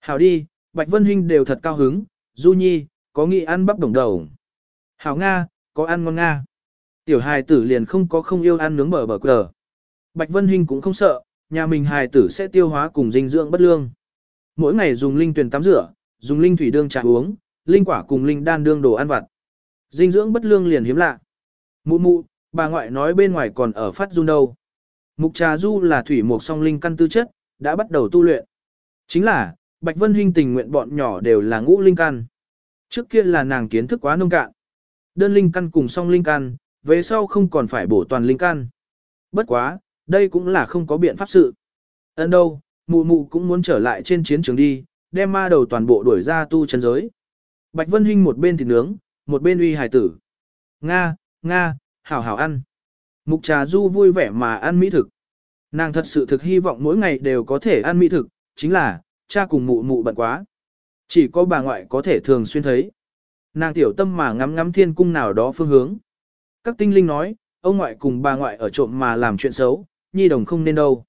Hảo đi, Bạch Vân Hinh đều thật cao hứng, Du Nhi, có nghị ăn bắp đồng đầu. Hảo Nga, có ăn ngon Nga. Tiểu hài tử liền không có không yêu ăn nướng bờ bờ cờ. Bạch Vân Hinh cũng không sợ, nhà mình hài tử sẽ tiêu hóa cùng dinh dưỡng bất lương. Mỗi ngày dùng linh tuyển tắm rửa, dùng linh thủy đương trà uống, linh quả cùng linh đan đương đồ ăn vặt. Dinh dưỡng bất lương liền hiếm lạ. Mụ mụ, bà ngoại nói bên ngoài còn ở phát run đâu. Mục trà du là thủy mục song linh căn tư chất, đã bắt đầu tu luyện. Chính là, Bạch Vân Hinh tình nguyện bọn nhỏ đều là ngũ linh căn. Trước kia là nàng kiến thức quá nông cạn. Đơn linh căn cùng song linh căn, về sau không còn phải bổ toàn linh căn. Bất quá, đây cũng là không có biện pháp sự. Ấn đâu, mụ mụ cũng muốn trở lại trên chiến trường đi, đem ma đầu toàn bộ đuổi ra tu chân giới. Bạch Vân Hinh một bên thịt nướng, một bên uy hài tử. Nga, Nga, hảo hảo ăn. Mục trà du vui vẻ mà ăn mỹ thực. Nàng thật sự thực hy vọng mỗi ngày đều có thể ăn mỹ thực, chính là, cha cùng mụ mụ bận quá. Chỉ có bà ngoại có thể thường xuyên thấy. Nàng tiểu tâm mà ngắm ngắm thiên cung nào đó phương hướng. Các tinh linh nói, ông ngoại cùng bà ngoại ở trộm mà làm chuyện xấu, nhi đồng không nên đâu.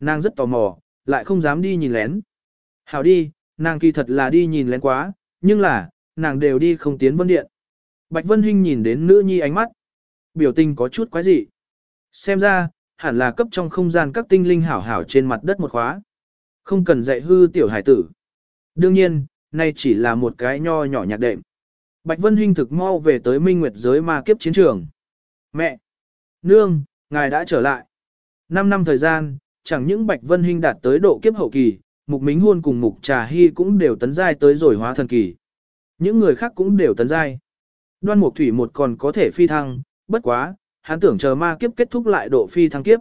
Nàng rất tò mò, lại không dám đi nhìn lén. Hảo đi, nàng kỳ thật là đi nhìn lén quá, nhưng là, nàng đều đi không tiến vân điện. Bạch Vân Hinh nhìn đến nữ nhi ánh mắt. Biểu tình có chút quái dị. Xem ra, hẳn là cấp trong không gian các tinh linh hảo hảo trên mặt đất một khóa. Không cần dạy hư tiểu hải tử. Đương nhiên, nay chỉ là một cái nho nhỏ nhạc đệm. Bạch Vân Hinh thực mau về tới minh nguyệt giới ma kiếp chiến trường. Mẹ! Nương, ngài đã trở lại. Năm năm thời gian, chẳng những Bạch Vân Hinh đạt tới độ kiếp hậu kỳ, Mục Mính Hôn cùng Mục Trà Hy cũng đều tấn giai tới rồi hóa thần kỳ. Những người khác cũng đều tấn giai. Đoan Mục Thủy một còn có thể phi thăng, bất quá, hắn tưởng chờ ma kiếp kết thúc lại độ phi thăng kiếp.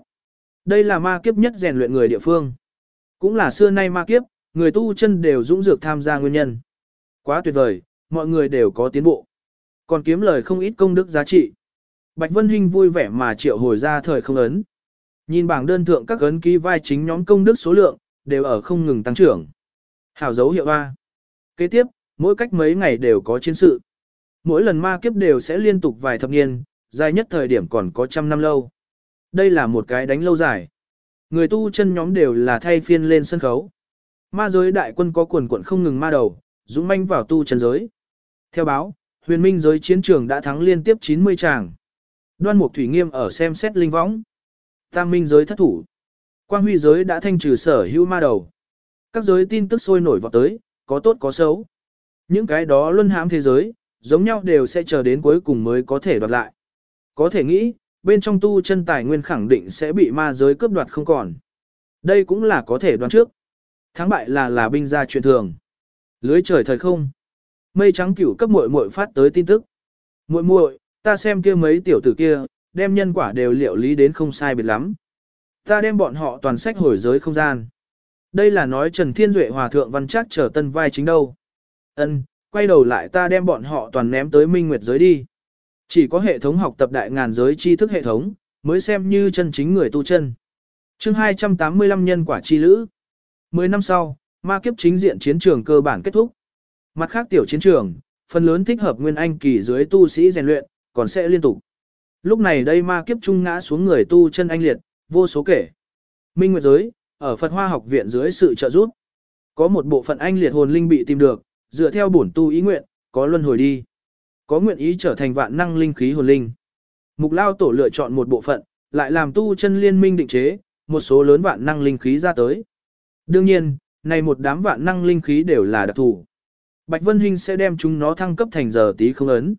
Đây là ma kiếp nhất rèn luyện người địa phương. Cũng là xưa nay ma kiếp, người tu chân đều dũng dược tham gia nguyên nhân. Quá tuyệt vời, mọi người đều có tiến bộ. Còn kiếm lời không ít công đức giá trị. Bạch Vân Hinh vui vẻ mà triệu hồi ra thời không ấn. Nhìn bảng đơn thượng các ấn ký vai chính nhóm công đức số lượng, đều ở không ngừng tăng trưởng. Hảo dấu hiệu A. Kế tiếp, mỗi cách mấy ngày đều có chiến sự. Mỗi lần ma kiếp đều sẽ liên tục vài thập niên, dài nhất thời điểm còn có trăm năm lâu. Đây là một cái đánh lâu dài. Người tu chân nhóm đều là thay phiên lên sân khấu. Ma giới đại quân có quần quận không ngừng ma đầu, dũng manh vào tu chân giới. Theo báo, huyền minh giới chiến trường đã thắng liên tiếp 90 tràng. Đoan Mục Thủy Nghiêm ở xem xét linh võng. Tam minh giới thất thủ. Quang huy giới đã thanh trừ sở hữu ma đầu. Các giới tin tức sôi nổi vọt tới, có tốt có xấu. Những cái đó luân hãm thế giới, giống nhau đều sẽ chờ đến cuối cùng mới có thể đoạt lại. Có thể nghĩ, bên trong tu chân tài nguyên khẳng định sẽ bị ma giới cướp đoạt không còn. Đây cũng là có thể đoán trước. Thắng bại là là binh gia chuyện thường. Lưới trời thời không. Mây trắng cửu cấp muội muội phát tới tin tức. Muội muội, ta xem kia mấy tiểu tử kia, đem nhân quả đều liệu lý đến không sai biệt lắm. Ta đem bọn họ toàn sách hồi giới không gian. Đây là nói Trần Thiên Duệ Hòa Thượng Văn Trác trở tân vai chính đâu. Ân, quay đầu lại ta đem bọn họ toàn ném tới minh nguyệt giới đi. Chỉ có hệ thống học tập đại ngàn giới tri thức hệ thống, mới xem như chân chính người tu chân. chương 285 nhân quả chi lữ. Mười năm sau, ma kiếp chính diện chiến trường cơ bản kết thúc. Mặt khác tiểu chiến trường, phần lớn thích hợp nguyên anh kỳ dưới tu sĩ rèn luyện, còn sẽ liên tục. Lúc này đây ma kiếp trung ngã xuống người tu chân anh liệt, vô số kể. Minh Nguyệt giới, ở Phật Hoa học viện dưới sự trợ giúp, có một bộ phận anh liệt hồn linh bị tìm được, dựa theo bổn tu ý nguyện, có luân hồi đi. Có nguyện ý trở thành vạn năng linh khí hồn linh. Mục Lao tổ lựa chọn một bộ phận, lại làm tu chân liên minh định chế, một số lớn vạn năng linh khí ra tới. Đương nhiên, này một đám vạn năng linh khí đều là đặc thù. Bạch Vân Hinh sẽ đem chúng nó thăng cấp thành giờ tí không ấn.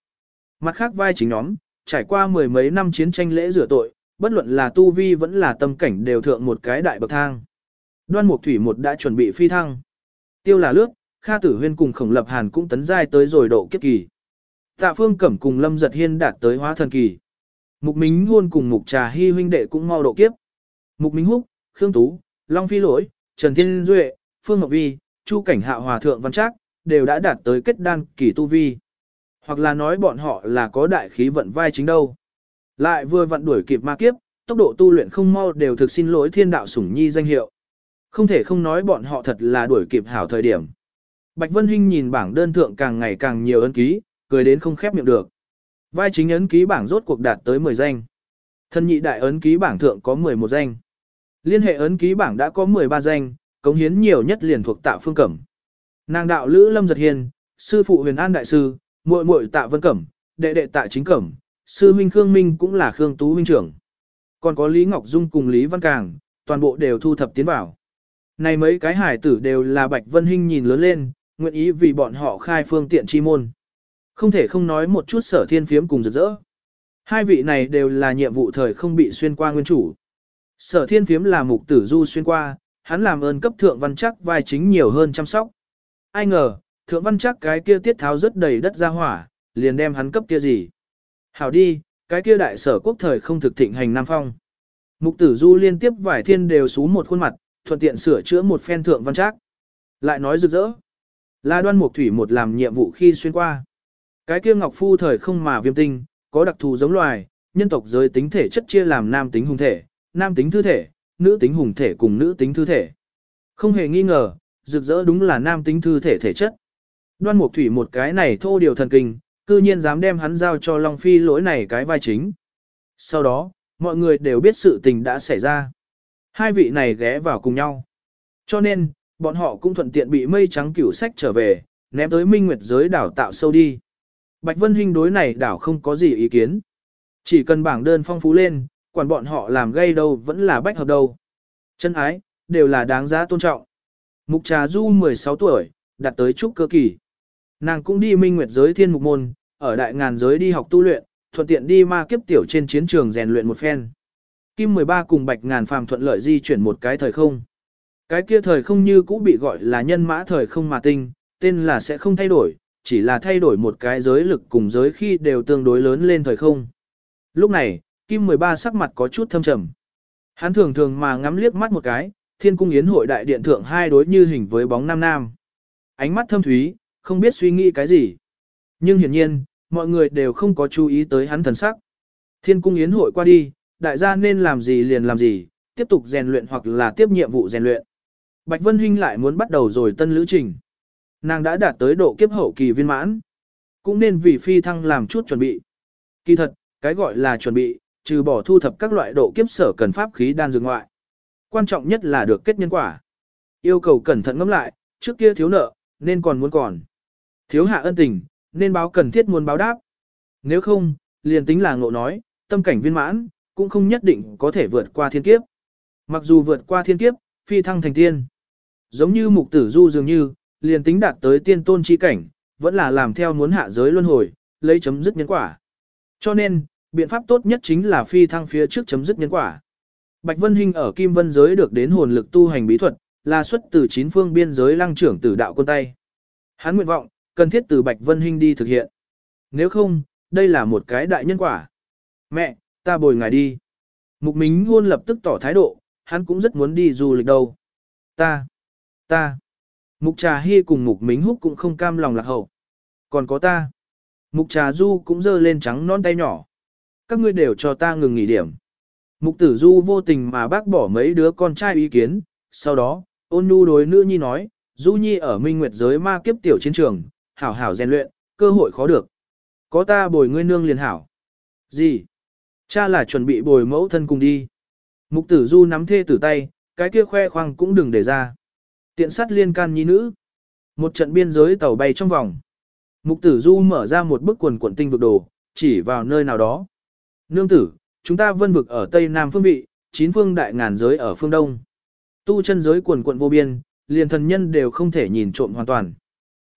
Mặt khác vai chính nhóm, trải qua mười mấy năm chiến tranh lễ rửa tội, bất luận là tu vi vẫn là tâm cảnh đều thượng một cái đại bậc thang. Đoan Mục Thủy một đã chuẩn bị phi thăng. Tiêu là lướt, Kha Tử Huyên cùng Khổng Lập Hàn cũng tấn giai tới rồi độ kiếp kỳ. Tạ Phương Cẩm cùng Lâm Giật Hiên đạt tới hóa thần kỳ. Mục Minh Huôn cùng Mục Trà Hy huynh đệ cũng mau độ kiếp. Mục Minh Húc, Khương Tú, Long Phi Lỗi, Trần Thiên Duệ, Phương Ngọc Vi, Chu Cảnh Hạ Hòa Thượng Văn Trác đều đã đạt tới kết đan kỳ tu vi. Hoặc là nói bọn họ là có đại khí vận vai chính đâu. Lại vừa vận đuổi kịp ma kiếp, tốc độ tu luyện không mau đều thực xin lỗi thiên đạo sủng nhi danh hiệu. Không thể không nói bọn họ thật là đuổi kịp hảo thời điểm. Bạch Vân Hinh nhìn bảng đơn thượng càng ngày càng nhiều ấn ký, cười đến không khép miệng được. Vai chính ấn ký bảng rốt cuộc đạt tới 10 danh. Thân nhị đại ấn ký bảng thượng có 11 danh. Liên hệ ấn ký bảng đã có 13 danh, cống hiến nhiều nhất liền thuộc Tạ Phương Cẩm. Nàng đạo Lữ Lâm Giật Hiền, sư phụ Huyền An đại sư, muội muội Tạ Vân Cẩm, đệ đệ Tạ Chính Cẩm, sư huynh Khương Minh cũng là Khương Tú huynh trưởng. Còn có Lý Ngọc Dung cùng Lý Văn Càng, toàn bộ đều thu thập tiến vào. Này mấy cái hải tử đều là Bạch Vân Hinh nhìn lớn lên, nguyện ý vì bọn họ khai phương tiện chi môn. Không thể không nói một chút sở thiên phiếm cùng rực rỡ. Hai vị này đều là nhiệm vụ thời không bị xuyên qua nguyên chủ. Sở thiên phiếm là mục tử du xuyên qua, hắn làm ơn cấp thượng văn chắc vai chính nhiều hơn chăm sóc. Ai ngờ, thượng văn chắc cái kia tiết tháo rất đầy đất ra hỏa, liền đem hắn cấp kia gì. Hảo đi, cái kia đại sở quốc thời không thực thịnh hành Nam Phong. Mục tử du liên tiếp vải thiên đều xuống một khuôn mặt, thuận tiện sửa chữa một phen thượng văn chắc. Lại nói rực rỡ. Là đoan mục thủy một làm nhiệm vụ khi xuyên qua. Cái kia ngọc phu thời không mà viêm tinh, có đặc thù giống loài, nhân tộc giới tính thể chất chia làm nam tính hùng thể, nam tính thư thể, nữ tính hùng thể cùng nữ tính thư thể. Không hề nghi ngờ, rực rỡ đúng là nam tính thư thể thể chất. Đoan mục thủy một cái này thô điều thần kinh, cư nhiên dám đem hắn giao cho Long Phi lỗi này cái vai chính. Sau đó, mọi người đều biết sự tình đã xảy ra. Hai vị này ghé vào cùng nhau. Cho nên, bọn họ cũng thuận tiện bị mây trắng cửu sách trở về, ném tới minh nguyệt giới đảo tạo sâu đi. Bạch Vân Hinh đối này đảo không có gì ý kiến. Chỉ cần bảng đơn phong phú lên, quản bọn họ làm gây đâu vẫn là bách hợp đâu. Chân ái, đều là đáng giá tôn trọng. Mục trà du 16 tuổi, đạt tới trúc cơ kỳ. Nàng cũng đi minh nguyệt giới thiên mục môn, ở đại ngàn giới đi học tu luyện, thuận tiện đi ma kiếp tiểu trên chiến trường rèn luyện một phen. Kim 13 cùng bạch ngàn phàm thuận lợi di chuyển một cái thời không. Cái kia thời không như cũ bị gọi là nhân mã thời không mà tinh, tên là sẽ không thay đổi, chỉ là thay đổi một cái giới lực cùng giới khi đều tương đối lớn lên thời không. Lúc này, Kim 13 sắc mặt có chút thâm trầm. Hắn thường thường mà ngắm liếc mắt một cái, thiên cung yến hội đại điện thượng hai đối như hình với bóng nam nam. Ánh mắt thâm thúy, không biết suy nghĩ cái gì. Nhưng hiển nhiên, mọi người đều không có chú ý tới hắn thần sắc. Thiên cung yến hội qua đi, đại gia nên làm gì liền làm gì, tiếp tục rèn luyện hoặc là tiếp nhiệm vụ rèn luyện. Bạch Vân Hinh lại muốn bắt đầu rồi tân lữ trình. Nàng đã đạt tới độ kiếp hậu kỳ viên mãn. Cũng nên vì phi thăng làm chút chuẩn bị. Kỳ thật, cái gọi là chuẩn bị, trừ bỏ thu thập các loại độ kiếp sở cần pháp khí đan dược ngoại. Quan trọng nhất là được kết nhân quả. Yêu cầu cẩn thận ngẫm lại, trước kia thiếu nợ, nên còn muốn còn. Thiếu hạ ân tình, nên báo cần thiết muốn báo đáp. Nếu không, liền tính là ngộ nói, tâm cảnh viên mãn, cũng không nhất định có thể vượt qua thiên kiếp. Mặc dù vượt qua thiên kiếp, phi thăng thành tiên. Giống như mục tử du dường như, liền tính đạt tới tiên tôn chi cảnh, vẫn là làm theo muốn hạ giới luân hồi, lấy chấm dứt nhân quả. Cho nên, biện pháp tốt nhất chính là phi thăng phía trước chấm dứt nhân quả. Bạch Vân Hinh ở Kim Vân giới được đến hồn lực tu hành bí thuật, là xuất từ chín phương biên giới lăng trưởng tử đạo quân tay. Hắn nguyện vọng, cần thiết từ Bạch Vân Hinh đi thực hiện. Nếu không, đây là một cái đại nhân quả. Mẹ, ta bồi ngài đi. Mục Mính Hôn lập tức tỏ thái độ, hắn cũng rất muốn đi du lịch đâu. Ta, ta. Mục Trà Hy cùng Mục Mính Húc cũng không cam lòng lạc hậu. Còn có ta. Mục Trà Du cũng giơ lên trắng non tay nhỏ. Các ngươi đều cho ta ngừng nghỉ điểm. Mục Tử Du vô tình mà bác bỏ mấy đứa con trai ý kiến, sau đó, ôn nhu đối nữ nhi nói, Du Nhi ở Minh Nguyệt giới ma kiếp tiểu chiến trường, hảo hảo rèn luyện, cơ hội khó được. Có ta bồi ngươi nương liền hảo. Gì? Cha là chuẩn bị bồi mẫu thân cùng đi. Mục tử du nắm thê tử tay, cái kia khoe khoang cũng đừng để ra. Tiện sát liên can nhi nữ. Một trận biên giới tàu bay trong vòng. Mục tử du mở ra một bức quần quần tinh vực đồ, chỉ vào nơi nào đó. Nương tử, chúng ta vân vực ở tây nam phương vị, chín phương đại ngàn giới ở phương đông. Tu chân giới quần quận vô biên, liền thần nhân đều không thể nhìn trộm hoàn toàn.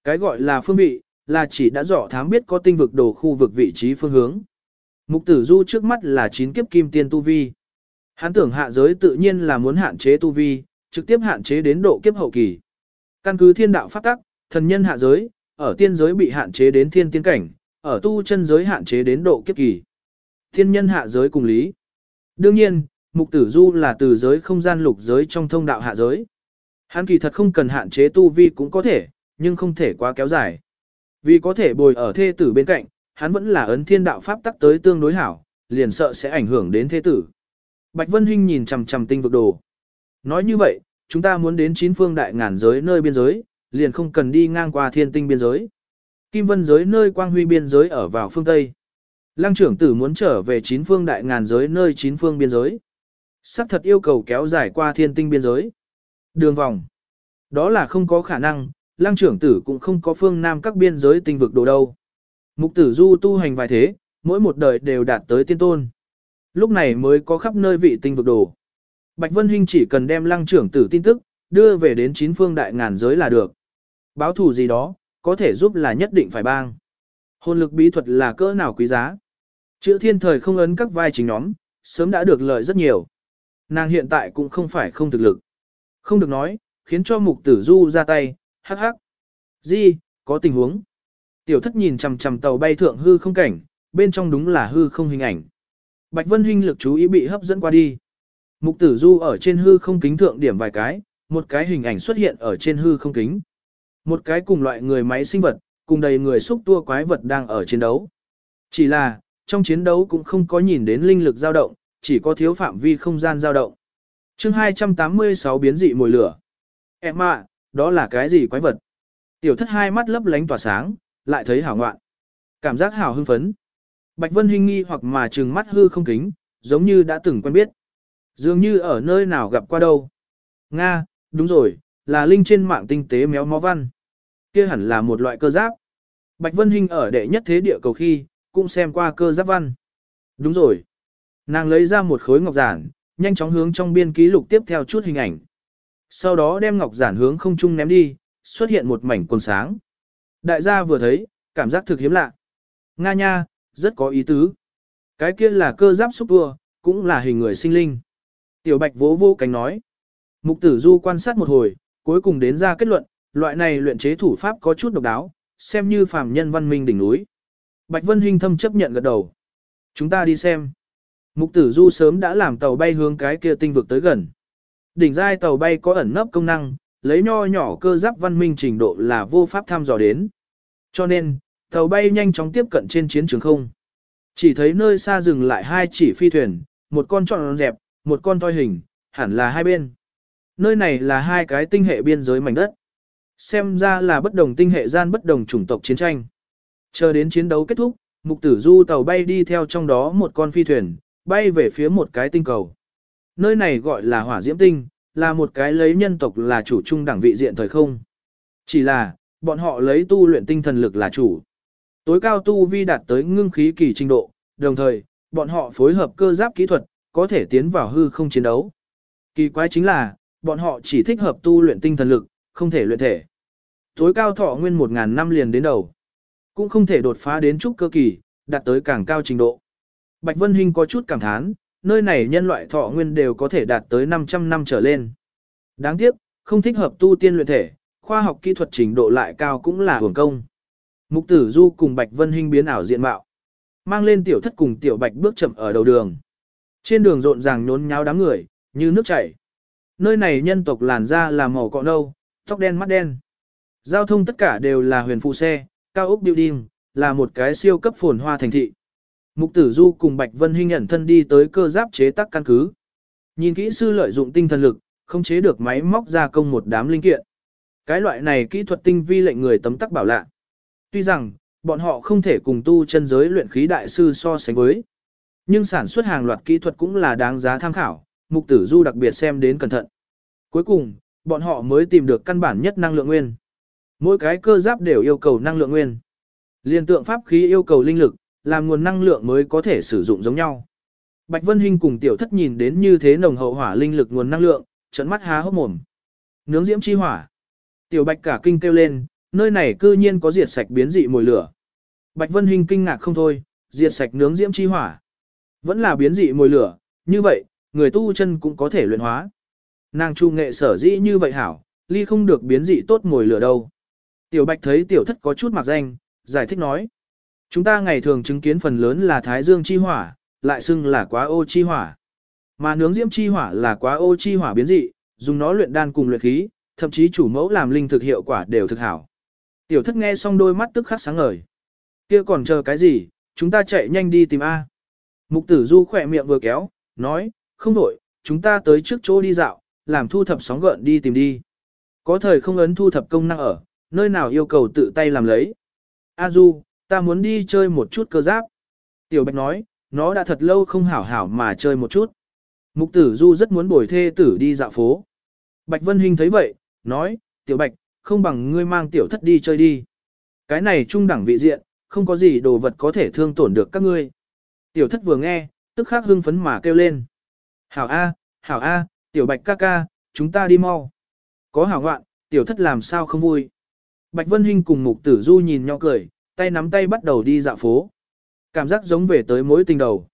Cái gọi là phương vị, là chỉ đã rõ thám biết có tinh vực đồ khu vực vị trí phương hướng. Mục tử du trước mắt là chín kiếp kim tiên tu vi. Hắn tưởng hạ giới tự nhiên là muốn hạn chế tu vi, trực tiếp hạn chế đến độ kiếp hậu kỳ. Căn cứ thiên đạo pháp tắc, thần nhân hạ giới, ở tiên giới bị hạn chế đến thiên tiên cảnh, ở tu chân giới hạn chế đến độ kiếp kỳ. Thiên nhân hạ giới cùng lý. Đương nhiên, mục tử du là từ giới không gian lục giới trong thông đạo hạ giới. Hắn kỳ thật không cần hạn chế tu vi cũng có thể, nhưng không thể quá kéo dài. Vì có thể bồi ở thê tử bên cạnh, hắn vẫn là ấn thiên đạo pháp tắc tới tương đối hảo, liền sợ sẽ ảnh hưởng đến thê tử. Bạch Vân Hinh nhìn chằm chằm tinh vực đồ. Nói như vậy, chúng ta muốn đến chín phương đại ngàn giới nơi biên giới, liền không cần đi ngang qua thiên tinh biên giới. Kim vân giới nơi quang huy biên giới ở vào phương Tây. Lăng trưởng tử muốn trở về chín phương đại ngàn giới nơi chín phương biên giới. Sắc thật yêu cầu kéo dài qua thiên tinh biên giới. Đường vòng. Đó là không có khả năng, lăng trưởng tử cũng không có phương nam các biên giới tinh vực đồ đâu. Mục tử du tu hành vài thế, mỗi một đời đều đạt tới tiên tôn. Lúc này mới có khắp nơi vị tinh vực đồ. Bạch Vân Hinh chỉ cần đem lăng trưởng tử tin tức, đưa về đến chín phương đại ngàn giới là được. Báo thù gì đó, có thể giúp là nhất định phải bang. Hồn lực bí thuật là cỡ nào quý giá. Chữ thiên thời không ấn các vai chính nhóm, sớm đã được lợi rất nhiều. Nàng hiện tại cũng không phải không thực lực. Không được nói, khiến cho mục tử du ra tay, hắc hắc. Di, có tình huống. Tiểu thất nhìn chằm chằm tàu bay thượng hư không cảnh, bên trong đúng là hư không hình ảnh. Bạch Vân Hinh lực chú ý bị hấp dẫn qua đi. Mục tử du ở trên hư không kính thượng điểm vài cái, một cái hình ảnh xuất hiện ở trên hư không kính. Một cái cùng loại người máy sinh vật, cùng đầy người xúc tua quái vật đang ở chiến đấu. Chỉ là, trong chiến đấu cũng không có nhìn đến linh lực dao động, chỉ có thiếu phạm vi không gian dao động. chương 286 biến dị mồi lửa. Em ạ, đó là cái gì quái vật? Tiểu thất hai mắt lấp lánh tỏa sáng, lại thấy hảo ngoạn. Cảm giác hảo hưng phấn. Bạch Vân Hinh nghi hoặc mà trừng mắt hư không kính, giống như đã từng quen biết. Dường như ở nơi nào gặp qua đâu. Nga, đúng rồi, là linh trên mạng tinh tế méo mó văn. Kia hẳn là một loại cơ giáp. Bạch Vân Hinh ở đệ nhất thế địa cầu khi, cũng xem qua cơ giáp văn. Đúng rồi. Nàng lấy ra một khối ngọc giản, nhanh chóng hướng trong biên ký lục tiếp theo chút hình ảnh. Sau đó đem ngọc giản hướng không trung ném đi, xuất hiện một mảnh quần sáng. Đại gia vừa thấy, cảm giác thực hiếm lạ. Nga nha, rất có ý tứ. Cái kia là cơ giáp xúc tua, cũng là hình người sinh linh. Tiểu bạch vỗ vô cánh nói. Mục tử du quan sát một hồi, cuối cùng đến ra kết luận, loại này luyện chế thủ pháp có chút độc đáo, xem như phàm nhân văn minh đỉnh núi. Bạch Vân Hinh thâm chấp nhận gật đầu. Chúng ta đi xem. Mục tử du sớm đã làm tàu bay hướng cái kia tinh vực tới gần. Đỉnh giai tàu bay có ẩn nấp công năng, lấy nho nhỏ cơ giáp văn minh trình độ là vô pháp thăm dò đến. Cho nên, tàu bay nhanh chóng tiếp cận trên chiến trường không. Chỉ thấy nơi xa dừng lại hai chỉ phi thuyền, một con tròn dẹp, một con toi hình, hẳn là hai bên. Nơi này là hai cái tinh hệ biên giới mảnh đất. Xem ra là bất đồng tinh hệ gian bất đồng chủng tộc chiến tranh. Chờ đến chiến đấu kết thúc, mục tử du tàu bay đi theo trong đó một con phi thuyền, bay về phía một cái tinh cầu. Nơi này gọi là hỏa diễm tinh, là một cái lấy nhân tộc là chủ trung đẳng vị diện thời không. Chỉ là, bọn họ lấy tu luyện tinh thần lực là chủ. Tối cao tu vi đạt tới ngưng khí kỳ trình độ, đồng thời, bọn họ phối hợp cơ giáp kỹ thuật, có thể tiến vào hư không chiến đấu. Kỳ quái chính là, bọn họ chỉ thích hợp tu luyện tinh thần lực, không thể luyện thể. Tối cao thọ nguyên 1.000 năm liền đến đầu. Cũng không thể đột phá đến trúc cơ kỳ, đạt tới càng cao trình độ. Bạch Vân Hinh có chút cảm thán, nơi này nhân loại thọ nguyên đều có thể đạt tới 500 năm trở lên. Đáng tiếc, không thích hợp tu tiên luyện thể, khoa học kỹ thuật trình độ lại cao cũng là hưởng công. Mục tử du cùng Bạch Vân Hinh biến ảo diện mạo. Mang lên tiểu thất cùng tiểu bạch bước chậm ở đầu đường. Trên đường rộn ràng nhốn nháo đám người, như nước chảy. Nơi này nhân tộc làn da là màu cọ nâu, tóc đen mắt đen. Giao thông tất cả đều là huyền phụ xe, cao ốc building, là một cái siêu cấp phồn hoa thành thị. Mục tử du cùng Bạch Vân Hinh ẩn thân đi tới cơ giáp chế tác căn cứ. Nhìn kỹ sư lợi dụng tinh thần lực, không chế được máy móc gia công một đám linh kiện. Cái loại này kỹ thuật tinh vi lệnh người tấm tắc bảo lạ. Tuy rằng, bọn họ không thể cùng tu chân giới luyện khí đại sư so sánh với. Nhưng sản xuất hàng loạt kỹ thuật cũng là đáng giá tham khảo, mục tử du đặc biệt xem đến cẩn thận. Cuối cùng, bọn họ mới tìm được căn bản nhất năng lượng nguyên. Mỗi cái cơ giáp đều yêu cầu năng lượng nguyên. Liên tượng pháp khí yêu cầu linh lực, làm nguồn năng lượng mới có thể sử dụng giống nhau. Bạch Vân Hinh cùng tiểu thất nhìn đến như thế nồng hậu hỏa linh lực nguồn năng lượng, trận mắt há hốc mồm. Nướng diễm chi hỏa. Tiểu Bạch cả kinh kêu lên, nơi này cư nhiên có diệt sạch biến dị mùi lửa. Bạch Vân Hinh kinh ngạc không thôi, diệt sạch nướng diễm chi hỏa. Vẫn là biến dị mồi lửa, như vậy, người tu chân cũng có thể luyện hóa. Nàng trung nghệ sở dĩ như vậy hảo, ly không được biến dị tốt mồi lửa đâu. Tiểu Bạch thấy tiểu thất có chút mặc danh, giải thích nói. Chúng ta ngày thường chứng kiến phần lớn là thái dương chi hỏa, lại xưng là quá ô chi hỏa. Mà nướng diễm chi hỏa là quá ô chi hỏa biến dị, dùng nó luyện đan cùng luyện khí, thậm chí chủ mẫu làm linh thực hiệu quả đều thực hảo. Tiểu thất nghe xong đôi mắt tức khắc sáng ngời. Kia còn chờ cái gì, chúng ta chạy nhanh đi tìm A. Mục tử du khỏe miệng vừa kéo, nói, không đổi, chúng ta tới trước chỗ đi dạo, làm thu thập sóng gợn đi tìm đi. Có thời không ấn thu thập công năng ở, nơi nào yêu cầu tự tay làm lấy. A du, ta muốn đi chơi một chút cơ giáp. Tiểu bạch nói, nó đã thật lâu không hảo hảo mà chơi một chút. Mục tử du rất muốn bồi thê tử đi dạo phố. Bạch Vân Hinh thấy vậy, nói, tiểu bạch, không bằng ngươi mang tiểu thất đi chơi đi. Cái này trung đẳng vị diện, không có gì đồ vật có thể thương tổn được các ngươi. Tiểu thất vừa nghe, tức khắc hưng phấn mà kêu lên. Hảo A, hảo A, tiểu bạch ca ca, chúng ta đi mau. Có hảo ngoạn, tiểu thất làm sao không vui. Bạch Vân Hinh cùng mục tử du nhìn nhau cười, tay nắm tay bắt đầu đi dạo phố. Cảm giác giống về tới mối tình đầu.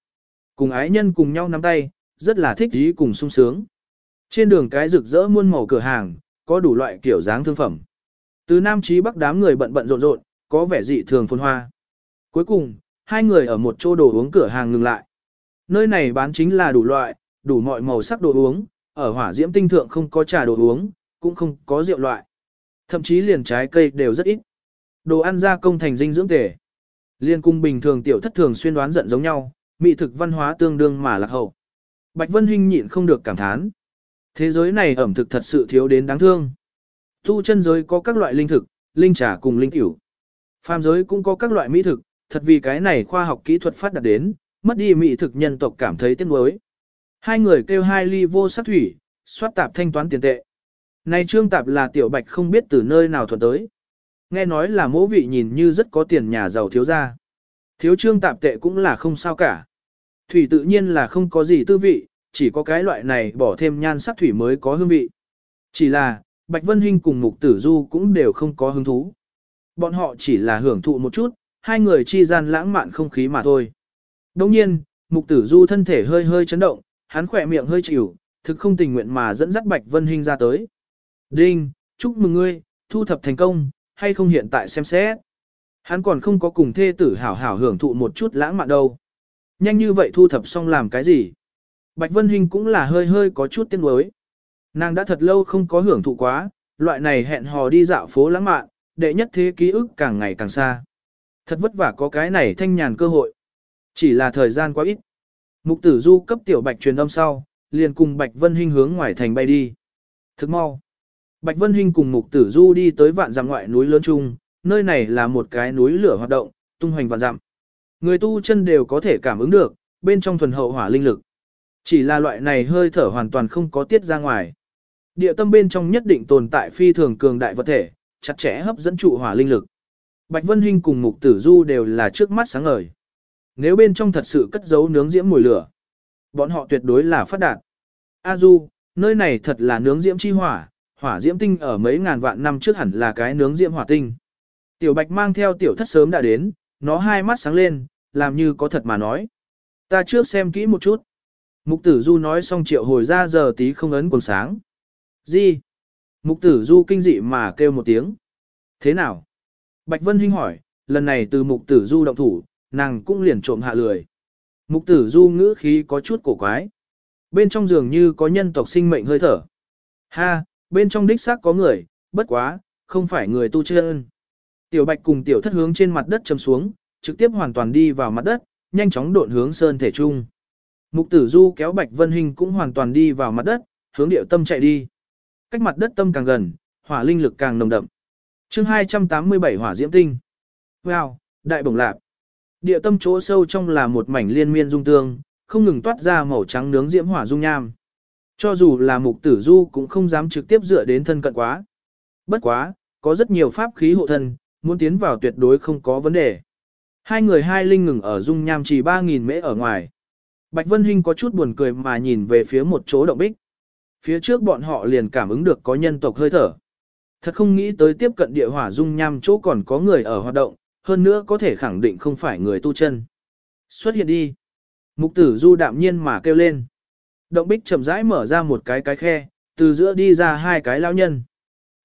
Cùng ái nhân cùng nhau nắm tay, rất là thích ý cùng sung sướng. Trên đường cái rực rỡ muôn màu cửa hàng, có đủ loại kiểu dáng thương phẩm. Từ Nam Chí Bắc đám người bận bận rộn rộn, có vẻ dị thường phồn hoa. Cuối cùng, hai người ở một chỗ đồ uống cửa hàng ngừng lại. Nơi này bán chính là đủ loại, đủ mọi màu sắc đồ uống, ở hỏa diễm tinh thượng không có trà đồ uống, cũng không có rượu loại. Thậm chí liền trái cây đều rất ít. Đồ ăn gia công thành dinh dưỡng thể, Liên cung bình thường tiểu thất thường xuyên đoán giận giống nhau, mỹ thực văn hóa tương đương mà lạc hậu. Bạch Vân Hinh nhịn không được cảm thán. Thế giới này ẩm thực thật sự thiếu đến đáng thương. Tu chân giới có các loại linh thực, linh trà cùng linh tiểu. Phàm giới cũng có các loại mỹ thực, thật vì cái này khoa học kỹ thuật phát đạt đến, mất đi mỹ thực nhân tộc cảm thấy tiếc nuối. Hai người kêu hai ly vô sắc thủy, soát tạp thanh toán tiền tệ. Này trương tạp là tiểu bạch không biết từ nơi nào thuận tới. Nghe nói là mỗ vị nhìn như rất có tiền nhà giàu thiếu gia. Thiếu trương tạp tệ cũng là không sao cả. Thủy tự nhiên là không có gì tư vị, chỉ có cái loại này bỏ thêm nhan sắc thủy mới có hương vị. Chỉ là, Bạch Vân Hinh cùng Mục Tử Du cũng đều không có hứng thú. Bọn họ chỉ là hưởng thụ một chút, hai người chi gian lãng mạn không khí mà thôi. Đồng nhiên, Mục Tử Du thân thể hơi hơi chấn động, hắn khỏe miệng hơi chịu, thực không tình nguyện mà dẫn dắt Bạch Vân Hinh ra tới. Đinh, chúc mừng ngươi, thu thập thành công, hay không hiện tại xem xét. Hắn còn không có cùng thê tử hảo hảo hưởng thụ một chút lãng mạn đâu. Nhanh như vậy thu thập xong làm cái gì? Bạch Vân Hinh cũng là hơi hơi có chút tiếc nuối. Nàng đã thật lâu không có hưởng thụ quá, loại này hẹn hò đi dạo phố lãng mạn, đệ nhất thế ký ức càng ngày càng xa. Thật vất vả có cái này thanh nhàn cơ hội. Chỉ là thời gian quá ít. Mục tử du cấp tiểu Bạch truyền âm sau, liền cùng Bạch Vân Hinh hướng ngoài thành bay đi. Thức mau. Bạch Vân Hinh cùng Mục Tử Du đi tới vạn dặm ngoại núi lớn trung, nơi này là một cái núi lửa hoạt động, tung hoành vạn dặm. Người tu chân đều có thể cảm ứng được, bên trong thuần hậu hỏa linh lực. Chỉ là loại này hơi thở hoàn toàn không có tiết ra ngoài. Địa tâm bên trong nhất định tồn tại phi thường cường đại vật thể, chặt chẽ hấp dẫn trụ hỏa linh lực. Bạch Vân Hinh cùng Mục Tử Du đều là trước mắt sáng ngời. Nếu bên trong thật sự cất giấu nướng diễm mùi lửa, bọn họ tuyệt đối là phát đạt. A Du, nơi này thật là nướng diễm chi hỏa, hỏa diễm tinh ở mấy ngàn vạn năm trước hẳn là cái nướng diễm hỏa tinh. Tiểu Bạch mang theo tiểu thất sớm đã đến, nó hai mắt sáng lên, làm như có thật mà nói. Ta trước xem kỹ một chút. Mục tử du nói xong triệu hồi ra giờ tí không ấn quần sáng. Gì? Mục tử du kinh dị mà kêu một tiếng. Thế nào? Bạch Vân Hinh hỏi, lần này từ mục tử du động thủ, nàng cũng liền trộm hạ lười. Mục tử du ngữ khí có chút cổ quái. Bên trong giường như có nhân tộc sinh mệnh hơi thở. Ha, bên trong đích xác có người, bất quá, không phải người tu chân. Tiểu Bạch cùng tiểu thất hướng trên mặt đất chầm xuống, trực tiếp hoàn toàn đi vào mặt đất, nhanh chóng độn hướng sơn thể trung. Mục tử du kéo Bạch Vân Hình cũng hoàn toàn đi vào mặt đất, hướng điệu tâm chạy đi. Cách mặt đất tâm càng gần, hỏa linh lực càng nồng đậm chương 287 hỏa diễm tinh. Wow, đại bổng lạc. Địa tâm chỗ sâu trong là một mảnh liên miên dung tương, không ngừng toát ra màu trắng nướng diễm hỏa dung nham. Cho dù là mục tử du cũng không dám trực tiếp dựa đến thân cận quá. Bất quá, có rất nhiều pháp khí hộ thân, muốn tiến vào tuyệt đối không có vấn đề. Hai người hai linh ngừng ở dung nham chỉ 3.000 mễ ở ngoài. Bạch Vân Hinh có chút buồn cười mà nhìn về phía một chỗ động bích. Phía trước bọn họ liền cảm ứng được có nhân tộc hơi thở. Thật không nghĩ tới tiếp cận địa hỏa dung nham chỗ còn có người ở hoạt động, hơn nữa có thể khẳng định không phải người tu chân. Xuất hiện đi. Mục tử du đạm nhiên mà kêu lên. Động bích chậm rãi mở ra một cái cái khe, từ giữa đi ra hai cái lao nhân.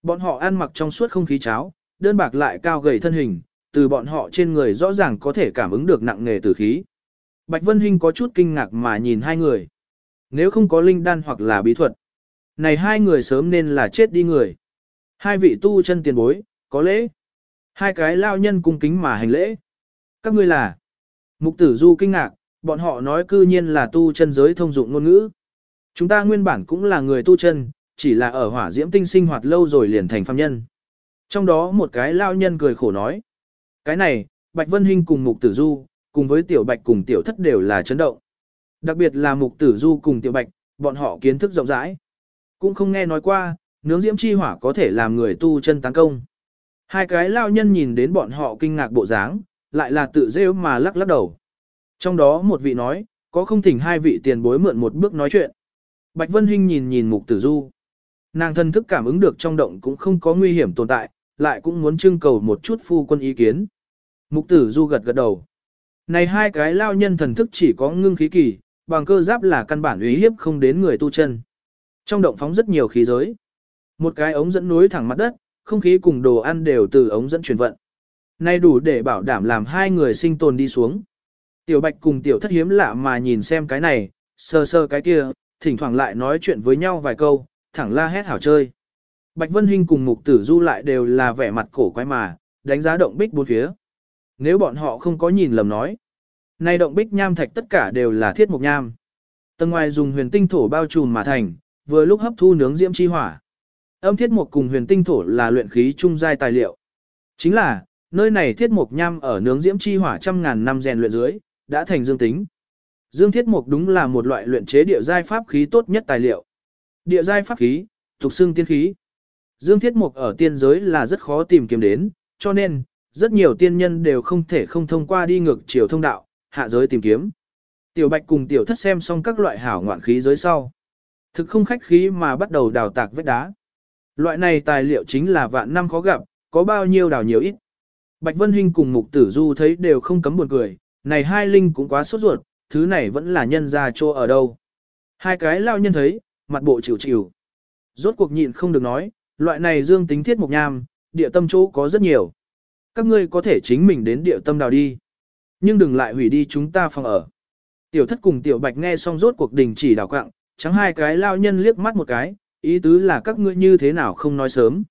Bọn họ ăn mặc trong suốt không khí cháo, đơn bạc lại cao gầy thân hình, từ bọn họ trên người rõ ràng có thể cảm ứng được nặng nề tử khí. Bạch Vân Hinh có chút kinh ngạc mà nhìn hai người. Nếu không có linh đan hoặc là bí thuật, này hai người sớm nên là chết đi người. Hai vị tu chân tiền bối, có lễ. Hai cái lao nhân cung kính mà hành lễ. Các ngươi là. Mục tử du kinh ngạc, bọn họ nói cư nhiên là tu chân giới thông dụng ngôn ngữ. Chúng ta nguyên bản cũng là người tu chân, chỉ là ở hỏa diễm tinh sinh hoạt lâu rồi liền thành phàm nhân. Trong đó một cái lao nhân cười khổ nói. Cái này, Bạch Vân Hinh cùng Mục Tử Du, cùng với Tiểu Bạch cùng Tiểu Thất đều là chấn động. Đặc biệt là Mục Tử Du cùng Tiểu Bạch, bọn họ kiến thức rộng rãi. Cũng không nghe nói qua, nướng diễm chi hỏa có thể làm người tu chân tấn công. Hai cái lao nhân nhìn đến bọn họ kinh ngạc bộ dáng, lại là tự rêu mà lắc lắc đầu. Trong đó một vị nói, có không thỉnh hai vị tiền bối mượn một bước nói chuyện. Bạch Vân Hinh nhìn nhìn Mục Tử Du. Nàng thân thức cảm ứng được trong động cũng không có nguy hiểm tồn tại, lại cũng muốn trưng cầu một chút phu quân ý kiến. Mục Tử Du gật gật đầu. Này hai cái lao nhân thần thức chỉ có ngưng khí kỳ, bằng cơ giáp là căn bản uy hiếp không đến người tu chân. Trong động phóng rất nhiều khí giới. Một cái ống dẫn nối thẳng mặt đất, không khí cùng đồ ăn đều từ ống dẫn truyền vận. Nay đủ để bảo đảm làm hai người sinh tồn đi xuống. Tiểu Bạch cùng Tiểu Thất hiếm lạ mà nhìn xem cái này, sơ sơ cái kia, thỉnh thoảng lại nói chuyện với nhau vài câu, thẳng la hét hảo chơi. Bạch Vân Hinh cùng Mục Tử Du lại đều là vẻ mặt cổ quái mà, đánh giá động bích bốn phía. Nếu bọn họ không có nhìn lầm nói, nay động bích nham thạch tất cả đều là thiết mục nham. Tầng ngoài dùng huyền tinh thổ bao trùm mà thành, vừa lúc hấp thu nướng diễm chi hỏa. Âm thiết mục cùng huyền tinh thổ là luyện khí trung giai tài liệu. Chính là, nơi này thiết mục nham ở nướng diễm chi hỏa trăm ngàn năm rèn luyện dưới, đã thành dương tính. Dương thiết mục đúng là một loại luyện chế địa giai pháp khí tốt nhất tài liệu. Địa giai pháp khí, thuộc xương tiên khí. Dương thiết mục ở tiên giới là rất khó tìm kiếm đến, cho nên, rất nhiều tiên nhân đều không thể không thông qua đi ngược chiều thông đạo, hạ giới tìm kiếm. Tiểu Bạch cùng Tiểu Thất xem xong các loại hảo ngoạn khí giới sau. Thực không khách khí mà bắt đầu đào tạc vết đá. Loại này tài liệu chính là vạn năm khó gặp, có bao nhiêu đào nhiều ít. Bạch Vân Hinh cùng Mục Tử Du thấy đều không cấm buồn cười, này hai linh cũng quá sốt ruột, thứ này vẫn là nhân ra cho ở đâu. Hai cái lao nhân thấy, mặt bộ chịu chịu. Rốt cuộc nhịn không được nói, loại này dương tính thiết mục nham, địa tâm chỗ có rất nhiều. Các ngươi có thể chính mình đến địa tâm đào đi. Nhưng đừng lại hủy đi chúng ta phòng ở. Tiểu thất cùng tiểu bạch nghe xong rốt cuộc đình chỉ đào quạng, trắng hai cái lao nhân liếc mắt một cái, ý tứ là các ngươi như thế nào không nói sớm.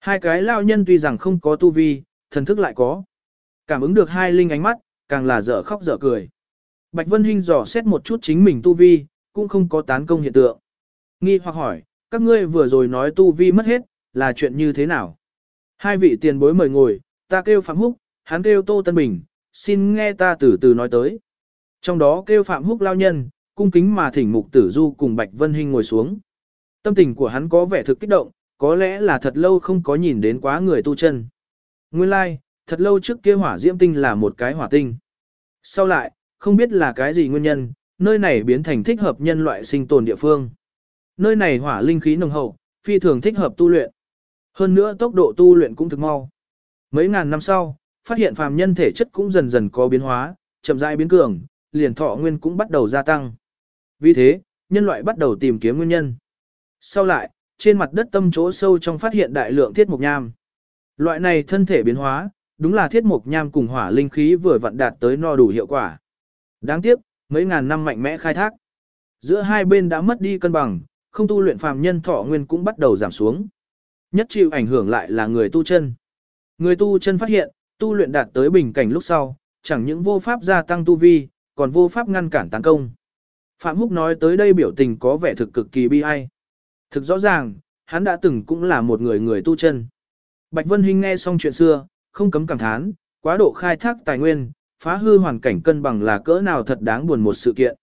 Hai cái lao nhân tuy rằng không có tu vi, thần thức lại có. Cảm ứng được hai linh ánh mắt, càng là dở khóc dở cười. Bạch Vân Hinh dò xét một chút chính mình tu vi, cũng không có tán công hiện tượng. Nghi hoặc hỏi, các ngươi vừa rồi nói tu vi mất hết, là chuyện như thế nào? Hai vị tiền bối mời ngồi, ta kêu Phạm Húc, hắn kêu Tô Tân Bình, xin nghe ta từ từ nói tới. Trong đó kêu Phạm Húc lao nhân, cung kính mà thỉnh mục tử du cùng Bạch Vân Hinh ngồi xuống. Tâm tình của hắn có vẻ thực kích động, có lẽ là thật lâu không có nhìn đến quá người tu chân. Nguyên lai, like, thật lâu trước kia hỏa diễm tinh là một cái hỏa tinh. Sau lại, không biết là cái gì nguyên nhân, nơi này biến thành thích hợp nhân loại sinh tồn địa phương. Nơi này hỏa linh khí nồng hậu, phi thường thích hợp tu luyện. Hơn nữa tốc độ tu luyện cũng thực mau. Mấy ngàn năm sau, phát hiện phàm nhân thể chất cũng dần dần có biến hóa, chậm rãi biến cường, liền thọ nguyên cũng bắt đầu gia tăng. Vì thế, nhân loại bắt đầu tìm kiếm nguyên nhân. Sau lại, trên mặt đất tâm chỗ sâu trong phát hiện đại lượng thiết mục nham. Loại này thân thể biến hóa, đúng là thiết mục nham cùng hỏa linh khí vừa vặn đạt tới no đủ hiệu quả. Đáng tiếc, mấy ngàn năm mạnh mẽ khai thác. Giữa hai bên đã mất đi cân bằng, không tu luyện phàm nhân thọ nguyên cũng bắt đầu giảm xuống. Nhất chịu ảnh hưởng lại là người tu chân. Người tu chân phát hiện, tu luyện đạt tới bình cảnh lúc sau, chẳng những vô pháp gia tăng tu vi, còn vô pháp ngăn cản tấn công. Phạm Húc nói tới đây biểu tình có vẻ thực cực kỳ bi ai. Thực rõ ràng, hắn đã từng cũng là một người người tu chân. Bạch Vân Hinh nghe xong chuyện xưa, không cấm cảm thán, quá độ khai thác tài nguyên, phá hư hoàn cảnh cân bằng là cỡ nào thật đáng buồn một sự kiện.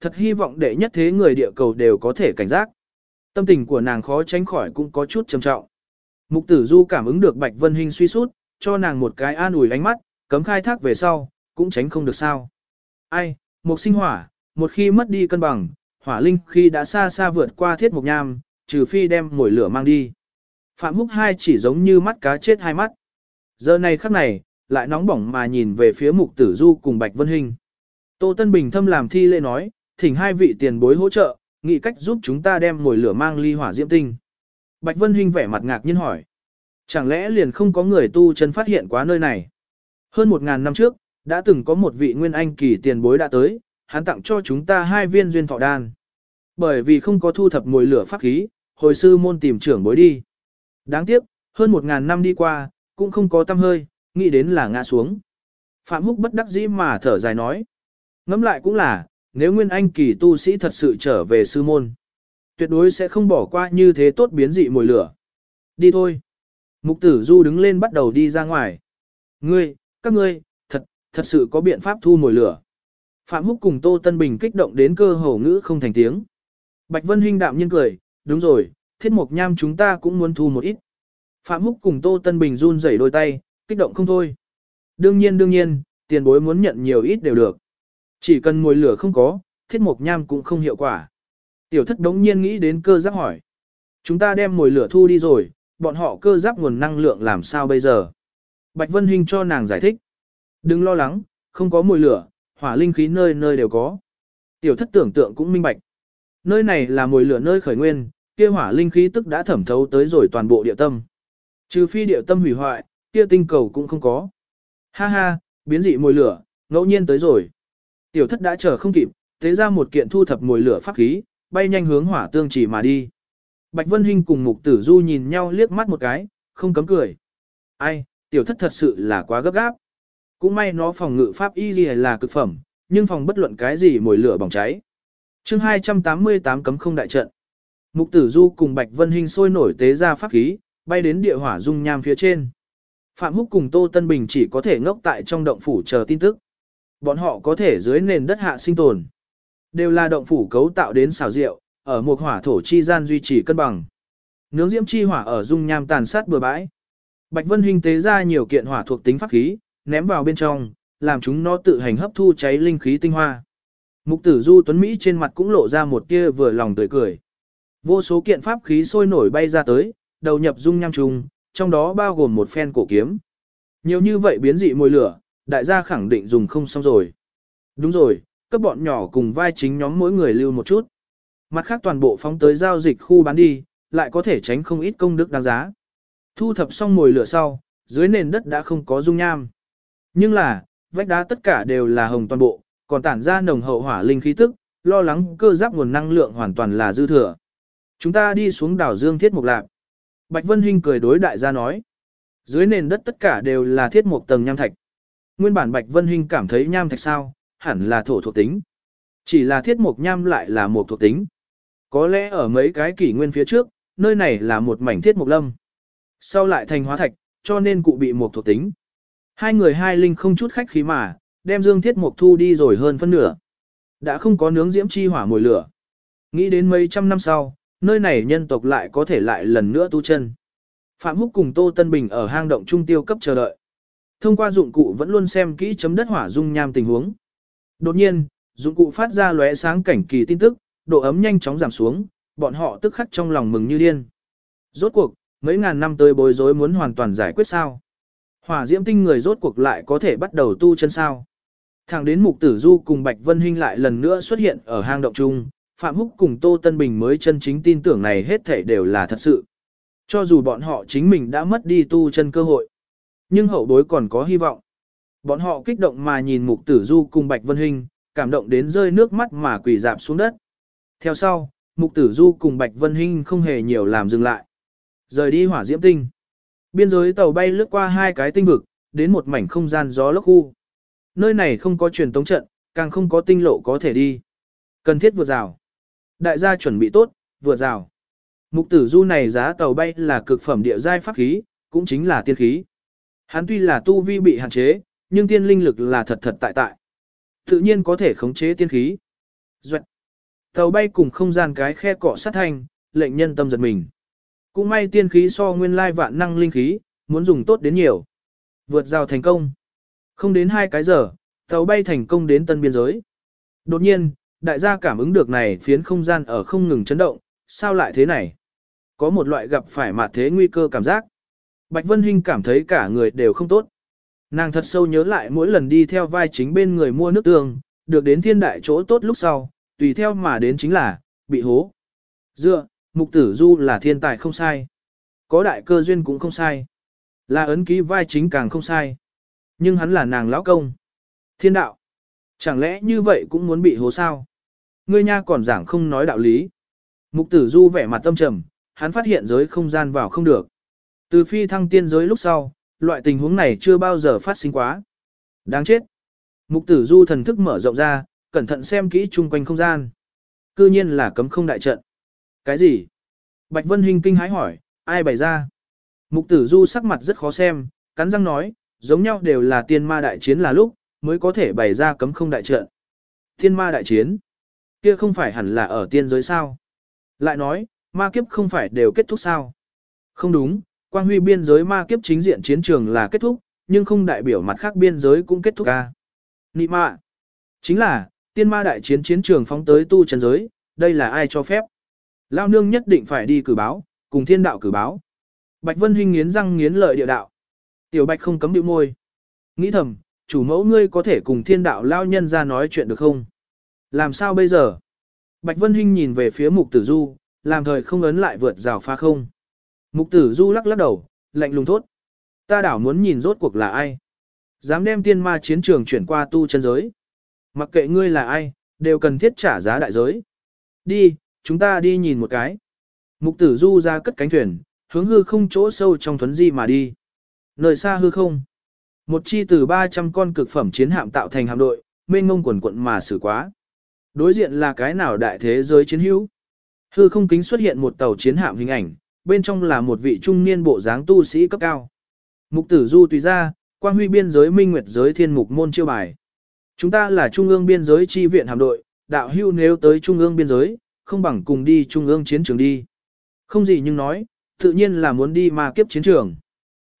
Thật hy vọng đệ nhất thế người địa cầu đều có thể cảnh giác. Tâm tình của nàng khó tránh khỏi cũng có chút trầm trọng. Mục tử du cảm ứng được Bạch Vân Hinh suy sút, cho nàng một cái an ủi ánh mắt, cấm khai thác về sau, cũng tránh không được sao. Ai, một sinh hỏa, một khi mất đi cân bằng, hỏa linh khi đã xa xa vượt qua thiết mục nham, trừ phi đem mồi lửa mang đi. Phạm húc hai chỉ giống như mắt cá chết hai mắt. Giờ này khắc này, lại nóng bỏng mà nhìn về phía mục tử du cùng Bạch Vân Hinh. Tô Tân Bình thâm làm thi lễ nói, thỉnh hai vị tiền bối hỗ trợ, nghĩ cách giúp chúng ta đem mồi lửa mang ly hỏa diễm tinh. Bạch Vân Hinh vẻ mặt ngạc nhiên hỏi. Chẳng lẽ liền không có người tu chân phát hiện quá nơi này? Hơn một ngàn năm trước, đã từng có một vị nguyên anh kỳ tiền bối đã tới, hắn tặng cho chúng ta hai viên duyên thọ đan. Bởi vì không có thu thập mùi lửa pháp khí, hồi sư môn tìm trưởng bối đi. Đáng tiếc, hơn một ngàn năm đi qua, cũng không có tâm hơi, nghĩ đến là ngã xuống. Phạm Húc bất đắc dĩ mà thở dài nói. Ngẫm lại cũng là, nếu nguyên anh kỳ tu sĩ thật sự trở về sư môn, tuyệt đối sẽ không bỏ qua như thế tốt biến dị mùi lửa. Đi thôi. Mục tử du đứng lên bắt đầu đi ra ngoài. Ngươi, các ngươi, thật, thật sự có biện pháp thu mùi lửa. Phạm Húc cùng Tô Tân Bình kích động đến cơ hồ ngữ không thành tiếng. Bạch Vân Hinh đạm nhiên cười, đúng rồi, thiết Mộc nham chúng ta cũng muốn thu một ít. Phạm Húc cùng Tô Tân Bình run rẩy đôi tay, kích động không thôi. Đương nhiên đương nhiên, tiền bối muốn nhận nhiều ít đều được. Chỉ cần mùi lửa không có, thiết Mộc nham cũng không hiệu quả. Tiểu thất đống nhiên nghĩ đến cơ giáp hỏi. Chúng ta đem mùi lửa thu đi rồi, bọn họ cơ giáp nguồn năng lượng làm sao bây giờ? Bạch Vân Hinh cho nàng giải thích. Đừng lo lắng, không có mùi lửa, hỏa linh khí nơi nơi đều có. Tiểu thất tưởng tượng cũng minh bạch. Nơi này là mùi lửa nơi khởi nguyên, kia hỏa linh khí tức đã thẩm thấu tới rồi toàn bộ địa tâm. Trừ phi địa tâm hủy hoại, kia tinh cầu cũng không có. Ha ha, biến dị mùi lửa, ngẫu nhiên tới rồi. Tiểu thất đã chờ không kịp, thế ra một kiện thu thập mùi lửa pháp khí, bay nhanh hướng hỏa tương chỉ mà đi. Bạch Vân Hinh cùng Mục Tử Du nhìn nhau liếc mắt một cái, không cấm cười. Ai, tiểu thất thật sự là quá gấp gáp. Cũng may nó phòng ngự pháp y gì là cực phẩm, nhưng phòng bất luận cái gì mồi lửa bỏng cháy. chương 288 cấm không đại trận. Mục Tử Du cùng Bạch Vân Hinh sôi nổi tế ra pháp khí, bay đến địa hỏa dung nham phía trên. Phạm Húc cùng Tô Tân Bình chỉ có thể ngốc tại trong động phủ chờ tin tức. Bọn họ có thể dưới nền đất hạ sinh tồn. Đều là động phủ cấu tạo đến xào rượu, ở một hỏa thổ chi gian duy trì cân bằng. Nướng diễm chi hỏa ở dung nham tàn sát bừa bãi. Bạch Vân Hinh tế ra nhiều kiện hỏa thuộc tính pháp khí, ném vào bên trong, làm chúng nó tự hành hấp thu cháy linh khí tinh hoa. Mục tử Du Tuấn Mỹ trên mặt cũng lộ ra một tia vừa lòng tươi cười. Vô số kiện pháp khí sôi nổi bay ra tới, đầu nhập dung nham trùng, trong đó bao gồm một phen cổ kiếm. Nhiều như vậy biến dị mùi lửa, đại gia khẳng định dùng không xong rồi. Đúng rồi, các bọn nhỏ cùng vai chính nhóm mỗi người lưu một chút. Mặt khác toàn bộ phóng tới giao dịch khu bán đi, lại có thể tránh không ít công đức đáng giá. Thu thập xong mồi lửa sau, dưới nền đất đã không có dung nham. Nhưng là, vách đá tất cả đều là hồng toàn bộ, còn tản ra nồng hậu hỏa linh khí tức, lo lắng cơ giáp nguồn năng lượng hoàn toàn là dư thừa. Chúng ta đi xuống đảo Dương Thiết Mục Lạc. Bạch Vân Hinh cười đối đại gia nói. Dưới nền đất tất cả đều là thiết mục tầng nham thạch. Nguyên bản Bạch Vân Hinh cảm thấy nham thạch sao, hẳn là thổ thuộc tính. Chỉ là thiết mục nham lại là một thuộc tính. Có lẽ ở mấy cái kỷ nguyên phía trước, nơi này là một mảnh thiết mục lâm. Sau lại thành hóa thạch, cho nên cụ bị một thuộc tính. Hai người hai linh không chút khách khí mà, đem dương thiết mục thu đi rồi hơn phân nửa. Đã không có nướng diễm chi hỏa mùi lửa. Nghĩ đến mấy trăm năm sau, nơi này nhân tộc lại có thể lại lần nữa tu chân. Phạm Húc cùng Tô Tân Bình ở hang động trung tiêu cấp chờ đợi. Thông qua dụng cụ vẫn luôn xem kỹ chấm đất hỏa dung nham tình huống. Đột nhiên, dụng cụ phát ra lóe sáng cảnh kỳ tin tức, độ ấm nhanh chóng giảm xuống, bọn họ tức khắc trong lòng mừng như điên. Rốt cuộc, mấy ngàn năm tới bối rối muốn hoàn toàn giải quyết sao? Hỏa diễm tinh người rốt cuộc lại có thể bắt đầu tu chân sao? Thẳng đến Mục Tử Du cùng Bạch Vân Hinh lại lần nữa xuất hiện ở hang động chung, Phạm Húc cùng Tô Tân Bình mới chân chính tin tưởng này hết thể đều là thật sự. Cho dù bọn họ chính mình đã mất đi tu chân cơ hội, nhưng hậu bối còn có hy vọng. Bọn họ kích động mà nhìn Mục Tử Du cùng Bạch Vân Hinh, cảm động đến rơi nước mắt mà quỳ dạp xuống đất. Theo sau, Mục Tử Du cùng Bạch Vân Hinh không hề nhiều làm dừng lại. Rời đi hỏa diễm tinh. Biên giới tàu bay lướt qua hai cái tinh vực, đến một mảnh không gian gió lốc khu. Nơi này không có truyền tống trận, càng không có tinh lộ có thể đi. Cần thiết vượt rào. Đại gia chuẩn bị tốt, vượt rào. Mục tử du này giá tàu bay là cực phẩm địa giai pháp khí, cũng chính là tiên khí. Hắn tuy là tu vi bị hạn chế, nhưng tiên linh lực là thật thật tại tại. Tự nhiên có thể khống chế tiên khí. Duệ. Tàu bay cùng không gian cái khe cọ sát thành, lệnh nhân tâm giật mình. Cũng may tiên khí so nguyên lai vạn năng linh khí, muốn dùng tốt đến nhiều. Vượt rào thành công. Không đến hai cái giờ, tàu bay thành công đến tân biên giới. Đột nhiên, đại gia cảm ứng được này phiến không gian ở không ngừng chấn động, sao lại thế này? Có một loại gặp phải mà thế nguy cơ cảm giác. Bạch Vân Hinh cảm thấy cả người đều không tốt. Nàng thật sâu nhớ lại mỗi lần đi theo vai chính bên người mua nước tương, được đến thiên đại chỗ tốt lúc sau, tùy theo mà đến chính là, bị hố. Dựa, mục tử du là thiên tài không sai. Có đại cơ duyên cũng không sai. Là ấn ký vai chính càng không sai. Nhưng hắn là nàng lão công. Thiên đạo. Chẳng lẽ như vậy cũng muốn bị hố sao? Ngươi nha còn giảng không nói đạo lý. Mục tử du vẻ mặt tâm trầm, hắn phát hiện giới không gian vào không được. Từ phi thăng tiên giới lúc sau, loại tình huống này chưa bao giờ phát sinh quá. Đáng chết. Mục tử du thần thức mở rộng ra, cẩn thận xem kỹ chung quanh không gian. Cư nhiên là cấm không đại trận. Cái gì? Bạch Vân Hinh kinh hái hỏi, ai bày ra? Mục tử du sắc mặt rất khó xem, cắn răng nói, giống nhau đều là tiên ma đại chiến là lúc, mới có thể bày ra cấm không đại trận. Tiên ma đại chiến? Kia không phải hẳn là ở tiên giới sao? Lại nói, ma kiếp không phải đều kết thúc sao? Không đúng, quang huy biên giới ma kiếp chính diện chiến trường là kết thúc, nhưng không đại biểu mặt khác biên giới cũng kết thúc ca. Nị mạ. Chính là, tiên ma đại chiến chiến trường phóng tới tu chân giới, đây là ai cho phép? Lao nương nhất định phải đi cử báo, cùng thiên đạo cử báo. Bạch Vân Hinh nghiến răng nghiến lợi địa đạo. Tiểu Bạch không cấm điệu môi. Nghĩ thầm, chủ mẫu ngươi có thể cùng thiên đạo lao nhân ra nói chuyện được không? Làm sao bây giờ? Bạch Vân Hinh nhìn về phía mục tử du, làm thời không ấn lại vượt rào pha không. Mục tử du lắc lắc đầu, lạnh lùng thốt. Ta đảo muốn nhìn rốt cuộc là ai? Dám đem tiên ma chiến trường chuyển qua tu chân giới. Mặc kệ ngươi là ai, đều cần thiết trả giá đại giới. Đi, chúng ta đi nhìn một cái. Mục tử du ra cất cánh thuyền, hướng hư không chỗ sâu trong thuấn di mà đi. Nơi xa hư không. Một chi từ 300 con cực phẩm chiến hạm tạo thành hạm đội, mênh ngông quần quận mà xử quá. Đối diện là cái nào đại thế giới chiến hữu. Hư không kính xuất hiện một tàu chiến hạm hình ảnh, bên trong là một vị trung niên bộ dáng tu sĩ cấp cao. Mục tử du tùy ra, quang huy biên giới minh nguyệt giới thiên mục môn chiêu bài. Chúng ta là trung ương biên giới chi viện hạm đội, đạo hưu nếu tới trung ương biên giới, không bằng cùng đi trung ương chiến trường đi. Không gì nhưng nói, tự nhiên là muốn đi ma kiếp chiến trường.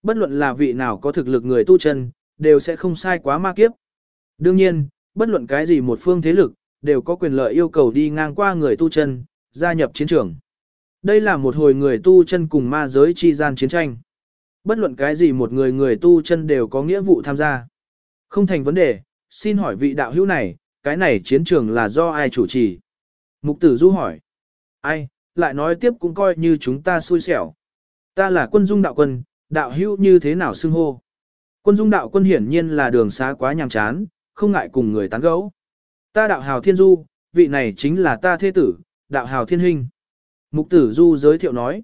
Bất luận là vị nào có thực lực người tu chân, đều sẽ không sai quá ma kiếp. Đương nhiên, bất luận cái gì một phương thế lực, đều có quyền lợi yêu cầu đi ngang qua người tu chân, gia nhập chiến trường. Đây là một hồi người tu chân cùng ma giới chi gian chiến tranh. Bất luận cái gì một người người tu chân đều có nghĩa vụ tham gia. Không thành vấn đề, xin hỏi vị đạo hữu này, cái này chiến trường là do ai chủ trì? Mục tử du hỏi. Ai, lại nói tiếp cũng coi như chúng ta xui xẻo. Ta là quân dung đạo quân, đạo hữu như thế nào xưng hô? Quân dung đạo quân hiển nhiên là đường xá quá nhàm chán, không ngại cùng người tán gẫu. Ta đạo hào thiên du, vị này chính là ta thế tử, đạo hào thiên hình. Mục tử du giới thiệu nói.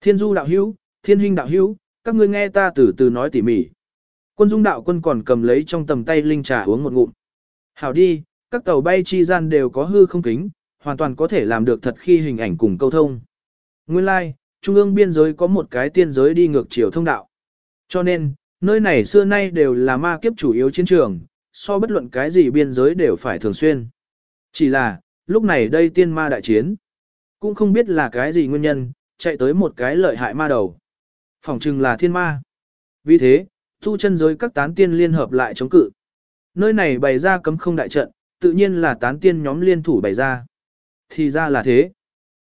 Thiên du đạo hữu, thiên hình đạo hữu, các ngươi nghe ta từ từ nói tỉ mỉ. Quân dung đạo quân còn cầm lấy trong tầm tay linh trà uống một ngụm. Hảo đi, các tàu bay chi gian đều có hư không kính, hoàn toàn có thể làm được thật khi hình ảnh cùng câu thông. Nguyên lai, like, trung ương biên giới có một cái tiên giới đi ngược chiều thông đạo. Cho nên, nơi này xưa nay đều là ma kiếp chủ yếu chiến trường, so bất luận cái gì biên giới đều phải thường xuyên. Chỉ là, lúc này đây tiên ma đại chiến. Cũng không biết là cái gì nguyên nhân, chạy tới một cái lợi hại ma đầu. Phỏng chừng là thiên ma. Vì thế, thu chân giới các tán tiên liên hợp lại chống cự. Nơi này bày ra cấm không đại trận, tự nhiên là tán tiên nhóm liên thủ bày ra. Thì ra là thế.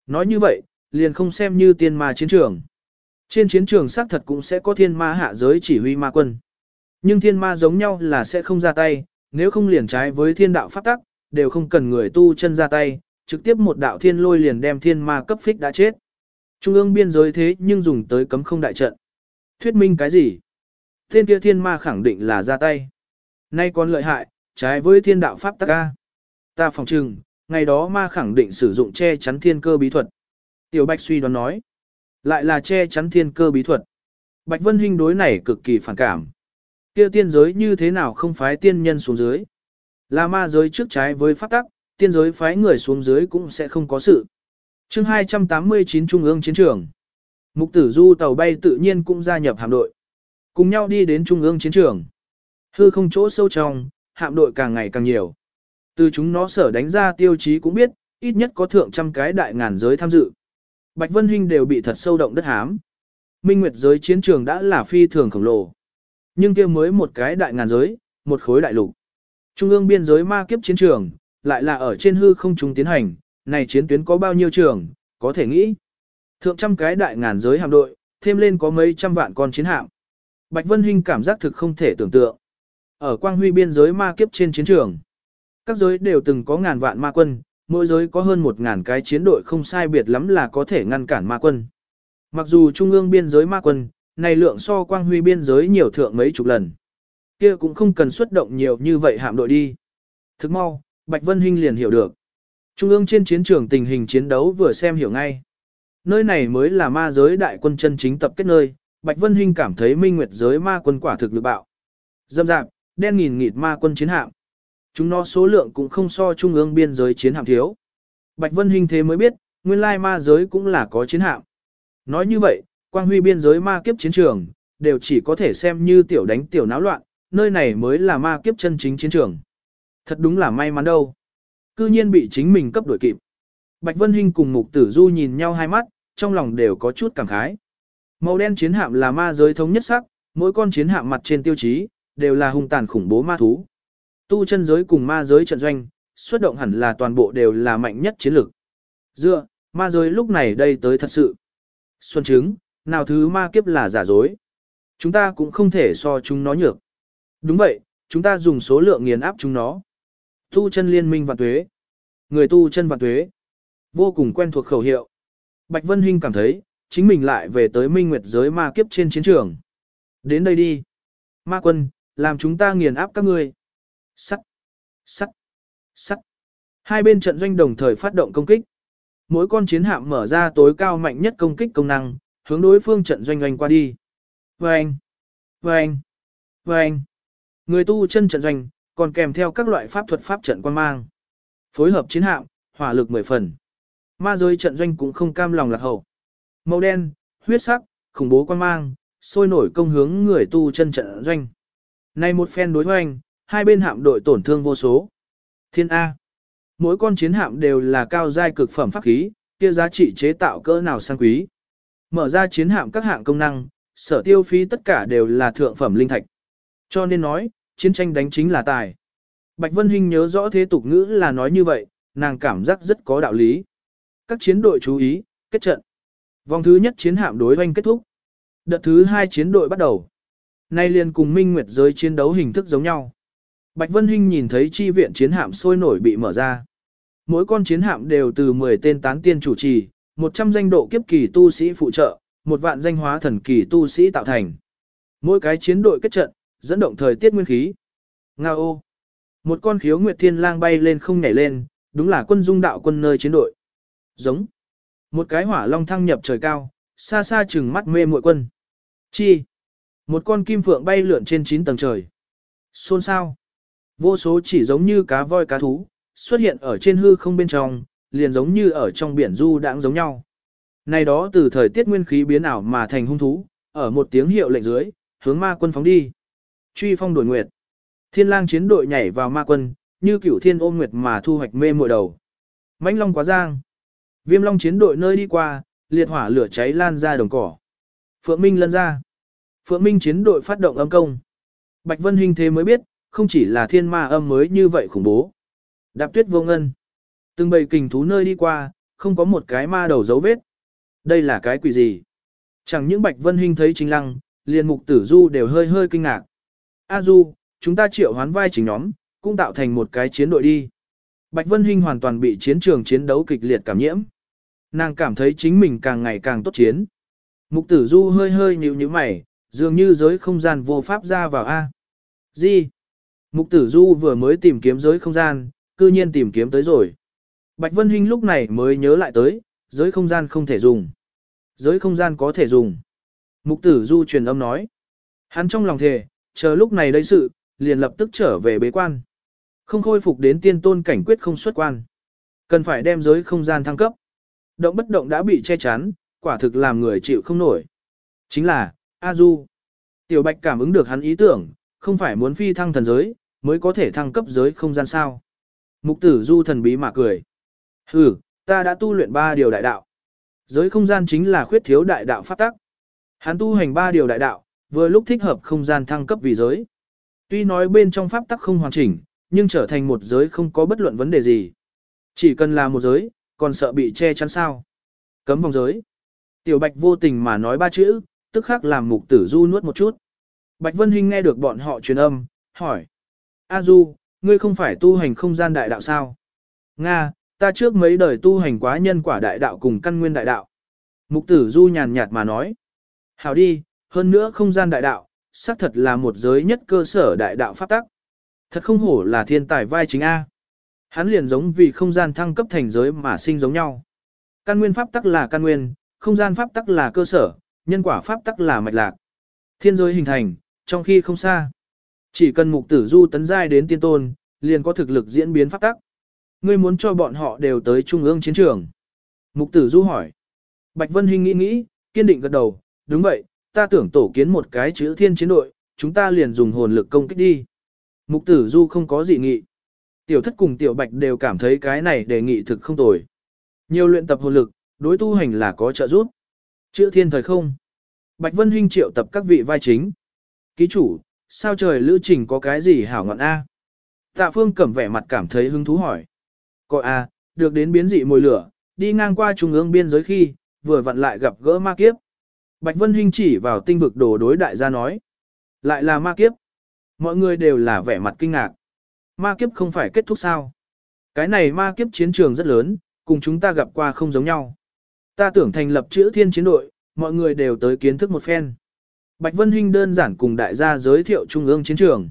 Nói như vậy, liền không xem như tiên ma chiến trường. Trên chiến trường xác thật cũng sẽ có thiên ma hạ giới chỉ huy ma quân. Nhưng thiên ma giống nhau là sẽ không ra tay, nếu không liền trái với thiên đạo pháp tắc, đều không cần người tu chân ra tay, trực tiếp một đạo thiên lôi liền đem thiên ma cấp phích đã chết. Trung ương biên giới thế nhưng dùng tới cấm không đại trận. Thuyết minh cái gì? Thiên kia thiên ma khẳng định là ra tay. Nay còn lợi hại, trái với thiên đạo pháp tắc ca. Ta phòng trừng, ngày đó ma khẳng định sử dụng che chắn thiên cơ bí thuật. Tiểu Bạch suy đoán nói. Lại là che chắn thiên cơ bí thuật. Bạch Vân Hinh đối này cực kỳ phản cảm. Kia tiên giới như thế nào không phái tiên nhân xuống dưới? Là ma giới trước trái với pháp tắc, tiên giới phái người xuống dưới cũng sẽ không có sự. chương 289 Trung ương chiến trường. Mục tử du tàu bay tự nhiên cũng gia nhập hạm đội. Cùng nhau đi đến Trung ương chiến trường. Hư không chỗ sâu trong, hạm đội càng ngày càng nhiều. Từ chúng nó sở đánh ra tiêu chí cũng biết, ít nhất có thượng trăm cái đại ngàn giới tham dự. Bạch Vân Hinh đều bị thật sâu động đất hám. Minh Nguyệt giới chiến trường đã là phi thường khổng lồ. Nhưng kia mới một cái đại ngàn giới, một khối đại lục. Trung ương biên giới ma kiếp chiến trường, lại là ở trên hư không chúng tiến hành, này chiến tuyến có bao nhiêu trường, có thể nghĩ. Thượng trăm cái đại ngàn giới hạm đội, thêm lên có mấy trăm vạn con chiến hạm. Bạch Vân Hinh cảm giác thực không thể tưởng tượng. Ở quang huy biên giới ma kiếp trên chiến trường, các giới đều từng có ngàn vạn ma quân, mỗi giới có hơn một ngàn cái chiến đội không sai biệt lắm là có thể ngăn cản ma quân. Mặc dù trung ương biên giới ma quân, này lượng so quang huy biên giới nhiều thượng mấy chục lần. kia cũng không cần xuất động nhiều như vậy hạm đội đi. Thức mau, Bạch Vân Hinh liền hiểu được. Trung ương trên chiến trường tình hình chiến đấu vừa xem hiểu ngay. Nơi này mới là ma giới đại quân chân chính tập kết nơi, Bạch Vân Hinh cảm thấy minh nguyệt giới ma quân quả thực lực bạo. Dâm dạp, đen nghìn nghịt ma quân chiến hạm. Chúng nó số lượng cũng không so trung ương biên giới chiến hạm thiếu. Bạch Vân Hinh thế mới biết, nguyên lai ma giới cũng là có chiến hạm. Nói như vậy, quang huy biên giới ma kiếp chiến trường, đều chỉ có thể xem như tiểu đánh tiểu náo loạn, nơi này mới là ma kiếp chân chính chiến trường. Thật đúng là may mắn đâu. Cư nhiên bị chính mình cấp đuổi kịp. Bạch Vân Hinh cùng Mục Tử Du nhìn nhau hai mắt, trong lòng đều có chút cảm khái. Màu đen chiến hạm là ma giới thống nhất sắc, mỗi con chiến hạm mặt trên tiêu chí, đều là hung tàn khủng bố ma thú. Tu chân giới cùng ma giới trận doanh, xuất động hẳn là toàn bộ đều là mạnh nhất chiến lược. Dựa, ma giới lúc này đây tới thật sự. Xuân chứng, nào thứ ma kiếp là giả dối. Chúng ta cũng không thể so chúng nó nhược. Đúng vậy, chúng ta dùng số lượng nghiền áp chúng nó. Tu chân liên minh vạn tuế. Người tu chân vạn tuế. Vô cùng quen thuộc khẩu hiệu. Bạch Vân Hinh cảm thấy, chính mình lại về tới minh nguyệt giới ma kiếp trên chiến trường. Đến đây đi. Ma quân, làm chúng ta nghiền áp các ngươi. Sắt, sắt, sắt. Hai bên trận doanh đồng thời phát động công kích. Mỗi con chiến hạm mở ra tối cao mạnh nhất công kích công năng, hướng đối phương trận doanh doanh qua đi. Vâng, vâng, vâng. Người tu chân trận doanh, còn kèm theo các loại pháp thuật pháp trận quan mang. Phối hợp chiến hạm, hỏa lực mười phần. Ma giới trận doanh cũng không cam lòng lạc hậu. Màu đen, huyết sắc, khủng bố quan mang, sôi nổi công hướng người tu chân trận doanh. Này một phen đối hoành, hai bên hạm đội tổn thương vô số. Thiên A. Mỗi con chiến hạm đều là cao giai cực phẩm pháp khí, kia giá trị chế tạo cỡ nào sang quý. Mở ra chiến hạm các hạng công năng, sở tiêu phí tất cả đều là thượng phẩm linh thạch. Cho nên nói, chiến tranh đánh chính là tài. Bạch Vân Hinh nhớ rõ thế tục ngữ là nói như vậy, nàng cảm giác rất có đạo lý. Các chiến đội chú ý, kết trận. Vòng thứ nhất chiến hạm đối hoanh kết thúc. Đợt thứ hai chiến đội bắt đầu. Nay liền cùng Minh Nguyệt giới chiến đấu hình thức giống nhau. Bạch Vân Hinh nhìn thấy chi viện chiến hạm sôi nổi bị mở ra. Mỗi con chiến hạm đều từ 10 tên tán tiên chủ trì, 100 danh độ kiếp kỳ tu sĩ phụ trợ, một vạn danh hóa thần kỳ tu sĩ tạo thành. Mỗi cái chiến đội kết trận, dẫn động thời tiết nguyên khí. Nga ô! Một con khiếu nguyệt thiên lang bay lên không nhảy lên, đúng là quân dung đạo quân nơi chiến đội. Giống. Một cái hỏa long thăng nhập trời cao, xa xa chừng mắt mê muội quân. Chi. Một con kim phượng bay lượn trên 9 tầng trời. Xôn sao. Vô số chỉ giống như cá voi cá thú, xuất hiện ở trên hư không bên trong, liền giống như ở trong biển du đãng giống nhau. Này đó từ thời tiết nguyên khí biến ảo mà thành hung thú, ở một tiếng hiệu lệnh dưới, hướng ma quân phóng đi. Truy phong đổi nguyệt. Thiên lang chiến đội nhảy vào ma quân, như cửu thiên ôm nguyệt mà thu hoạch mê muội đầu. mãnh long quá giang. Viêm long chiến đội nơi đi qua, liệt hỏa lửa cháy lan ra đồng cỏ. Phượng Minh lân ra. Phượng Minh chiến đội phát động âm công. Bạch Vân Hinh thế mới biết, không chỉ là thiên ma âm mới như vậy khủng bố. Đạp tuyết vô ngân. Từng bầy kình thú nơi đi qua, không có một cái ma đầu dấu vết. Đây là cái quỷ gì? Chẳng những Bạch Vân Hinh thấy chính lăng, liền mục tử du đều hơi hơi kinh ngạc. A du, chúng ta triệu hoán vai chính nhóm, cũng tạo thành một cái chiến đội đi. Bạch Vân Hinh hoàn toàn bị chiến trường chiến đấu kịch liệt cảm nhiễm. Nàng cảm thấy chính mình càng ngày càng tốt chiến. Mục tử du hơi hơi nhíu nhíu mày, dường như giới không gian vô pháp ra vào A. Gì? Mục tử du vừa mới tìm kiếm giới không gian, cư nhiên tìm kiếm tới rồi. Bạch Vân Hinh lúc này mới nhớ lại tới, giới không gian không thể dùng. Giới không gian có thể dùng. Mục tử du truyền âm nói. Hắn trong lòng thề, chờ lúc này đây sự, liền lập tức trở về bế quan. Không khôi phục đến tiên tôn cảnh quyết không xuất quan. Cần phải đem giới không gian thăng cấp. Động bất động đã bị che chắn, quả thực làm người chịu không nổi. Chính là, A Du. Tiểu Bạch cảm ứng được hắn ý tưởng, không phải muốn phi thăng thần giới, mới có thể thăng cấp giới không gian sao. Mục tử Du thần bí mà cười. Hừ, ta đã tu luyện ba điều đại đạo. Giới không gian chính là khuyết thiếu đại đạo pháp tắc. Hắn tu hành ba điều đại đạo, vừa lúc thích hợp không gian thăng cấp vì giới. Tuy nói bên trong pháp tắc không hoàn chỉnh, nhưng trở thành một giới không có bất luận vấn đề gì. Chỉ cần là một giới, còn sợ bị che chắn sao. Cấm vòng giới. Tiểu Bạch vô tình mà nói ba chữ, tức khắc làm mục tử du nuốt một chút. Bạch Vân Hinh nghe được bọn họ truyền âm, hỏi. A Du, ngươi không phải tu hành không gian đại đạo sao? Nga, ta trước mấy đời tu hành quá nhân quả đại đạo cùng căn nguyên đại đạo. Mục tử du nhàn nhạt mà nói. Hảo đi, hơn nữa không gian đại đạo, xác thật là một giới nhất cơ sở đại đạo pháp tắc. Thật không hổ là thiên tài vai chính A. Hắn liền giống vì không gian thăng cấp thành giới mà sinh giống nhau. Căn nguyên pháp tắc là căn nguyên, không gian pháp tắc là cơ sở, nhân quả pháp tắc là mạch lạc. Thiên giới hình thành, trong khi không xa. Chỉ cần mục tử du tấn giai đến tiên tôn, liền có thực lực diễn biến pháp tắc. Ngươi muốn cho bọn họ đều tới trung ương chiến trường. Mục tử du hỏi. Bạch Vân Hinh nghĩ nghĩ, kiên định gật đầu, đúng vậy, ta tưởng tổ kiến một cái chữ thiên chiến đội, chúng ta liền dùng hồn lực công kích đi. Mục tử du không có gì nghị. Tiểu thất cùng tiểu bạch đều cảm thấy cái này đề nghị thực không tồi. Nhiều luyện tập hồn lực, đối tu hành là có trợ giúp. Chữ thiên thời không. Bạch Vân Hinh triệu tập các vị vai chính. Ký chủ, sao trời lữ trình có cái gì hảo ngọn A? Tạ phương cẩm vẻ mặt cảm thấy hứng thú hỏi. Có A, được đến biến dị mồi lửa, đi ngang qua trung ương biên giới khi, vừa vặn lại gặp gỡ ma kiếp. Bạch Vân Hinh chỉ vào tinh vực đồ đối đại gia nói. Lại là ma kiếp. Mọi người đều là vẻ mặt kinh ngạc. Ma kiếp không phải kết thúc sao? Cái này ma kiếp chiến trường rất lớn, cùng chúng ta gặp qua không giống nhau. Ta tưởng thành lập chữ thiên chiến đội, mọi người đều tới kiến thức một phen. Bạch Vân Hinh đơn giản cùng đại gia giới thiệu trung ương chiến trường.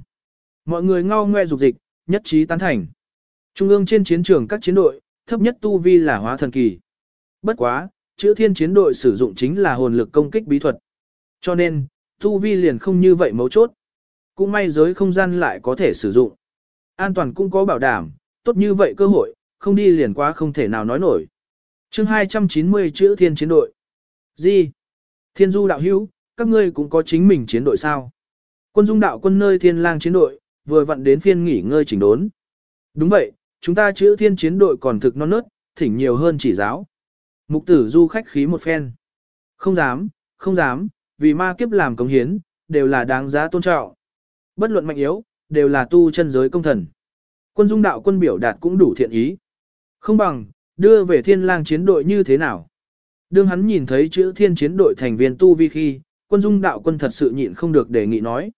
Mọi người ngao ngoe dục dịch, nhất trí tán thành. Trung ương trên chiến trường các chiến đội, thấp nhất tu vi là hóa thần kỳ. Bất quá, chữ thiên chiến đội sử dụng chính là hồn lực công kích bí thuật. Cho nên, tu vi liền không như vậy mấu chốt. Cũng may giới không gian lại có thể sử dụng. An toàn cũng có bảo đảm, tốt như vậy cơ hội, không đi liền quá không thể nào nói nổi. chương 290 chữ thiên chiến đội. Gì? Thiên du đạo hữu, các ngươi cũng có chính mình chiến đội sao? Quân dung đạo quân nơi thiên lang chiến đội, vừa vặn đến phiên nghỉ ngơi chỉnh đốn. Đúng vậy, chúng ta chữ thiên chiến đội còn thực non nớt, thỉnh nhiều hơn chỉ giáo. Mục tử du khách khí một phen. Không dám, không dám, vì ma kiếp làm công hiến, đều là đáng giá tôn trọng. Bất luận mạnh yếu, đều là tu chân giới công thần. Quân dung đạo quân biểu đạt cũng đủ thiện ý. Không bằng, đưa về thiên lang chiến đội như thế nào. Đương hắn nhìn thấy chữ thiên chiến đội thành viên tu vi khi, quân dung đạo quân thật sự nhịn không được đề nghị nói.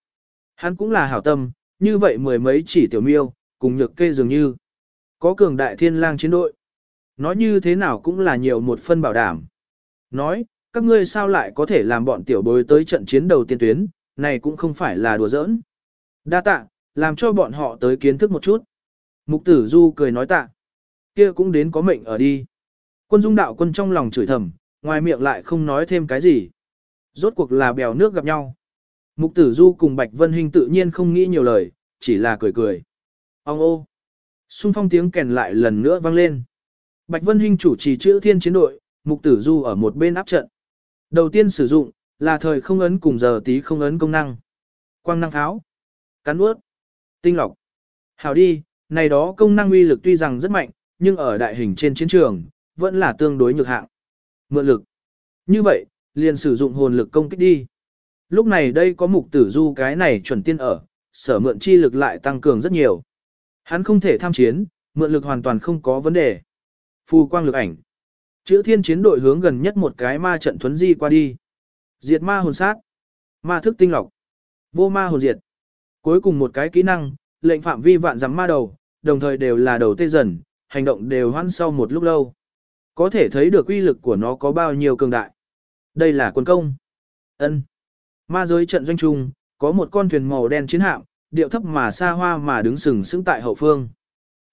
Hắn cũng là hảo tâm, như vậy mười mấy chỉ tiểu miêu, cùng nhược kê dường như. Có cường đại thiên lang chiến đội. Nói như thế nào cũng là nhiều một phân bảo đảm. Nói, các ngươi sao lại có thể làm bọn tiểu bối tới trận chiến đầu tiên tuyến, này cũng không phải là đùa giỡn. Đa tạ, làm cho bọn họ tới kiến thức một chút. Mục tử du cười nói tạ. Kia cũng đến có mệnh ở đi. Quân dung đạo quân trong lòng chửi thầm, ngoài miệng lại không nói thêm cái gì. Rốt cuộc là bèo nước gặp nhau. Mục tử du cùng Bạch Vân Hinh tự nhiên không nghĩ nhiều lời, chỉ là cười cười. Ông ô! Xung phong tiếng kèn lại lần nữa vang lên. Bạch Vân Hinh chủ trì chữ thiên chiến đội, mục tử du ở một bên áp trận. Đầu tiên sử dụng, là thời không ấn cùng giờ tí không ấn công năng. Quang năng pháo, cắn ướt, tinh lọc. Hảo đi, này đó công năng uy lực tuy rằng rất mạnh, nhưng ở đại hình trên chiến trường, vẫn là tương đối nhược hạng. Mượn lực. Như vậy, liền sử dụng hồn lực công kích đi. Lúc này đây có mục tử du cái này chuẩn tiên ở, sở mượn chi lực lại tăng cường rất nhiều. Hắn không thể tham chiến, mượn lực hoàn toàn không có vấn đề. Phù quang lực ảnh. Chữ thiên chiến đội hướng gần nhất một cái ma trận thuấn di qua đi. Diệt ma hồn sát. Ma thức tinh lọc. Vô ma hồn diệt. Cuối cùng một cái kỹ năng, lệnh phạm vi vạn giắm ma đầu, đồng thời đều là đầu tê dần, hành động đều hoan sau một lúc lâu. Có thể thấy được uy lực của nó có bao nhiêu cường đại. Đây là quân công. ân Ma giới trận doanh trung, có một con thuyền màu đen chiến hạm, điệu thấp mà xa hoa mà đứng sừng sững tại hậu phương.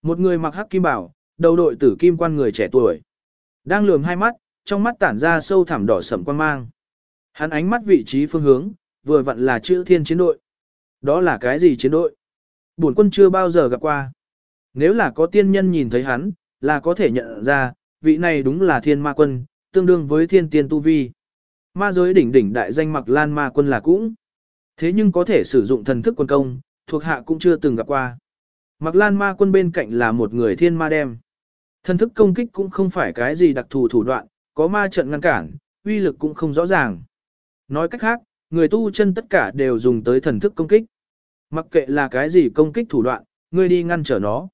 Một người mặc hắc kim bảo, đầu đội tử kim quan người trẻ tuổi. Đang lườm hai mắt, trong mắt tản ra sâu thẳm đỏ sẫm quan mang. Hắn ánh mắt vị trí phương hướng, vừa vặn là chữ thiên chiến đội. Đó là cái gì chiến đội? Bổn quân chưa bao giờ gặp qua. Nếu là có tiên nhân nhìn thấy hắn, là có thể nhận ra, vị này đúng là thiên ma quân, tương đương với thiên tiên tu vi. Ma giới đỉnh đỉnh đại danh mặc lan ma quân là cũng. Thế nhưng có thể sử dụng thần thức quân công, thuộc hạ cũng chưa từng gặp qua. Mặc lan ma quân bên cạnh là một người thiên ma đem. Thần thức công kích cũng không phải cái gì đặc thù thủ đoạn, có ma trận ngăn cản, uy lực cũng không rõ ràng. Nói cách khác, người tu chân tất cả đều dùng tới thần thức công kích. Mặc kệ là cái gì công kích thủ đoạn, ngươi đi ngăn trở nó.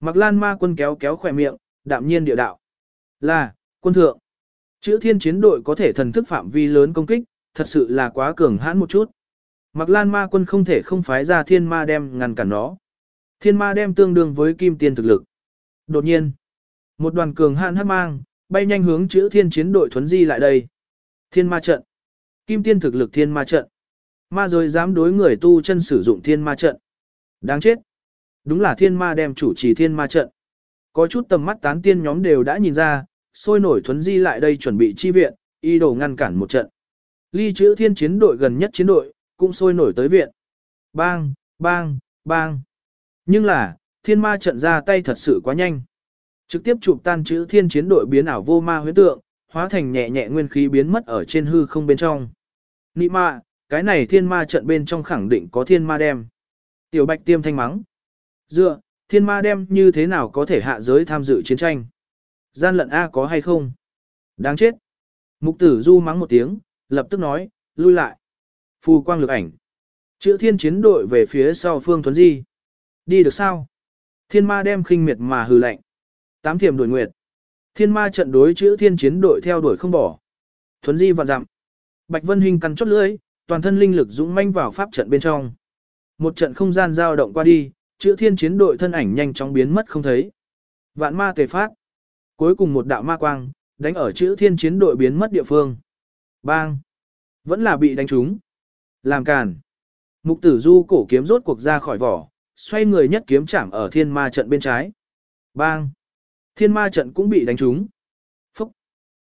Mặc lan ma quân kéo kéo khỏe miệng, đạm nhiên địa đạo. Là, quân thượng. Chữ thiên chiến đội có thể thần thức phạm vi lớn công kích, thật sự là quá cường hãn một chút. Mặc lan ma quân không thể không phái ra thiên ma đem ngăn cản nó. Thiên ma đem tương đương với kim tiên thực lực. Đột nhiên, một đoàn cường hãn hắc mang, bay nhanh hướng chữ thiên chiến đội thuấn di lại đây. Thiên ma trận. Kim tiên thực lực thiên ma trận. Ma rồi dám đối người tu chân sử dụng thiên ma trận. Đáng chết. Đúng là thiên ma đem chủ trì thiên ma trận. Có chút tầm mắt tán tiên nhóm đều đã nhìn ra, sôi nổi thuấn di lại đây chuẩn bị chi viện, y đồ ngăn cản một trận. Ly chữ thiên chiến đội gần nhất chiến đội, cũng sôi nổi tới viện. Bang, bang, bang. Nhưng là, thiên ma trận ra tay thật sự quá nhanh. Trực tiếp chụp tan chữ thiên chiến đội biến ảo vô ma huyết tượng, hóa thành nhẹ nhẹ nguyên khí biến mất ở trên hư không bên trong. Nị ma, cái này thiên ma trận bên trong khẳng định có thiên ma đem. Tiểu bạch tiêm thanh mắng. Dựa, thiên ma đem như thế nào có thể hạ giới tham dự chiến tranh? Gian lận A có hay không? Đáng chết. Mục tử du mắng một tiếng, lập tức nói, lui lại. Phù quang lực ảnh. Chữ thiên chiến đội về phía sau phương thuấn di. Đi được sao? Thiên ma đem khinh miệt mà hừ lạnh. Tám thiềm đổi nguyệt. Thiên ma trận đối chữ thiên chiến đội theo đuổi không bỏ. Thuấn di vạn dặm. Bạch Vân Hình cắn chốt lưỡi, toàn thân linh lực dũng manh vào pháp trận bên trong. Một trận không gian dao động qua đi, chữ thiên chiến đội thân ảnh nhanh chóng biến mất không thấy. Vạn ma tề phát. Cuối cùng một đạo ma quang, đánh ở chữ thiên chiến đội biến mất địa phương. Bang! Vẫn là bị đánh trúng. Làm càn. Mục tử du cổ kiếm rốt cuộc ra khỏi vỏ, xoay người nhất kiếm chạm ở thiên ma trận bên trái. Bang! Thiên ma trận cũng bị đánh trúng. Phúc!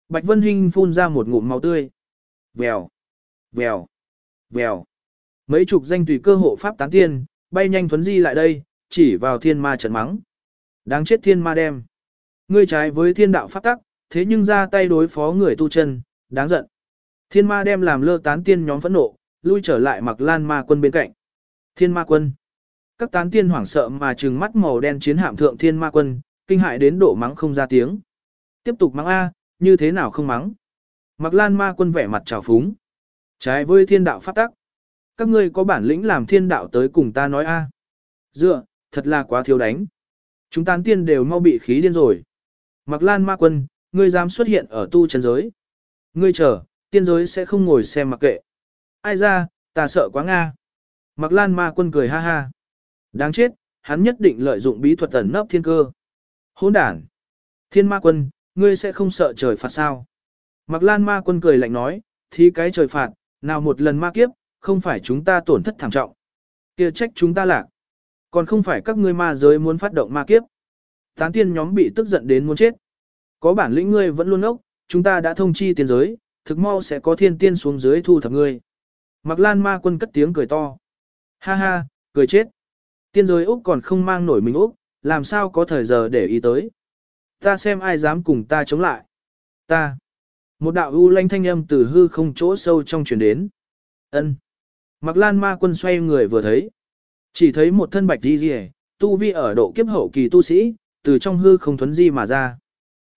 Bạch Vân Hinh phun ra một ngụm máu tươi. Vèo! Vèo! Vèo! Mấy chục danh tùy cơ hộ pháp tán tiên, bay nhanh thuấn di lại đây, chỉ vào thiên ma trận mắng. Đáng chết thiên ma đem. Ngươi trái với thiên đạo pháp tắc, thế nhưng ra tay đối phó người tu chân, đáng giận. Thiên ma đem làm lơ tán tiên nhóm phẫn nộ, lui trở lại mặc lan ma quân bên cạnh. Thiên ma quân. Các tán tiên hoảng sợ mà trừng mắt màu đen chiến hạm thượng thiên ma quân, kinh hại đến độ mắng không ra tiếng. Tiếp tục mắng A, như thế nào không mắng. Mặc lan ma quân vẻ mặt trào phúng. Trái với thiên đạo pháp tắc. Các ngươi có bản lĩnh làm thiên đạo tới cùng ta nói A. Dựa, thật là quá thiếu đánh. Chúng tán tiên đều mau bị khí điên rồi. Mặc lan ma quân, ngươi dám xuất hiện ở tu chân giới. Ngươi chờ, tiên giới sẽ không ngồi xem mặc kệ. Ai ra, ta sợ quá Nga. Mặc lan ma quân cười ha ha. Đáng chết, hắn nhất định lợi dụng bí thuật tẩn nấp thiên cơ. Hỗn đản. Thiên ma quân, ngươi sẽ không sợ trời phạt sao? Mặc lan ma quân cười lạnh nói, thì cái trời phạt, nào một lần ma kiếp, không phải chúng ta tổn thất thảm trọng. kia trách chúng ta lạc. Còn không phải các ngươi ma giới muốn phát động ma kiếp. Tán tiên nhóm bị tức giận đến muốn chết. Có bản lĩnh ngươi vẫn luôn ốc, chúng ta đã thông chi tiên giới, thực mau sẽ có thiên tiên xuống dưới thu thập ngươi. Mặc lan ma quân cất tiếng cười to. Ha ha, cười chết. Tiên giới Úc còn không mang nổi mình Úc, làm sao có thời giờ để ý tới. Ta xem ai dám cùng ta chống lại. Ta. Một đạo u lanh thanh âm từ hư không chỗ sâu trong truyền đến. ân Mặc lan ma quân xoay người vừa thấy. Chỉ thấy một thân bạch đi rìa, tu vi ở độ kiếp hậu kỳ tu sĩ, từ trong hư không thuấn di mà ra.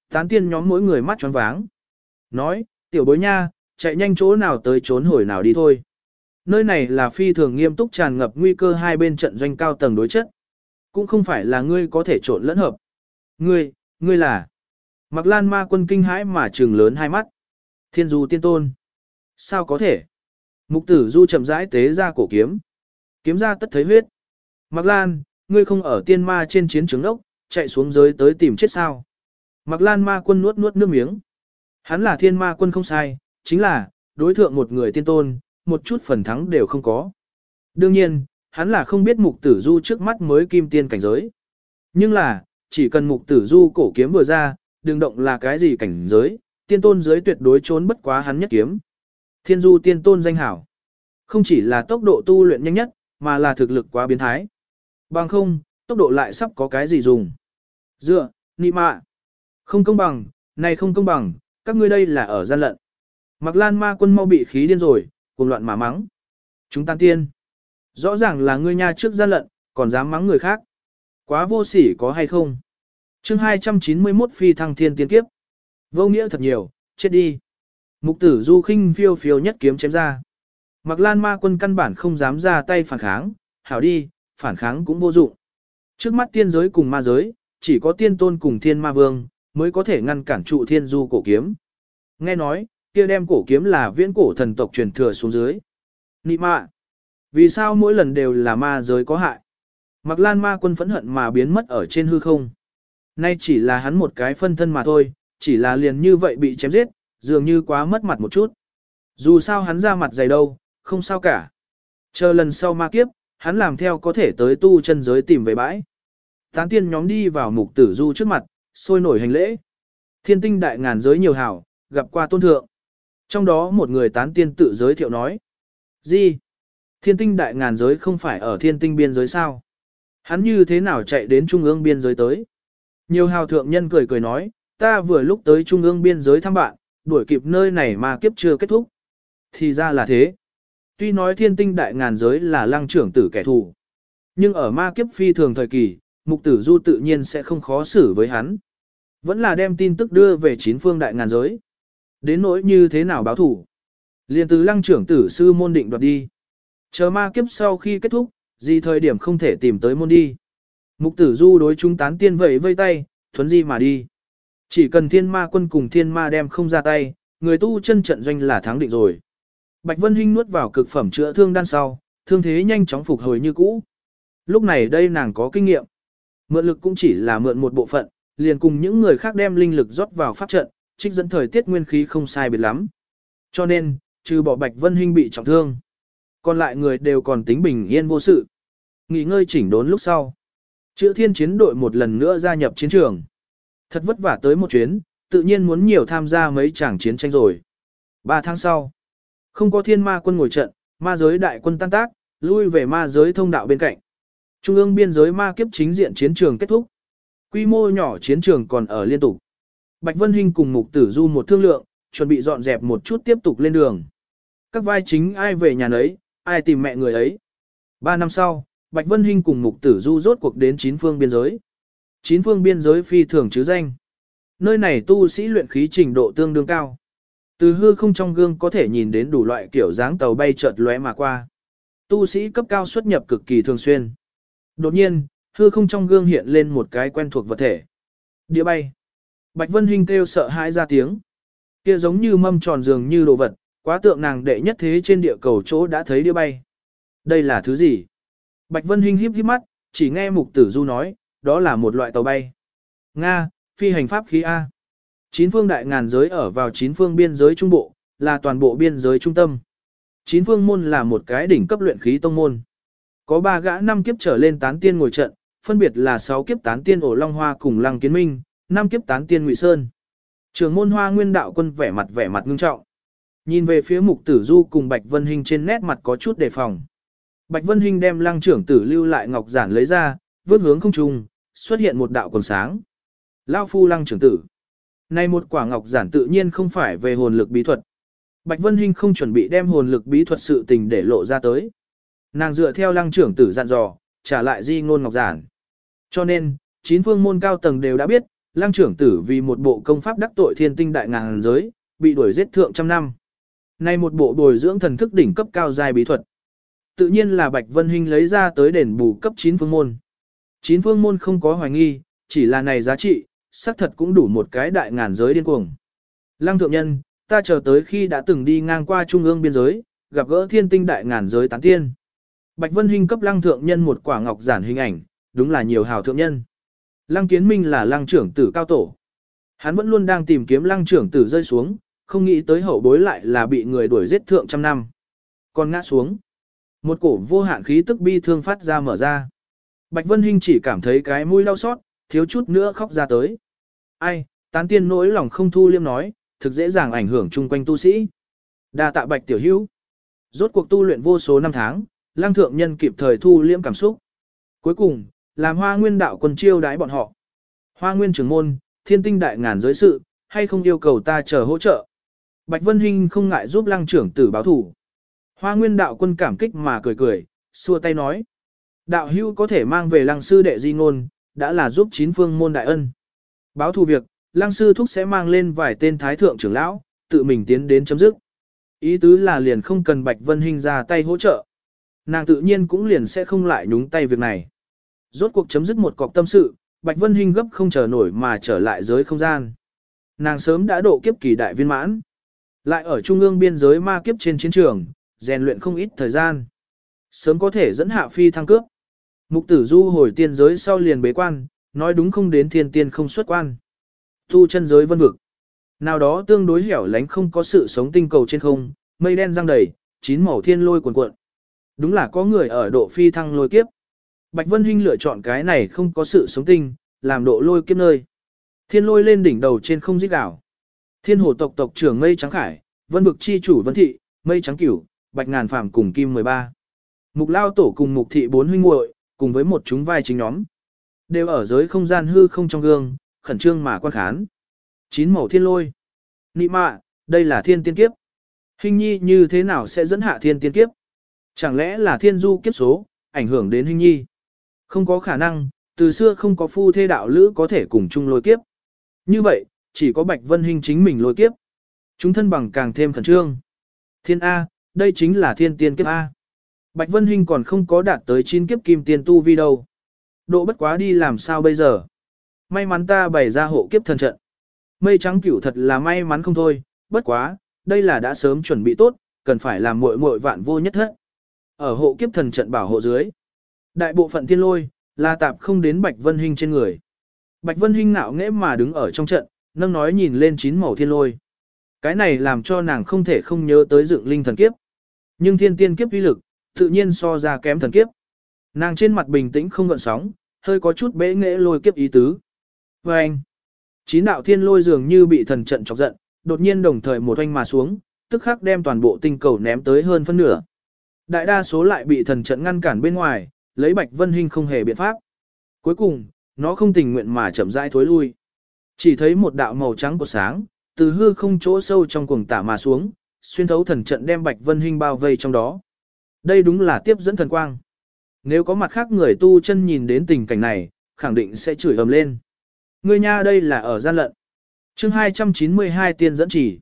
Tán tiên nhóm mỗi người mắt tròn váng. Nói, tiểu bối nha, chạy nhanh chỗ nào tới trốn hồi nào đi thôi. Nơi này là phi thường nghiêm túc tràn ngập nguy cơ hai bên trận doanh cao tầng đối chất. Cũng không phải là ngươi có thể trộn lẫn hợp. Ngươi, ngươi là. Mặc lan ma quân kinh hãi mà trừng lớn hai mắt. Thiên du tiên tôn. Sao có thể? Mục tử du chậm rãi tế ra cổ kiếm. Kiếm ra tất thấy huyết. Mặc lan, ngươi không ở tiên ma trên chiến trường đốc, chạy xuống giới tới tìm chết sao. Mặc lan ma quân nuốt nuốt nước miếng. Hắn là thiên ma quân không sai, chính là, đối thượng một người tiên tôn, một chút phần thắng đều không có. Đương nhiên, hắn là không biết mục tử du trước mắt mới kim tiên cảnh giới. Nhưng là, chỉ cần mục tử du cổ kiếm vừa ra, đừng động là cái gì cảnh giới, tiên tôn giới tuyệt đối trốn bất quá hắn nhất kiếm. Thiên du tiên tôn danh hảo. Không chỉ là tốc độ tu luyện nhanh nhất, mà là thực lực quá biến thái. Bằng không, tốc độ lại sắp có cái gì dùng. Dựa, nị mạ. Không công bằng, này không công bằng, các ngươi đây là ở gian lận. Mặc lan ma quân mau bị khí điên rồi, cùng loạn mà mắng. Chúng tan tiên. Rõ ràng là ngươi nha trước gian lận, còn dám mắng người khác. Quá vô sỉ có hay không? chương 291 phi thăng thiên tiên kiếp. Vô nghĩa thật nhiều, chết đi. Mục tử du khinh phiêu phiêu nhất kiếm chém ra. Mặc lan ma quân căn bản không dám ra tay phản kháng, hảo đi, phản kháng cũng vô dụng. Trước mắt tiên giới cùng ma giới, chỉ có tiên tôn cùng thiên ma vương, mới có thể ngăn cản trụ thiên du cổ kiếm. Nghe nói, kia đem cổ kiếm là viễn cổ thần tộc truyền thừa xuống dưới. Nị mạ! Vì sao mỗi lần đều là ma giới có hại? Mặc Lan ma quân phẫn hận mà biến mất ở trên hư không. Nay chỉ là hắn một cái phân thân mà thôi, chỉ là liền như vậy bị chém giết, dường như quá mất mặt một chút. Dù sao hắn ra mặt dày đâu, không sao cả. Chờ lần sau ma kiếp, hắn làm theo có thể tới tu chân giới tìm về bãi. Tán tiên nhóm đi vào mục tử du trước mặt, sôi nổi hành lễ. Thiên tinh đại ngàn giới nhiều hảo, gặp qua tôn thượng. Trong đó một người tán tiên tự giới thiệu nói. Gì? Thiên tinh đại ngàn giới không phải ở thiên tinh biên giới sao? Hắn như thế nào chạy đến trung ương biên giới tới? Nhiều hào thượng nhân cười cười nói, ta vừa lúc tới trung ương biên giới thăm bạn, đuổi kịp nơi này mà kiếp chưa kết thúc. Thì ra là thế. Tuy nói thiên tinh đại ngàn giới là lăng trưởng tử kẻ thù. Nhưng ở ma kiếp phi thường thời kỳ, mục tử du tự nhiên sẽ không khó xử với hắn. Vẫn là đem tin tức đưa về chín phương đại ngàn giới. Đến nỗi như thế nào báo thủ. liền từ lăng trưởng tử sư môn định đoạt đi. Chờ ma kiếp sau khi kết thúc, gì thời điểm không thể tìm tới môn đi. Mục tử du đối chúng tán tiên vẫy vây tay, thuấn di mà đi. Chỉ cần thiên ma quân cùng thiên ma đem không ra tay, người tu chân trận doanh là thắng định rồi. Bạch Vân Hinh nuốt vào cực phẩm chữa thương đan sau, thương thế nhanh chóng phục hồi như cũ. Lúc này đây nàng có kinh nghiệm. Mượn lực cũng chỉ là mượn một bộ phận, liền cùng những người khác đem linh lực rót vào pháp trận, trích dẫn thời tiết nguyên khí không sai biệt lắm. Cho nên, trừ bỏ Bạch Vân Hinh bị trọng thương, còn lại người đều còn tính bình yên vô sự. Nghỉ ngơi chỉnh đốn lúc sau. Chữ thiên chiến đội một lần nữa gia nhập chiến trường. Thật vất vả tới một chuyến, tự nhiên muốn nhiều tham gia mấy tràng chiến tranh rồi. Ba tháng sau, không có thiên ma quân ngồi trận, ma giới đại quân tan tác, lui về ma giới thông đạo bên cạnh. Trung ương biên giới ma kiếp chính diện chiến trường kết thúc. Quy mô nhỏ chiến trường còn ở liên tục. Bạch Vân Hinh cùng Mục Tử Du một thương lượng, chuẩn bị dọn dẹp một chút tiếp tục lên đường. Các vai chính ai về nhà nấy, ai tìm mẹ người ấy. Ba năm sau, Bạch Vân Hinh cùng Mục Tử Du rốt cuộc đến chín phương biên giới. Chín phương biên giới phi thường chứ danh. Nơi này tu sĩ luyện khí trình độ tương đương cao. Từ hư không trong gương có thể nhìn đến đủ loại kiểu dáng tàu bay chợt lóe mà qua. Tu sĩ cấp cao xuất nhập cực kỳ thường xuyên. Đột nhiên, hư không trong gương hiện lên một cái quen thuộc vật thể. Đĩa bay. Bạch Vân Hinh kêu sợ hãi ra tiếng. Kia giống như mâm tròn dường như đồ vật, quá tượng nàng đệ nhất thế trên địa cầu chỗ đã thấy đĩa bay. Đây là thứ gì? Bạch Vân Hinh híp híp mắt, chỉ nghe Mục Tử Du nói, đó là một loại tàu bay. Nga, phi hành pháp khí A. Chín phương đại ngàn giới ở vào chín phương biên giới trung bộ, là toàn bộ biên giới trung tâm. Chín phương môn là một cái đỉnh cấp luyện khí tông môn. Có ba gã năm kiếp trở lên tán tiên ngồi trận, phân biệt là sáu kiếp tán tiên ổ long hoa cùng lăng kiến minh, năm kiếp tán tiên ngụy sơn. Trường môn hoa nguyên đạo quân vẻ mặt vẻ mặt ngưng trọng. Nhìn về phía mục tử du cùng Bạch Vân Hinh trên nét mặt có chút đề phòng. Bạch Vân Hinh đem lăng trưởng tử lưu lại ngọc giản lấy ra, vươn hướng không trung, xuất hiện một đạo quần sáng. Lao phu lăng trưởng tử. Này một quả ngọc giản tự nhiên không phải về hồn lực bí thuật. Bạch Vân Hinh không chuẩn bị đem hồn lực bí thuật sự tình để lộ ra tới. Nàng dựa theo lăng trưởng tử dặn dò, trả lại di ngôn ngọc giản. Cho nên, chín phương môn cao tầng đều đã biết, lăng trưởng tử vì một bộ công pháp đắc tội thiên tinh đại ngàn giới, bị đuổi giết thượng trăm năm. Nay một bộ bồi dưỡng thần thức đỉnh cấp cao dài bí thuật. Tự nhiên là Bạch Vân Hinh lấy ra tới đền bù cấp 9 phương môn. 9 phương môn không có hoài nghi, chỉ là này giá trị, xác thật cũng đủ một cái đại ngàn giới điên cuồng. Lăng thượng nhân, ta chờ tới khi đã từng đi ngang qua trung ương biên giới, gặp gỡ thiên tinh đại ngàn giới tán tiên. Bạch Vân Hinh cấp lăng thượng nhân một quả ngọc giản hình ảnh, đúng là nhiều hào thượng nhân. Lăng kiến minh là lăng trưởng tử cao tổ. Hắn vẫn luôn đang tìm kiếm lăng trưởng tử rơi xuống, không nghĩ tới hậu bối lại là bị người đuổi giết thượng trăm năm. Còn ngã xuống. Một cổ vô hạn khí tức bi thương phát ra mở ra. Bạch Vân Hinh chỉ cảm thấy cái mũi đau xót, thiếu chút nữa khóc ra tới. Ai, tán tiên nỗi lòng không thu liêm nói, thực dễ dàng ảnh hưởng chung quanh tu sĩ. Đa tạ Bạch Tiểu Hữu Rốt cuộc tu luyện vô số năm tháng, lang thượng nhân kịp thời thu liễm cảm xúc. Cuối cùng, làm hoa nguyên đạo quân chiêu đái bọn họ. Hoa nguyên trưởng môn, thiên tinh đại ngàn giới sự, hay không yêu cầu ta chờ hỗ trợ. Bạch Vân Hinh không ngại giúp lăng trưởng tử báo thủ. Hoa nguyên đạo quân cảm kích mà cười cười, xua tay nói. Đạo hưu có thể mang về lăng sư đệ di ngôn, đã là giúp chín phương môn đại ân. Báo thù việc, lăng sư thúc sẽ mang lên vài tên thái thượng trưởng lão, tự mình tiến đến chấm dứt. Ý tứ là liền không cần Bạch Vân Hinh ra tay hỗ trợ. Nàng tự nhiên cũng liền sẽ không lại nhúng tay việc này. Rốt cuộc chấm dứt một cọc tâm sự, Bạch Vân Hinh gấp không chờ nổi mà trở lại giới không gian. Nàng sớm đã độ kiếp kỳ đại viên mãn. Lại ở trung ương biên giới ma kiếp trên chiến trường, rèn luyện không ít thời gian. Sớm có thể dẫn hạ phi thăng cướp. Mục tử du hồi tiên giới sau liền bế quan, nói đúng không đến thiên tiên không xuất quan. Tu chân giới vân vực. Nào đó tương đối hẻo lánh không có sự sống tinh cầu trên không, mây đen răng đầy, chín màu thiên lôi cuồn cuộn. Đúng là có người ở độ phi thăng lôi kiếp. Bạch Vân Hinh lựa chọn cái này không có sự sống tinh, làm độ lôi kiếp nơi. Thiên lôi lên đỉnh đầu trên không giết đảo. Thiên hồ tộc tộc trưởng mây trắng khải, vân vực chi chủ vân thị, mây trắng cửu, bạch ngàn phàm cùng kim 13. Mục lao tổ cùng mục thị bốn huynh muội cùng với một chúng vai chính nhóm. Đều ở giới không gian hư không trong gương, khẩn trương mà quan khán. Chín màu thiên lôi. Nị mạ, đây là thiên tiên kiếp. Hình nhi như thế nào sẽ dẫn hạ thiên tiên kiếp? Chẳng lẽ là thiên du kiếp số, ảnh hưởng đến hình nhi? Không có khả năng, từ xưa không có phu thê đạo lữ có thể cùng chung lôi kiếp. Như vậy, chỉ có Bạch Vân Hinh chính mình lôi kiếp. Chúng thân bằng càng thêm khẩn trương. Thiên A, đây chính là thiên tiên kiếp A. Bạch Vân Hinh còn không có đạt tới chín kiếp kim tiên tu vi đâu. Độ bất quá đi làm sao bây giờ? May mắn ta bày ra hộ kiếp thần trận. Mây trắng cửu thật là may mắn không thôi, bất quá, đây là đã sớm chuẩn bị tốt, cần phải làm muội muội vạn vô nhất hết. Ở hộ kiếp thần trận bảo hộ dưới, đại bộ phận thiên lôi, là tạp không đến Bạch Vân Hinh trên người. Bạch Vân Hinh nạo nghễ mà đứng ở trong trận, nâng nói nhìn lên chín màu thiên lôi. Cái này làm cho nàng không thể không nhớ tới dựng linh thần kiếp. Nhưng thiên tiên kiếp uy lực, tự nhiên so ra kém thần kiếp. Nàng trên mặt bình tĩnh không gợn sóng, hơi có chút bẽ nghệ lôi kiếp ý tứ. Và anh, chín đạo thiên lôi dường như bị thần trận chọc giận, đột nhiên đồng thời một oanh mà xuống, tức khắc đem toàn bộ tinh cầu ném tới hơn phân nửa. Đại đa số lại bị thần trận ngăn cản bên ngoài, lấy Bạch Vân Hinh không hề biện pháp. Cuối cùng, nó không tình nguyện mà chậm rãi thối lui. Chỉ thấy một đạo màu trắng của sáng, từ hư không chỗ sâu trong cuồng tả mà xuống, xuyên thấu thần trận đem Bạch Vân Hinh bao vây trong đó. Đây đúng là tiếp dẫn thần quang. Nếu có mặt khác người tu chân nhìn đến tình cảnh này, khẳng định sẽ chửi ầm lên. Người nha đây là ở gian lận. chương 292 tiên dẫn chỉ.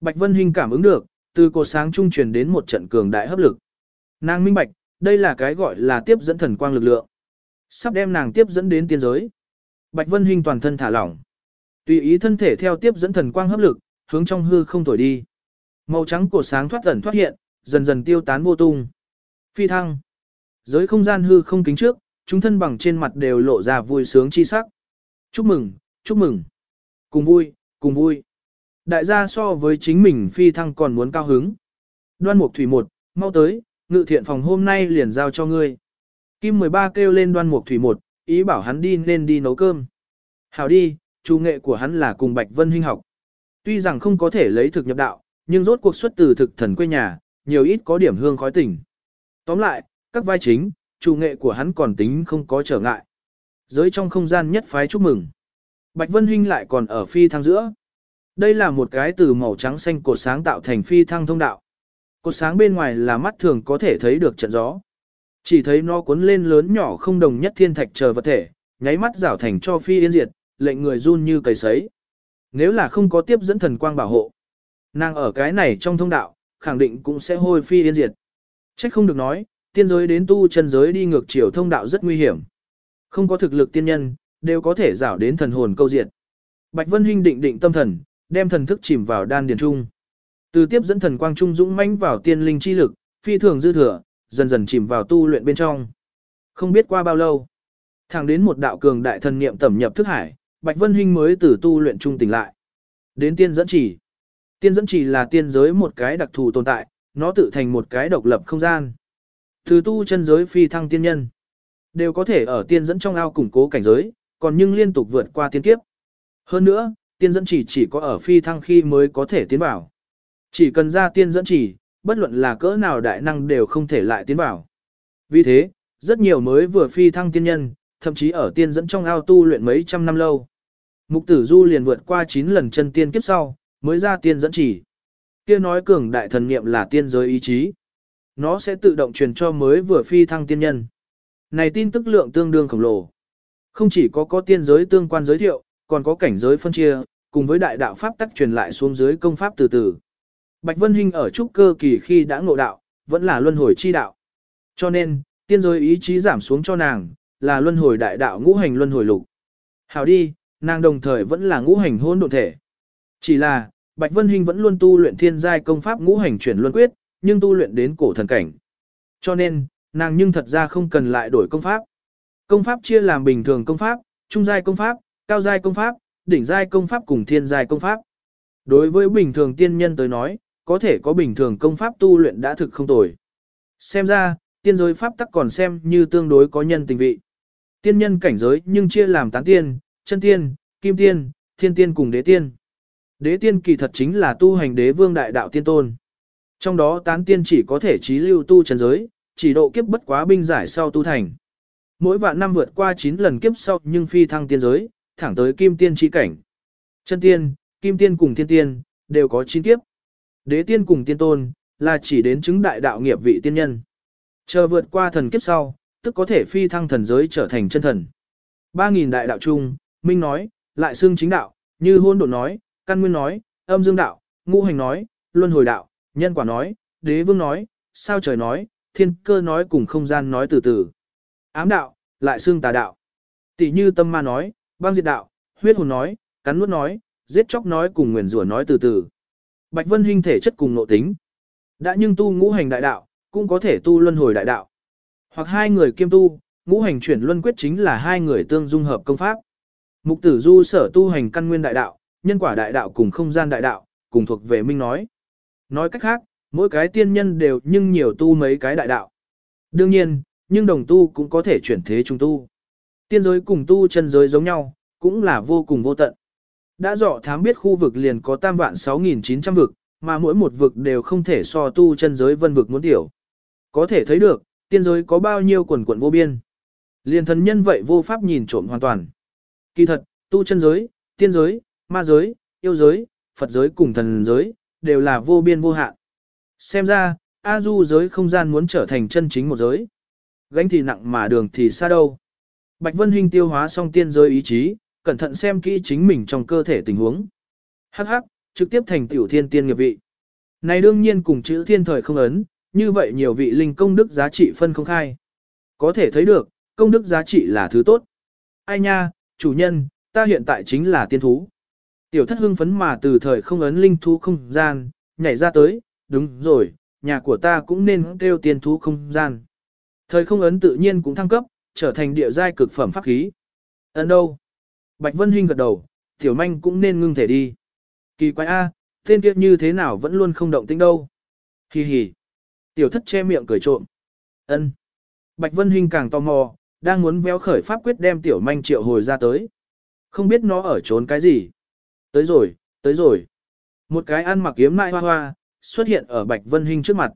Bạch Vân Hinh cảm ứng được, từ cột sáng trung truyền đến một trận cường đại hấp lực. Nàng minh bạch, đây là cái gọi là tiếp dẫn thần quang lực lượng. Sắp đem nàng tiếp dẫn đến tiên giới. Bạch Vân Hinh toàn thân thả lỏng. Tùy ý thân thể theo tiếp dẫn thần quang hấp lực, hướng trong hư không thổi đi. Màu trắng của sáng thoát ẩn thoát hiện, dần dần tiêu tán vô tung. Phi thăng. Giới không gian hư không kính trước, chúng thân bằng trên mặt đều lộ ra vui sướng chi sắc. Chúc mừng, chúc mừng. Cùng vui, cùng vui. Đại gia so với chính mình phi thăng còn muốn cao hứng. Đoan mục thủy một, mau tới, ngự thiện phòng hôm nay liền giao cho ngươi. Kim 13 kêu lên đoan mục thủy một, ý bảo hắn đi nên đi nấu cơm. Hảo đi, chủ nghệ của hắn là cùng Bạch Vân Hinh học. Tuy rằng không có thể lấy thực nhập đạo, nhưng rốt cuộc xuất từ thực thần quê nhà, nhiều ít có điểm hương khói tỉnh. Tóm lại, các vai chính, chủ nghệ của hắn còn tính không có trở ngại. Giới trong không gian nhất phái chúc mừng. Bạch Vân Hinh lại còn ở phi thăng giữa. Đây là một cái từ màu trắng xanh cột sáng tạo thành phi thăng thông đạo. Cột sáng bên ngoài là mắt thường có thể thấy được trận gió. Chỉ thấy nó cuốn lên lớn nhỏ không đồng nhất thiên thạch chờ vật thể, nháy mắt rảo thành cho phi yên diệt, lệnh người run như cầy sấy. Nếu là không có tiếp dẫn thần quang bảo hộ, nàng ở cái này trong thông đạo, khẳng định cũng sẽ hôi phi yên diệt. Trách không được nói, tiên giới đến tu chân giới đi ngược chiều thông đạo rất nguy hiểm. Không có thực lực tiên nhân, đều có thể rảo đến thần hồn câu diệt. Bạch Vân Hinh định định tâm thần, đem thần thức chìm vào đan điền trung. Từ tiếp dẫn thần quang trung dũng mãnh vào tiên linh chi lực, phi thường dư thừa, dần dần chìm vào tu luyện bên trong. Không biết qua bao lâu, thẳng đến một đạo cường đại thần niệm tẩm nhập thức hải, Bạch Vân Hinh mới từ tu luyện trung tỉnh lại. Đến tiên dẫn chỉ. Tiên dẫn chỉ là tiên giới một cái đặc thù tồn tại, nó tự thành một cái độc lập không gian. Từ tu chân giới phi thăng tiên nhân, đều có thể ở tiên dẫn trong ao củng cố cảnh giới, còn nhưng liên tục vượt qua tiên kiếp. Hơn nữa, tiên dẫn chỉ chỉ có ở phi thăng khi mới có thể tiến vào. Chỉ cần ra tiên dẫn chỉ, bất luận là cỡ nào đại năng đều không thể lại tiến vào. Vì thế, rất nhiều mới vừa phi thăng tiên nhân, thậm chí ở tiên dẫn trong ao tu luyện mấy trăm năm lâu. Mục tử du liền vượt qua 9 lần chân tiên kiếp sau, mới ra tiên dẫn chỉ. kia nói cường đại thần niệm là tiên giới ý chí. Nó sẽ tự động truyền cho mới vừa phi thăng tiên nhân. Này tin tức lượng tương đương khổng lồ. Không chỉ có có tiên giới tương quan giới thiệu, còn có cảnh giới phân chia, cùng với đại đạo pháp tắc truyền lại xuống dưới công pháp từ từ. Bạch Vân Hinh ở trúc cơ kỳ khi đã ngộ đạo, vẫn là luân hồi chi đạo. Cho nên, tiên giới ý chí giảm xuống cho nàng, là luân hồi đại đạo ngũ hành luân hồi lục. Hảo đi, nàng đồng thời vẫn là ngũ hành hôn độn thể. Chỉ là, Bạch Vân Hinh vẫn luôn tu luyện thiên giai công pháp ngũ hành chuyển luân quyết, nhưng tu luyện đến cổ thần cảnh. Cho nên, nàng nhưng thật ra không cần lại đổi công pháp. Công pháp chia làm bình thường công pháp, trung giai công pháp, cao giai công pháp, đỉnh giai công pháp cùng thiên giai công pháp. Đối với bình thường tiên nhân tới nói, có thể có bình thường công pháp tu luyện đã thực không tồi. Xem ra, tiên giới pháp tắc còn xem như tương đối có nhân tình vị. Tiên nhân cảnh giới nhưng chia làm tán tiên, chân tiên, kim tiên, thiên tiên cùng đế tiên. Đế tiên kỳ thật chính là tu hành đế vương đại đạo tiên tôn. Trong đó tán tiên chỉ có thể trí lưu tu chân giới, chỉ độ kiếp bất quá binh giải sau tu thành. Mỗi vạn năm vượt qua 9 lần kiếp sau nhưng phi thăng tiên giới, thẳng tới kim tiên chi cảnh. Chân tiên, kim tiên cùng thiên tiên, đều có 9 kiếp. Đế tiên cùng tiên tôn, là chỉ đến chứng đại đạo nghiệp vị tiên nhân. Chờ vượt qua thần kiếp sau, tức có thể phi thăng thần giới trở thành chân thần. 3.000 đại đạo chung, Minh nói, lại xương chính đạo, như hôn độn nói, căn nguyên nói, âm dương đạo, ngũ hành nói, luân hồi đạo, nhân quả nói, đế vương nói, sao trời nói, thiên cơ nói cùng không gian nói từ từ. Ám đạo, lại xương tà đạo. Tỷ như tâm ma nói, băng diệt đạo, huyết hồn nói, cắn nuốt nói, giết chóc nói cùng nguyền rủa nói từ từ. Bạch Vân hình thể chất cùng nội tính. Đã nhưng tu ngũ hành đại đạo, cũng có thể tu luân hồi đại đạo. Hoặc hai người kiêm tu, ngũ hành chuyển luân quyết chính là hai người tương dung hợp công pháp. Mục tử du sở tu hành căn nguyên đại đạo, nhân quả đại đạo cùng không gian đại đạo, cùng thuộc về minh nói. Nói cách khác, mỗi cái tiên nhân đều nhưng nhiều tu mấy cái đại đạo. Đương nhiên, nhưng đồng tu cũng có thể chuyển thế trung tu. Tiên giới cùng tu chân giới giống nhau, cũng là vô cùng vô tận. Đã dọ thám biết khu vực liền có tam vạn 6.900 vực, mà mỗi một vực đều không thể so tu chân giới vân vực muốn tiểu. Có thể thấy được, tiên giới có bao nhiêu quần quận vô biên. Liền thần nhân vậy vô pháp nhìn trộm hoàn toàn. Kỳ thật, tu chân giới, tiên giới, ma giới, yêu giới, Phật giới cùng thần giới, đều là vô biên vô hạn. Xem ra, A du giới không gian muốn trở thành chân chính một giới. Gánh thì nặng mà đường thì xa đâu. Bạch Vân Hinh tiêu hóa xong tiên giới ý chí, cẩn thận xem kỹ chính mình trong cơ thể tình huống. Hắc hắc, trực tiếp thành tiểu thiên tiên nghiệp vị. Này đương nhiên cùng chữ thiên thời không ấn, như vậy nhiều vị linh công đức giá trị phân không khai. Có thể thấy được, công đức giá trị là thứ tốt. Ai nha, chủ nhân, ta hiện tại chính là tiên thú. Tiểu thất hưng phấn mà từ thời không ấn linh thú không gian, nhảy ra tới, đúng rồi, nhà của ta cũng nên kêu tiên thú không gian. Thời không ấn tự nhiên cũng thăng cấp, trở thành địa giai cực phẩm pháp khí. Ấn đâu? Bạch Vân Hinh gật đầu, tiểu manh cũng nên ngưng thể đi. Kỳ quái A, tên kia như thế nào vẫn luôn không động tĩnh đâu. Hi hi. Tiểu thất che miệng cười trộm. Ân. Bạch Vân Hinh càng tò mò, đang muốn véo khởi pháp quyết đem tiểu manh triệu hồi ra tới. Không biết nó ở trốn cái gì. Tới rồi, tới rồi. Một cái ăn mặc kiếm mai hoa hoa, xuất hiện ở Bạch Vân Hinh trước mặt.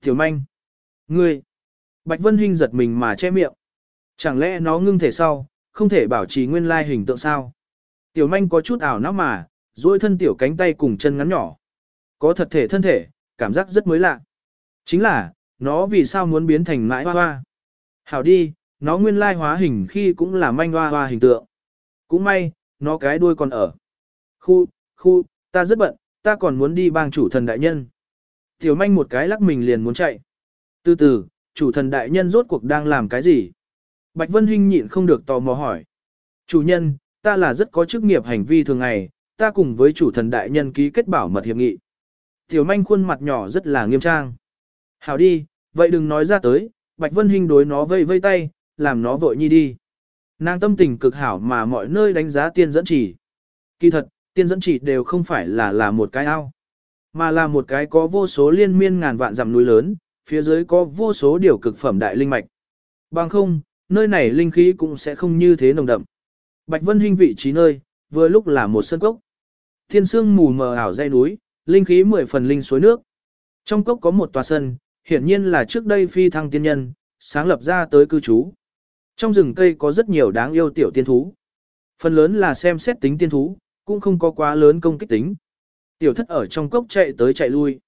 Tiểu manh. Ngươi. Bạch Vân Hinh giật mình mà che miệng. Chẳng lẽ nó ngưng thể sau, không thể bảo trì nguyên lai hình tượng sao? Tiểu manh có chút ảo não mà, duỗi thân tiểu cánh tay cùng chân ngắn nhỏ. Có thật thể thân thể, cảm giác rất mới lạ. Chính là, nó vì sao muốn biến thành mãi hoa hoa? Hảo đi, nó nguyên lai hóa hình khi cũng là manh hoa hoa hình tượng. Cũng may, nó cái đuôi còn ở. Khu, khu, ta rất bận, ta còn muốn đi bang chủ thần đại nhân. Tiểu manh một cái lắc mình liền muốn chạy. Từ từ, chủ thần đại nhân rốt cuộc đang làm cái gì? Bạch Vân Hinh nhịn không được tò mò hỏi. Chủ nhân, ta là rất có chức nghiệp hành vi thường ngày, ta cùng với chủ thần đại nhân ký kết bảo mật hiệp nghị. Tiểu manh khuôn mặt nhỏ rất là nghiêm trang. Hảo đi, vậy đừng nói ra tới, Bạch Vân Hinh đối nó vây vây tay, làm nó vội nhi đi. Nàng tâm tình cực hảo mà mọi nơi đánh giá tiên dẫn chỉ. Kỳ thật, tiên dẫn chỉ đều không phải là là một cái ao, mà là một cái có vô số liên miên ngàn vạn dặm núi lớn, phía dưới có vô số điều cực phẩm đại linh mạch. Bằng không, nơi này linh khí cũng sẽ không như thế nồng đậm. Bạch Vân Hinh vị trí nơi, vừa lúc là một sân cốc. Thiên sương mù mờ ảo dây núi, linh khí mười phần linh suối nước. Trong cốc có một tòa sân, hiển nhiên là trước đây phi thăng tiên nhân, sáng lập ra tới cư trú. Trong rừng cây có rất nhiều đáng yêu tiểu tiên thú. Phần lớn là xem xét tính tiên thú, cũng không có quá lớn công kích tính. Tiểu thất ở trong cốc chạy tới chạy lui.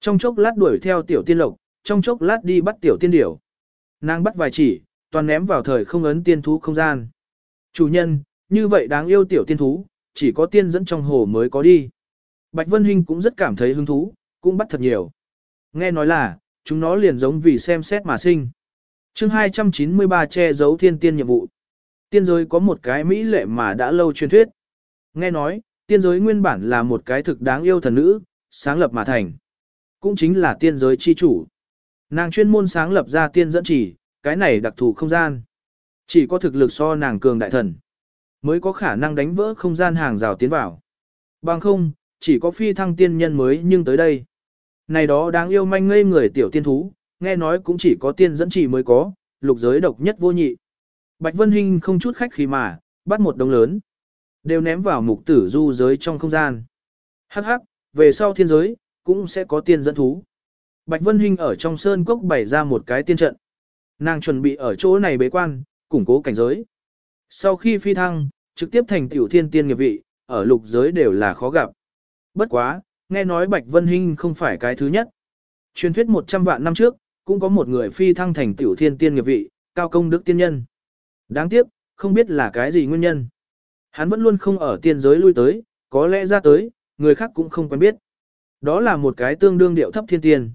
Trong chốc lát đuổi theo tiểu tiên lộc, trong chốc lát đi bắt tiểu tiên điểu. Nàng bắt vài chỉ, toàn ném vào thời không ấn tiên thú không gian. Chủ nhân, như vậy đáng yêu tiểu tiên thú, chỉ có tiên dẫn trong hồ mới có đi. Bạch Vân Hinh cũng rất cảm thấy hứng thú, cũng bắt thật nhiều. Nghe nói là, chúng nó liền giống vì xem xét mà sinh. chương 293 che giấu thiên tiên nhiệm vụ. Tiên giới có một cái mỹ lệ mà đã lâu truyền thuyết. Nghe nói, tiên giới nguyên bản là một cái thực đáng yêu thần nữ, sáng lập mà thành. Cũng chính là tiên giới chi chủ. Nàng chuyên môn sáng lập ra tiên dẫn chỉ, cái này đặc thù không gian. Chỉ có thực lực so nàng cường đại thần, mới có khả năng đánh vỡ không gian hàng rào tiến vào. Bằng không, chỉ có phi thăng tiên nhân mới nhưng tới đây. Này đó đáng yêu manh ngây người tiểu tiên thú, nghe nói cũng chỉ có tiên dẫn chỉ mới có, lục giới độc nhất vô nhị. Bạch Vân Hinh không chút khách khí mà, bắt một đống lớn. Đều ném vào mục tử du giới trong không gian. Hắc hắc, về sau thiên giới, cũng sẽ có tiên dẫn thú. Bạch Vân Hinh ở trong sơn cốc bày ra một cái tiên trận. Nàng chuẩn bị ở chỗ này bế quan, củng cố cảnh giới. Sau khi phi thăng, trực tiếp thành tiểu thiên tiên nghiệp vị, ở lục giới đều là khó gặp. Bất quá, nghe nói Bạch Vân Hinh không phải cái thứ nhất. Truyền thuyết 100 vạn năm trước, cũng có một người phi thăng thành tiểu thiên tiên nghiệp vị, cao công đức tiên nhân. Đáng tiếc, không biết là cái gì nguyên nhân. Hắn vẫn luôn không ở tiên giới lui tới, có lẽ ra tới, người khác cũng không quen biết. Đó là một cái tương đương điệu thấp thiên tiên.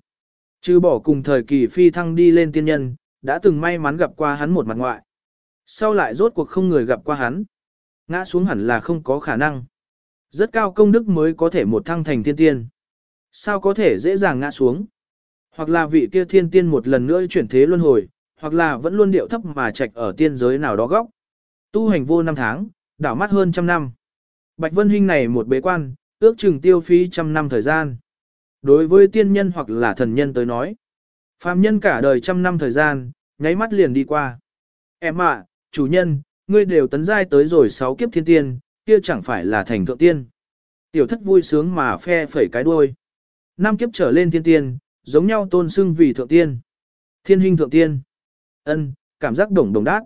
Trừ bỏ cùng thời kỳ phi thăng đi lên tiên nhân, đã từng may mắn gặp qua hắn một mặt ngoại. Sau lại rốt cuộc không người gặp qua hắn. Ngã xuống hẳn là không có khả năng. Rất cao công đức mới có thể một thăng thành thiên tiên. Sao có thể dễ dàng ngã xuống? Hoặc là vị kia thiên tiên một lần nữa chuyển thế luân hồi, hoặc là vẫn luôn điệu thấp mà trạch ở tiên giới nào đó góc. Tu hành vô năm tháng, đảo mắt hơn trăm năm. Bạch Vân Hinh này một bế quan, ước chừng tiêu phí trăm năm thời gian. Đối với tiên nhân hoặc là thần nhân tới nói, phàm nhân cả đời trăm năm thời gian, nháy mắt liền đi qua. Em ạ, chủ nhân, ngươi đều tấn giai tới rồi sáu kiếp thiên tiên, kia chẳng phải là thành thượng tiên. Tiểu thất vui sướng mà phe phẩy cái đuôi. Năm kiếp trở lên thiên tiên, giống nhau tôn xưng vì thượng tiên. Thiên hình thượng tiên. ân cảm giác đồng đồng đát.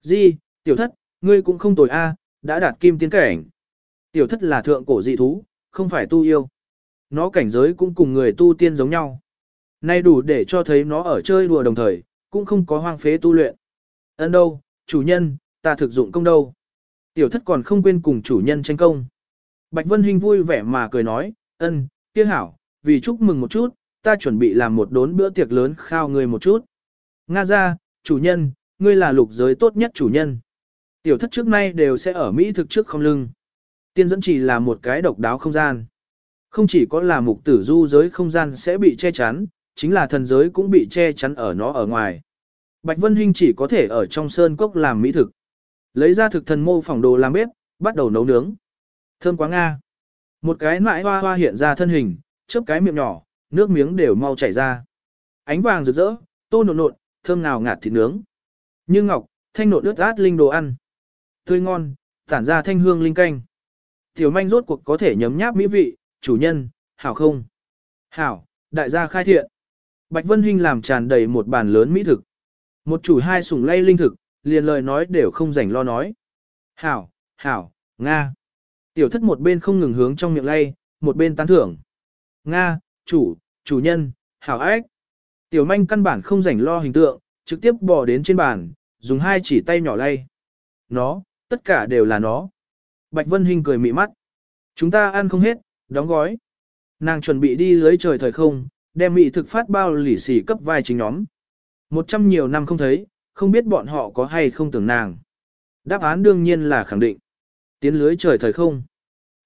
Di, tiểu thất, ngươi cũng không tồi a, đã đạt kim tiên cảnh. Tiểu thất là thượng cổ dị thú, không phải tu yêu. Nó cảnh giới cũng cùng người tu tiên giống nhau. Nay đủ để cho thấy nó ở chơi đùa đồng thời, cũng không có hoang phế tu luyện. Ân đâu, chủ nhân, ta thực dụng công đâu. Tiểu thất còn không quên cùng chủ nhân tranh công. Bạch Vân Hinh vui vẻ mà cười nói, ân, kia hảo, vì chúc mừng một chút, ta chuẩn bị làm một đốn bữa tiệc lớn khao người một chút. Nga ra, chủ nhân, ngươi là lục giới tốt nhất chủ nhân. Tiểu thất trước nay đều sẽ ở Mỹ thực trước không lưng. Tiên dẫn chỉ là một cái độc đáo không gian. Không chỉ có là mục tử du giới không gian sẽ bị che chắn, chính là thần giới cũng bị che chắn ở nó ở ngoài. Bạch Vân Hinh chỉ có thể ở trong sơn cốc làm mỹ thực. Lấy ra thực thần mô phỏng đồ làm bếp, bắt đầu nấu nướng. Thơm quá Nga. Một cái mãi hoa hoa hiện ra thân hình, chớp cái miệng nhỏ, nước miếng đều mau chảy ra. Ánh vàng rực rỡ, tô nộn nộn, thơm nào ngạt thịt nướng. Như ngọc, thanh nộn ướt át linh đồ ăn. Tươi ngon, tản ra thanh hương linh canh. Tiểu manh rốt cuộc có thể nhấm nháp mỹ vị, chủ nhân, hảo không? Hảo, đại gia khai thiện. Bạch Vân Hinh làm tràn đầy một bàn lớn mỹ thực. Một chủ hai sủng lay linh thực, liền lời nói đều không rảnh lo nói. Hảo, hảo, Nga. Tiểu thất một bên không ngừng hướng trong miệng lay, một bên tán thưởng. Nga, chủ, chủ nhân, hảo ếch. Tiểu manh căn bản không rảnh lo hình tượng, trực tiếp bò đến trên bàn, dùng hai chỉ tay nhỏ lay. Nó, tất cả đều là nó. Bạch Vân Hinh cười mị mắt. Chúng ta ăn không hết, đóng gói. Nàng chuẩn bị đi lưới trời thời không, đem mỹ thực phát bao lì xì cấp vai chính nhóm. Một trăm nhiều năm không thấy, không biết bọn họ có hay không tưởng nàng. Đáp án đương nhiên là khẳng định. Tiến lưới trời thời không.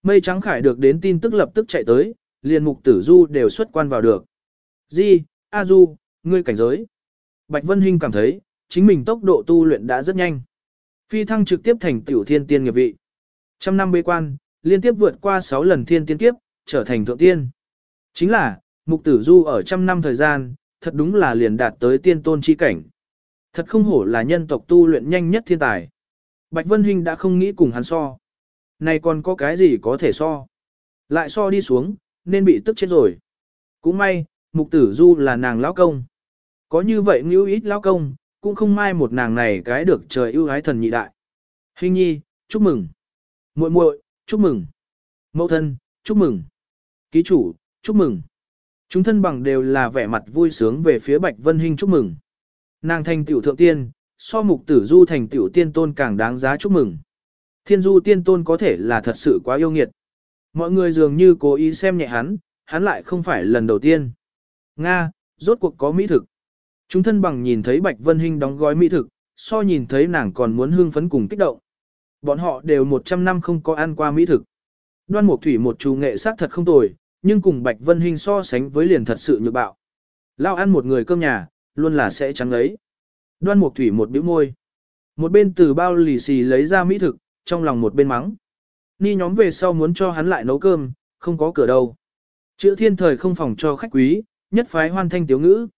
Mây trắng khải được đến tin tức lập tức chạy tới, liền mục tử du đều xuất quan vào được. Di, A Du, ngươi cảnh giới. Bạch Vân Hinh cảm thấy, chính mình tốc độ tu luyện đã rất nhanh. Phi thăng trực tiếp thành tiểu thiên tiên nghiệp vị. Trăm năm bế quan, liên tiếp vượt qua 6 lần thiên tiên kiếp, trở thành thượng tiên. Chính là, mục tử du ở trăm năm thời gian, thật đúng là liền đạt tới tiên tôn chi cảnh. Thật không hổ là nhân tộc tu luyện nhanh nhất thiên tài. Bạch Vân Hinh đã không nghĩ cùng hắn so. Này còn có cái gì có thể so? Lại so đi xuống, nên bị tức chết rồi. Cũng may, mục tử du là nàng lão công. Có như vậy ngữ ít lão công, cũng không mai một nàng này cái được trời ưu ái thần nhị đại. Hình nhi, chúc mừng. muội muội, chúc mừng. Mẫu thân, chúc mừng. Ký chủ, chúc mừng. Chúng thân bằng đều là vẻ mặt vui sướng về phía Bạch Vân Hinh chúc mừng. Nàng thành tiểu thượng tiên, so mục tử du thành tiểu tiên tôn càng đáng giá chúc mừng. Thiên du tiên tôn có thể là thật sự quá yêu nghiệt. Mọi người dường như cố ý xem nhẹ hắn, hắn lại không phải lần đầu tiên. Nga, rốt cuộc có mỹ thực. Chúng thân bằng nhìn thấy Bạch Vân Hinh đóng gói mỹ thực, so nhìn thấy nàng còn muốn hương phấn cùng kích động. Bọn họ đều 100 năm không có ăn qua mỹ thực. Đoan Mục Thủy một chú nghệ sắc thật không tồi, nhưng cùng Bạch Vân Hinh so sánh với liền thật sự nhược bạo. Lao ăn một người cơm nhà, luôn là sẽ trắng ấy. Đoan Mục Thủy một bĩu môi. Một bên từ bao lì xì lấy ra mỹ thực, trong lòng một bên mắng. Ni nhóm về sau muốn cho hắn lại nấu cơm, không có cửa đâu. Chữ thiên thời không phòng cho khách quý, nhất phái hoan thanh tiếu ngữ.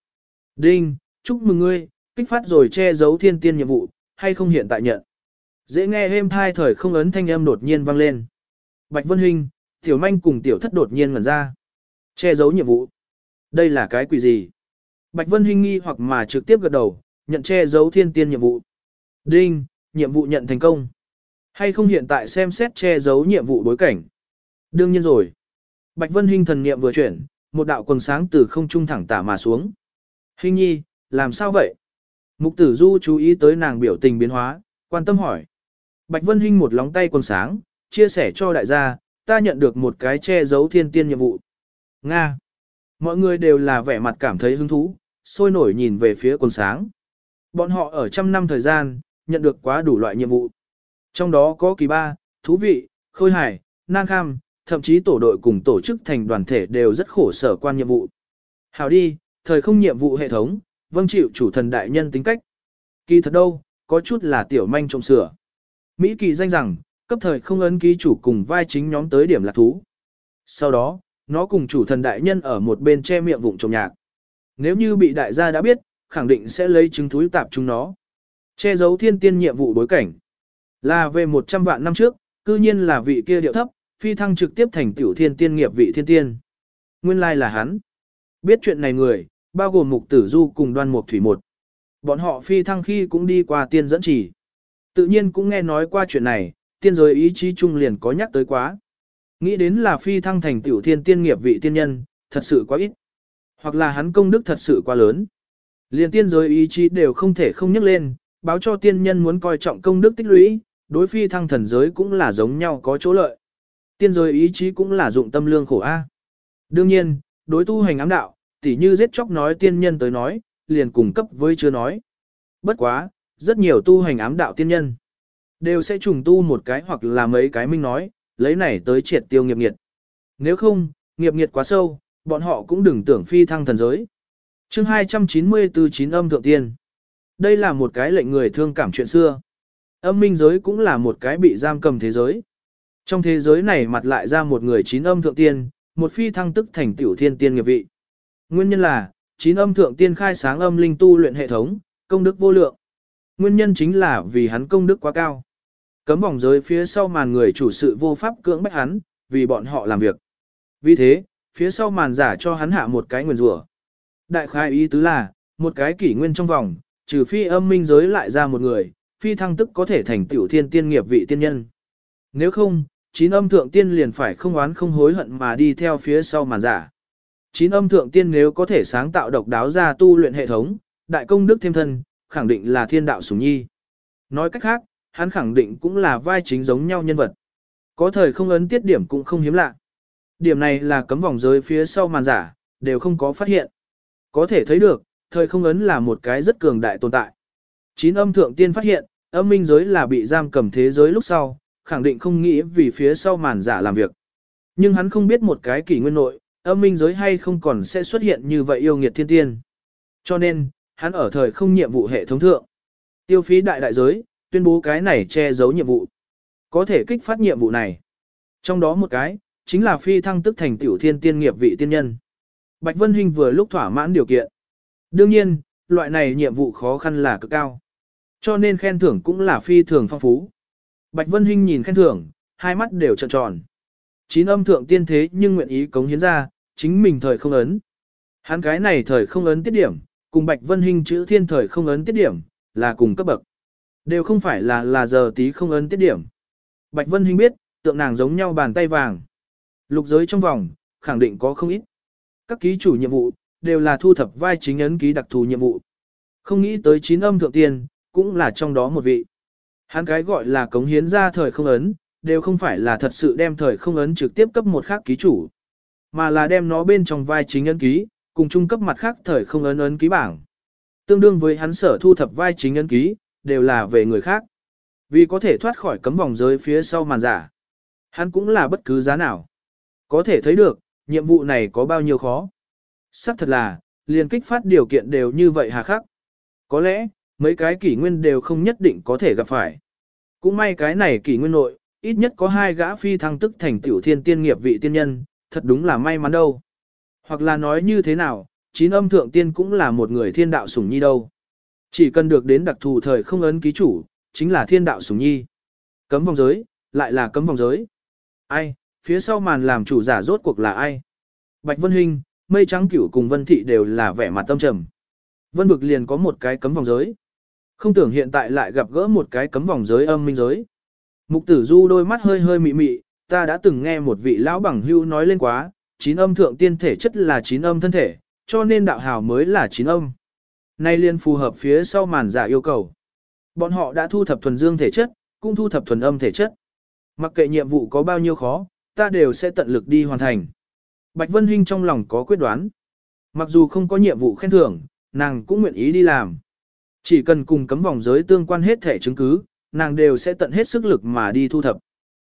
Đinh, chúc mừng ngươi, kích phát rồi che giấu thiên tiên nhiệm vụ, hay không hiện tại nhận. Dễ nghe êm thai thời không ấn thanh âm đột nhiên vang lên. Bạch Vân Hinh, Tiểu Manh cùng Tiểu Thất đột nhiên ngẩn ra. Che giấu nhiệm vụ. Đây là cái quỷ gì? Bạch Vân Hinh nghi hoặc mà trực tiếp gật đầu, nhận che giấu thiên tiên nhiệm vụ. Đinh, nhiệm vụ nhận thành công. Hay không hiện tại xem xét che giấu nhiệm vụ bối cảnh. Đương nhiên rồi. Bạch Vân Hinh thần niệm vừa chuyển, một đạo quần sáng từ không trung thẳng tả mà xuống. Hinh nhi, làm sao vậy? Mục tử du chú ý tới nàng biểu tình biến hóa, quan tâm hỏi. Bạch Vân Hinh một lóng tay quần sáng, chia sẻ cho đại gia, ta nhận được một cái che giấu thiên tiên nhiệm vụ. Nga. Mọi người đều là vẻ mặt cảm thấy hứng thú, sôi nổi nhìn về phía quần sáng. Bọn họ ở trăm năm thời gian, nhận được quá đủ loại nhiệm vụ. Trong đó có kỳ ba, thú vị, khôi hải, nan kham, thậm chí tổ đội cùng tổ chức thành đoàn thể đều rất khổ sở quan nhiệm vụ. Hào đi, thời không nhiệm vụ hệ thống, vâng chịu chủ thần đại nhân tính cách. Kỳ thật đâu, có chút là tiểu manh trộm sửa. Mỹ kỳ danh rằng, cấp thời không ấn ký chủ cùng vai chính nhóm tới điểm lạc thú. Sau đó, nó cùng chủ thần đại nhân ở một bên che miệng vụng trồng nhạc. Nếu như bị đại gia đã biết, khẳng định sẽ lấy chứng thúi tạp chúng nó. Che giấu thiên tiên nhiệm vụ bối cảnh. Là về 100 vạn năm trước, cư nhiên là vị kia điệu thấp, phi thăng trực tiếp thành tiểu thiên tiên nghiệp vị thiên tiên. Nguyên lai là hắn. Biết chuyện này người, bao gồm mục tử du cùng đoan mục thủy một. Bọn họ phi thăng khi cũng đi qua tiên dẫn chỉ. Tự nhiên cũng nghe nói qua chuyện này, tiên giới ý chí trung liền có nhắc tới quá. Nghĩ đến là phi thăng thành tiểu thiên tiên nghiệp vị tiên nhân, thật sự quá ít. Hoặc là hắn công đức thật sự quá lớn. Liền tiên giới ý chí đều không thể không nhắc lên, báo cho tiên nhân muốn coi trọng công đức tích lũy, đối phi thăng thần giới cũng là giống nhau có chỗ lợi. Tiên giới ý chí cũng là dụng tâm lương khổ A. Đương nhiên, đối tu hành ám đạo, tỉ như giết chóc nói tiên nhân tới nói, liền cùng cấp với chưa nói. Bất quá, rất nhiều tu hành ám đạo tiên nhân, đều sẽ trùng tu một cái hoặc là mấy cái minh nói, lấy này tới triệt tiêu nghiệp nghiệt. Nếu không, nghiệp nghiệt quá sâu, bọn họ cũng đừng tưởng phi thăng thần giới. chương 294 chín âm thượng tiên. Đây là một cái lệnh người thương cảm chuyện xưa. Âm minh giới cũng là một cái bị giam cầm thế giới. Trong thế giới này mặt lại ra một người chín âm thượng tiên, một phi thăng tức thành tiểu thiên tiên nghiệp vị. Nguyên nhân là, chín âm thượng tiên khai sáng âm linh tu luyện hệ thống, công đức vô lượng. Nguyên nhân chính là vì hắn công đức quá cao. Cấm vòng giới phía sau màn người chủ sự vô pháp cưỡng bách hắn, vì bọn họ làm việc. Vì thế, phía sau màn giả cho hắn hạ một cái nguyền rủa. Đại khai ý tứ là, một cái kỷ nguyên trong vòng, trừ phi âm minh giới lại ra một người, phi thăng tức có thể thành tiểu thiên tiên nghiệp vị tiên nhân. Nếu không, chín âm thượng tiên liền phải không oán không hối hận mà đi theo phía sau màn giả. Chín âm thượng tiên nếu có thể sáng tạo độc đáo ra tu luyện hệ thống, đại công đức thêm thân, khẳng định là thiên đạo sủng nhi. Nói cách khác, hắn khẳng định cũng là vai chính giống nhau nhân vật. Có thời không ấn tiết điểm cũng không hiếm lạ. Điểm này là cấm vòng giới phía sau màn giả, đều không có phát hiện. Có thể thấy được, thời không ấn là một cái rất cường đại tồn tại. Chín âm thượng tiên phát hiện, âm minh giới là bị giam cầm thế giới lúc sau, khẳng định không nghĩ vì phía sau màn giả làm việc. Nhưng hắn không biết một cái kỷ nguyên nội, âm minh giới hay không còn sẽ xuất hiện như vậy yêu nghiệt thiên tiên. Cho nên, hắn ở thời không nhiệm vụ hệ thống thượng. Tiêu phí đại đại giới, tuyên bố cái này che giấu nhiệm vụ. Có thể kích phát nhiệm vụ này. Trong đó một cái, chính là phi thăng tức thành tiểu thiên tiên nghiệp vị tiên nhân. Bạch Vân Hinh vừa lúc thỏa mãn điều kiện. Đương nhiên, loại này nhiệm vụ khó khăn là cực cao. Cho nên khen thưởng cũng là phi thường phong phú. Bạch Vân Hinh nhìn khen thưởng, hai mắt đều trợn tròn. Chín âm thượng tiên thế nhưng nguyện ý cống hiến ra, chính mình thời không ấn. Hắn cái này thời không ấn tiết điểm, cùng Bạch Vân Hinh chữ thiên thời không ấn tiết điểm, là cùng cấp bậc. Đều không phải là là giờ tí không ấn tiết điểm. Bạch Vân Hinh biết, tượng nàng giống nhau bàn tay vàng. Lục giới trong vòng, khẳng định có không ít. Các ký chủ nhiệm vụ, đều là thu thập vai chính ấn ký đặc thù nhiệm vụ. Không nghĩ tới chín âm thượng tiên, cũng là trong đó một vị. Hắn cái gọi là cống hiến ra thời không ấn, đều không phải là thật sự đem thời không ấn trực tiếp cấp một khác ký chủ, mà là đem nó bên trong vai chính ấn ký, cùng trung cấp mặt khác thời không ấn ấn ký bảng. Tương đương với hắn sở thu thập vai chính ấn ký, đều là về người khác. Vì có thể thoát khỏi cấm vòng giới phía sau màn giả. Hắn cũng là bất cứ giá nào. Có thể thấy được, nhiệm vụ này có bao nhiêu khó. Sắc thật là, liền kích phát điều kiện đều như vậy hà khắc. Có lẽ, mấy cái kỷ nguyên đều không nhất định có thể gặp phải. Cũng may cái này kỷ nguyên nội, ít nhất có hai gã phi thăng tức thành tiểu thiên tiên nghiệp vị tiên nhân, thật đúng là may mắn đâu. Hoặc là nói như thế nào, chín âm thượng tiên cũng là một người thiên đạo sủng nhi đâu. Chỉ cần được đến đặc thù thời không ấn ký chủ, chính là thiên đạo sủng nhi. Cấm vòng giới, lại là cấm vòng giới. Ai, phía sau màn làm chủ giả rốt cuộc là ai? Bạch Vân Hinh, Mây Trắng Cửu cùng Vân Thị đều là vẻ mặt tâm trầm. Vân bực liền có một cái cấm vòng giới. Không tưởng hiện tại lại gặp gỡ một cái cấm vòng giới âm minh giới. Mục tử du đôi mắt hơi hơi mị mị, ta đã từng nghe một vị lão bằng hưu nói lên quá, chín âm thượng tiên thể chất là chín âm thân thể, cho nên đạo hào mới là chín âm. Nay liên phù hợp phía sau màn giả yêu cầu. Bọn họ đã thu thập thuần dương thể chất, cũng thu thập thuần âm thể chất. Mặc kệ nhiệm vụ có bao nhiêu khó, ta đều sẽ tận lực đi hoàn thành. Bạch Vân Hinh trong lòng có quyết đoán. Mặc dù không có nhiệm vụ khen thưởng, nàng cũng nguyện ý đi làm. Chỉ cần cùng cấm vòng giới tương quan hết thể chứng cứ, nàng đều sẽ tận hết sức lực mà đi thu thập.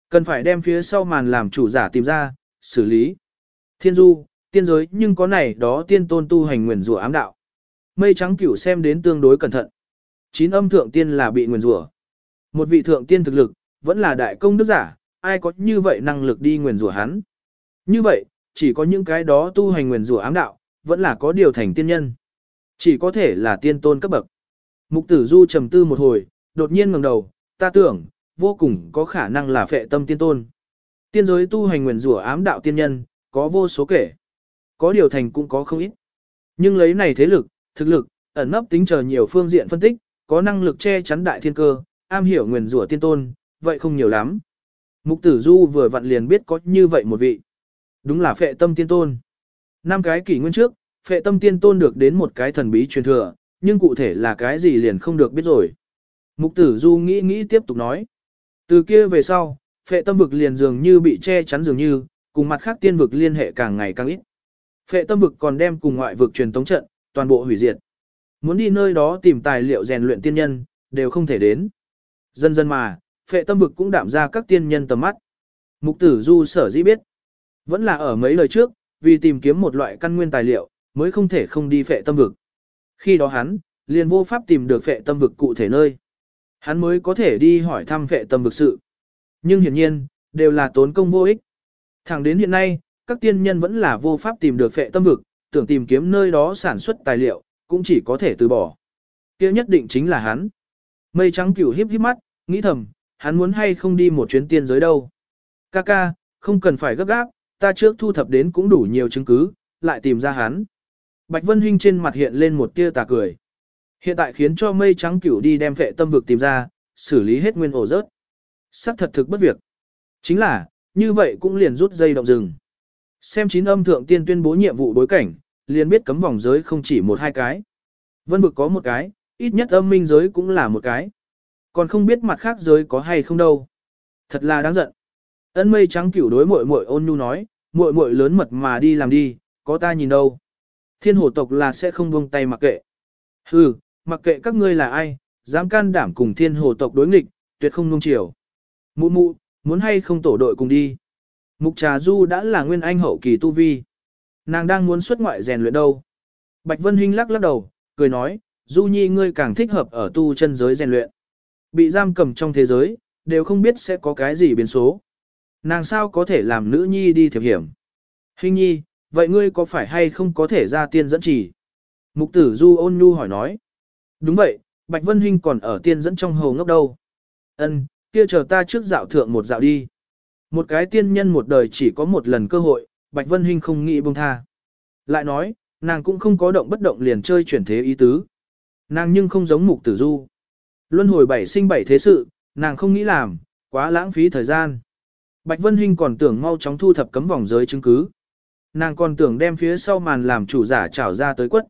Cần phải đem phía sau màn làm chủ giả tìm ra, xử lý. Thiên du, tiên giới nhưng có này đó tiên tôn tu hành nguyền rủa ám đạo. Mây trắng cửu xem đến tương đối cẩn thận. Chín âm thượng tiên là bị nguyền rủa. Một vị thượng tiên thực lực, vẫn là đại công đức giả, ai có như vậy năng lực đi nguyền rủa hắn. Như vậy, chỉ có những cái đó tu hành nguyền rủa ám đạo, vẫn là có điều thành tiên nhân. Chỉ có thể là tiên tôn cấp bậc. Mục tử du trầm tư một hồi, đột nhiên ngẩng đầu, ta tưởng, vô cùng có khả năng là phệ tâm tiên tôn. Tiên giới tu hành nguyền rủa ám đạo tiên nhân, có vô số kể. Có điều thành cũng có không ít. Nhưng lấy này thế lực, thực lực, ẩn nấp tính chờ nhiều phương diện phân tích, có năng lực che chắn đại thiên cơ, am hiểu nguyền rủa tiên tôn, vậy không nhiều lắm. Mục tử du vừa vặn liền biết có như vậy một vị. Đúng là phệ tâm tiên tôn. Năm cái kỷ nguyên trước, phệ tâm tiên tôn được đến một cái thần bí truyền thừa, nhưng cụ thể là cái gì liền không được biết rồi. Mục tử du nghĩ nghĩ tiếp tục nói. Từ kia về sau, phệ tâm vực liền dường như bị che chắn dường như, cùng mặt khác tiên vực liên hệ càng ngày càng ít. Phệ tâm vực còn đem cùng ngoại vực truyền tống trận, toàn bộ hủy diệt. Muốn đi nơi đó tìm tài liệu rèn luyện tiên nhân, đều không thể đến. Dần dần mà, phệ tâm vực cũng đạm ra các tiên nhân tầm mắt. Mục tử du sở dĩ biết. Vẫn là ở mấy lời trước, vì tìm kiếm một loại căn nguyên tài liệu, mới không thể không đi phệ tâm vực. Khi đó hắn, liền vô pháp tìm được phệ tâm vực cụ thể nơi. Hắn mới có thể đi hỏi thăm phệ tâm vực sự. Nhưng hiển nhiên, đều là tốn công vô ích. Thẳng đến hiện nay, các tiên nhân vẫn là vô pháp tìm được phệ tâm vực, tưởng tìm kiếm nơi đó sản xuất tài liệu, cũng chỉ có thể từ bỏ. kia nhất định chính là hắn. Mây trắng cửu híp híp mắt, nghĩ thầm, hắn muốn hay không đi một chuyến tiên giới đâu. Ca ca, không cần phải gấp gáp, ta trước thu thập đến cũng đủ nhiều chứng cứ, lại tìm ra hắn. Bạch Vân Hinh trên mặt hiện lên một tia tà cười. Hiện tại khiến cho mây trắng cửu đi đem vệ tâm vực tìm ra, xử lý hết nguyên ổ rớt. Sắc thật thực bất việc. Chính là, như vậy cũng liền rút dây động rừng. Xem chín âm thượng tiên tuyên bố nhiệm vụ bối cảnh, liền biết cấm vòng giới không chỉ một hai cái. Vân vực có một cái, ít nhất âm minh giới cũng là một cái. Còn không biết mặt khác giới có hay không đâu. Thật là đáng giận. Ân mây trắng cửu đối muội muội ôn nhu nói, muội muội lớn mật mà đi làm đi, có ta nhìn đâu. Thiên hổ tộc là sẽ không buông tay mặc kệ. Hừ, mặc kệ các ngươi là ai, dám can đảm cùng thiên hồ tộc đối nghịch, tuyệt không nung chiều. Mụ mụ, muốn hay không tổ đội cùng đi. Mục trà du đã là nguyên anh hậu kỳ tu vi. Nàng đang muốn xuất ngoại rèn luyện đâu. Bạch Vân Hinh lắc lắc đầu, cười nói, du nhi ngươi càng thích hợp ở tu chân giới rèn luyện. Bị giam cầm trong thế giới, đều không biết sẽ có cái gì biến số. Nàng sao có thể làm nữ nhi đi thiệp hiểm. Hinh nhi, vậy ngươi có phải hay không có thể ra tiên dẫn chỉ? Mục tử du ôn nhu hỏi nói. Đúng vậy, Bạch Vân Hinh còn ở tiên dẫn trong hồ ngốc đâu. Ân, kia chờ ta trước dạo thượng một dạo đi. Một cái tiên nhân một đời chỉ có một lần cơ hội, Bạch Vân Hinh không nghĩ buông tha. Lại nói, nàng cũng không có động bất động liền chơi chuyển thế ý tứ. Nàng nhưng không giống mục tử du. Luân hồi bảy sinh bảy thế sự, nàng không nghĩ làm, quá lãng phí thời gian. Bạch Vân Hinh còn tưởng mau chóng thu thập cấm vòng giới chứng cứ. Nàng còn tưởng đem phía sau màn làm chủ giả trảo ra tới quất.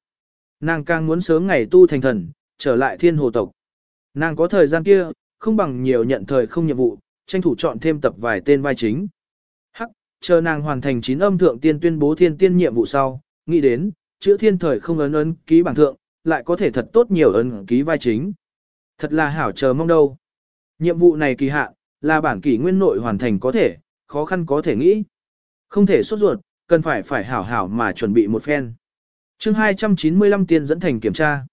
Nàng càng muốn sớm ngày tu thành thần, trở lại thiên hồ tộc. Nàng có thời gian kia, không bằng nhiều nhận thời không nhiệm vụ, tranh thủ chọn thêm tập vài tên vai chính. Hắc, chờ nàng hoàn thành chín âm thượng tiên tuyên bố thiên tiên nhiệm vụ sau, nghĩ đến, chữ thiên thời không ấn ấn ký bảng thượng, lại có thể thật tốt nhiều ấn ký vai chính. Thật là hảo chờ mong đâu. Nhiệm vụ này kỳ hạn, là bản kỷ nguyên nội hoàn thành có thể, khó khăn có thể nghĩ. Không thể sốt ruột, cần phải phải hảo hảo mà chuẩn bị một phen. chương 295 tiên dẫn thành kiểm tra.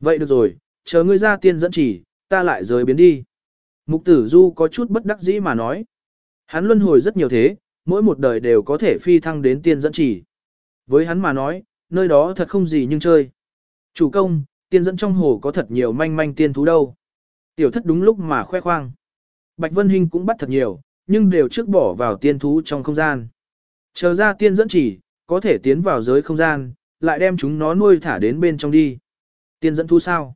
Vậy được rồi, chờ ngươi ra tiên dẫn chỉ, ta lại rời biến đi. Mục tử du có chút bất đắc dĩ mà nói. Hắn luân hồi rất nhiều thế, mỗi một đời đều có thể phi thăng đến tiên dẫn chỉ. Với hắn mà nói, nơi đó thật không gì nhưng chơi. Chủ công, tiên dẫn trong hồ có thật nhiều manh manh tiên thú đâu. Tiểu thất đúng lúc mà khoe khoang. Bạch Vân Hinh cũng bắt thật nhiều, nhưng đều trước bỏ vào tiên thú trong không gian. Chờ ra tiên dẫn chỉ, có thể tiến vào giới không gian, lại đem chúng nó nuôi thả đến bên trong đi. Tiên dẫn thú sao?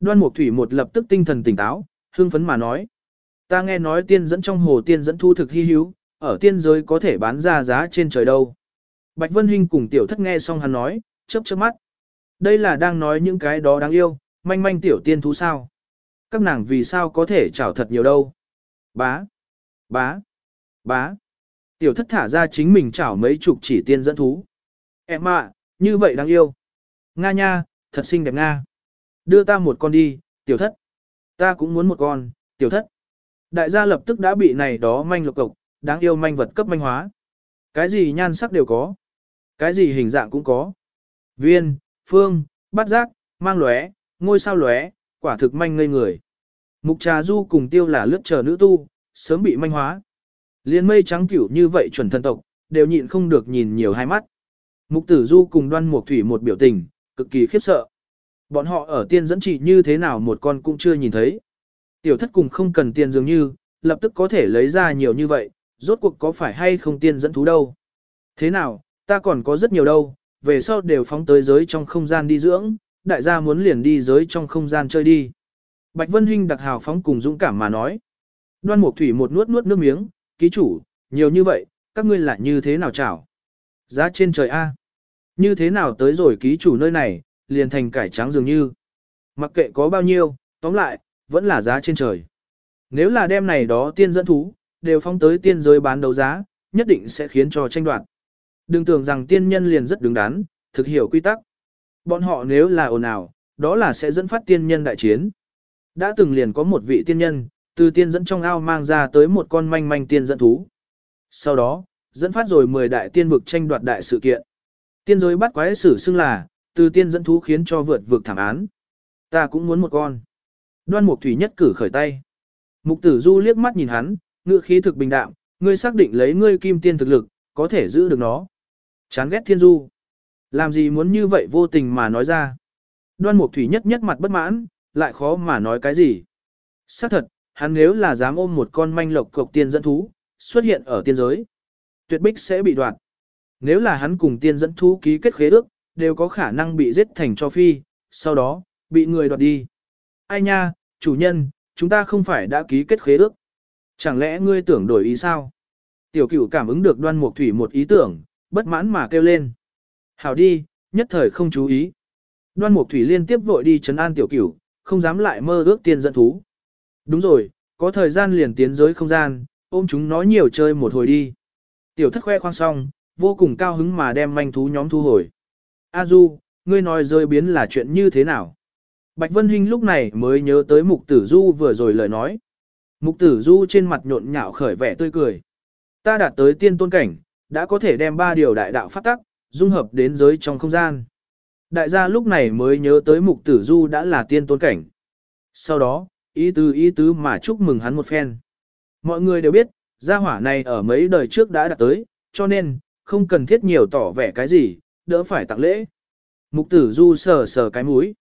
Đoan Mục Thủy một lập tức tinh thần tỉnh táo, hưng phấn mà nói. Ta nghe nói tiên dẫn trong hồ tiên dẫn thu thực hy hữu, ở tiên giới có thể bán ra giá trên trời đâu. Bạch Vân Hinh cùng tiểu thất nghe xong hắn nói, chớp chớp mắt. Đây là đang nói những cái đó đáng yêu, manh manh tiểu tiên thú sao. Các nàng vì sao có thể chảo thật nhiều đâu. Bá, bá, bá. Tiểu thất thả ra chính mình chảo mấy chục chỉ tiên dẫn thú. Em ạ, như vậy đáng yêu. Nga nha, thật xinh đẹp Nga. Đưa ta một con đi, tiểu thất. Ta cũng muốn một con, tiểu thất. Đại gia lập tức đã bị này đó manh lục cộc, đáng yêu manh vật cấp manh hóa. Cái gì nhan sắc đều có. Cái gì hình dạng cũng có. Viên, phương, bát giác, mang lóe, ngôi sao lóe, quả thực manh ngây người. Mục trà du cùng tiêu là lướt chờ nữ tu, sớm bị manh hóa. Liên mây trắng cửu như vậy chuẩn thân tộc, đều nhịn không được nhìn nhiều hai mắt. Mục tử du cùng đoan mục thủy một biểu tình, cực kỳ khiếp sợ. Bọn họ ở tiên dẫn chỉ như thế nào một con cũng chưa nhìn thấy. Tiểu thất cùng không cần tiền dường như, lập tức có thể lấy ra nhiều như vậy, rốt cuộc có phải hay không tiên dẫn thú đâu. Thế nào, ta còn có rất nhiều đâu, về sau đều phóng tới giới trong không gian đi dưỡng, đại gia muốn liền đi giới trong không gian chơi đi. Bạch Vân Hinh đặc hào phóng cùng dũng cảm mà nói. Đoan Mục Thủy một nuốt nuốt nước miếng, ký chủ, nhiều như vậy, các ngươi lại như thế nào chảo? Giá trên trời A. Như thế nào tới rồi ký chủ nơi này, liền thành cải trắng dường như. Mặc kệ có bao nhiêu, tóm lại, vẫn là giá trên trời. Nếu là đem này đó tiên dẫn thú, đều phong tới tiên giới bán đấu giá, nhất định sẽ khiến cho tranh đoạt. Đừng tưởng rằng tiên nhân liền rất đứng đắn, thực hiểu quy tắc. Bọn họ nếu là ồn ào, đó là sẽ dẫn phát tiên nhân đại chiến. Đã từng liền có một vị tiên nhân, từ tiên dẫn trong ao mang ra tới một con manh manh tiên dẫn thú. Sau đó, dẫn phát rồi 10 đại tiên vực tranh đoạt đại sự kiện. Tiên giới bắt quái sử xưng là, từ tiên dẫn thú khiến cho vượt vượt thảm án. Ta cũng muốn một con. Đoan Mục Thủy nhất cử khởi tay. Mục Tử Du liếc mắt nhìn hắn, ngựa khí thực bình đạm, ngươi xác định lấy ngươi kim tiên thực lực, có thể giữ được nó. Chán ghét Thiên Du. Làm gì muốn như vậy vô tình mà nói ra. Đoan Mục Thủy nhất nhất mặt bất mãn, lại khó mà nói cái gì. Xác thật, hắn nếu là dám ôm một con manh lộc cộc tiên dẫn thú, xuất hiện ở tiên giới. Tuyệt bích sẽ bị đoạn. Nếu là hắn cùng tiên dẫn thú ký kết khế ước, đều có khả năng bị giết thành cho phi, sau đó, bị người đoạt đi. Ai nha, chủ nhân, chúng ta không phải đã ký kết khế ước. Chẳng lẽ ngươi tưởng đổi ý sao? Tiểu cửu cảm ứng được đoan mục thủy một ý tưởng, bất mãn mà kêu lên. Hảo đi, nhất thời không chú ý. Đoan mục thủy liên tiếp vội đi chấn an tiểu cửu, không dám lại mơ ước tiên dẫn thú. Đúng rồi, có thời gian liền tiến giới không gian, ôm chúng nó nhiều chơi một hồi đi. Tiểu thất khoe khoang xong, vô cùng cao hứng mà đem manh thú nhóm thu hồi. A Du, ngươi nói rơi biến là chuyện như thế nào? Bạch Vân Hinh lúc này mới nhớ tới Mục Tử Du vừa rồi lời nói. Mục Tử Du trên mặt nhộn nhạo khởi vẻ tươi cười. Ta đạt tới tiên tôn cảnh, đã có thể đem ba điều đại đạo phát tắc, dung hợp đến giới trong không gian. Đại gia lúc này mới nhớ tới Mục Tử Du đã là tiên tôn cảnh. Sau đó, ý tứ ý tứ mà chúc mừng hắn một phen. Mọi người đều biết, gia hỏa này ở mấy đời trước đã đạt tới, cho nên, không cần thiết nhiều tỏ vẻ cái gì, đỡ phải tặng lễ. Mục tử du sờ sờ cái mũi.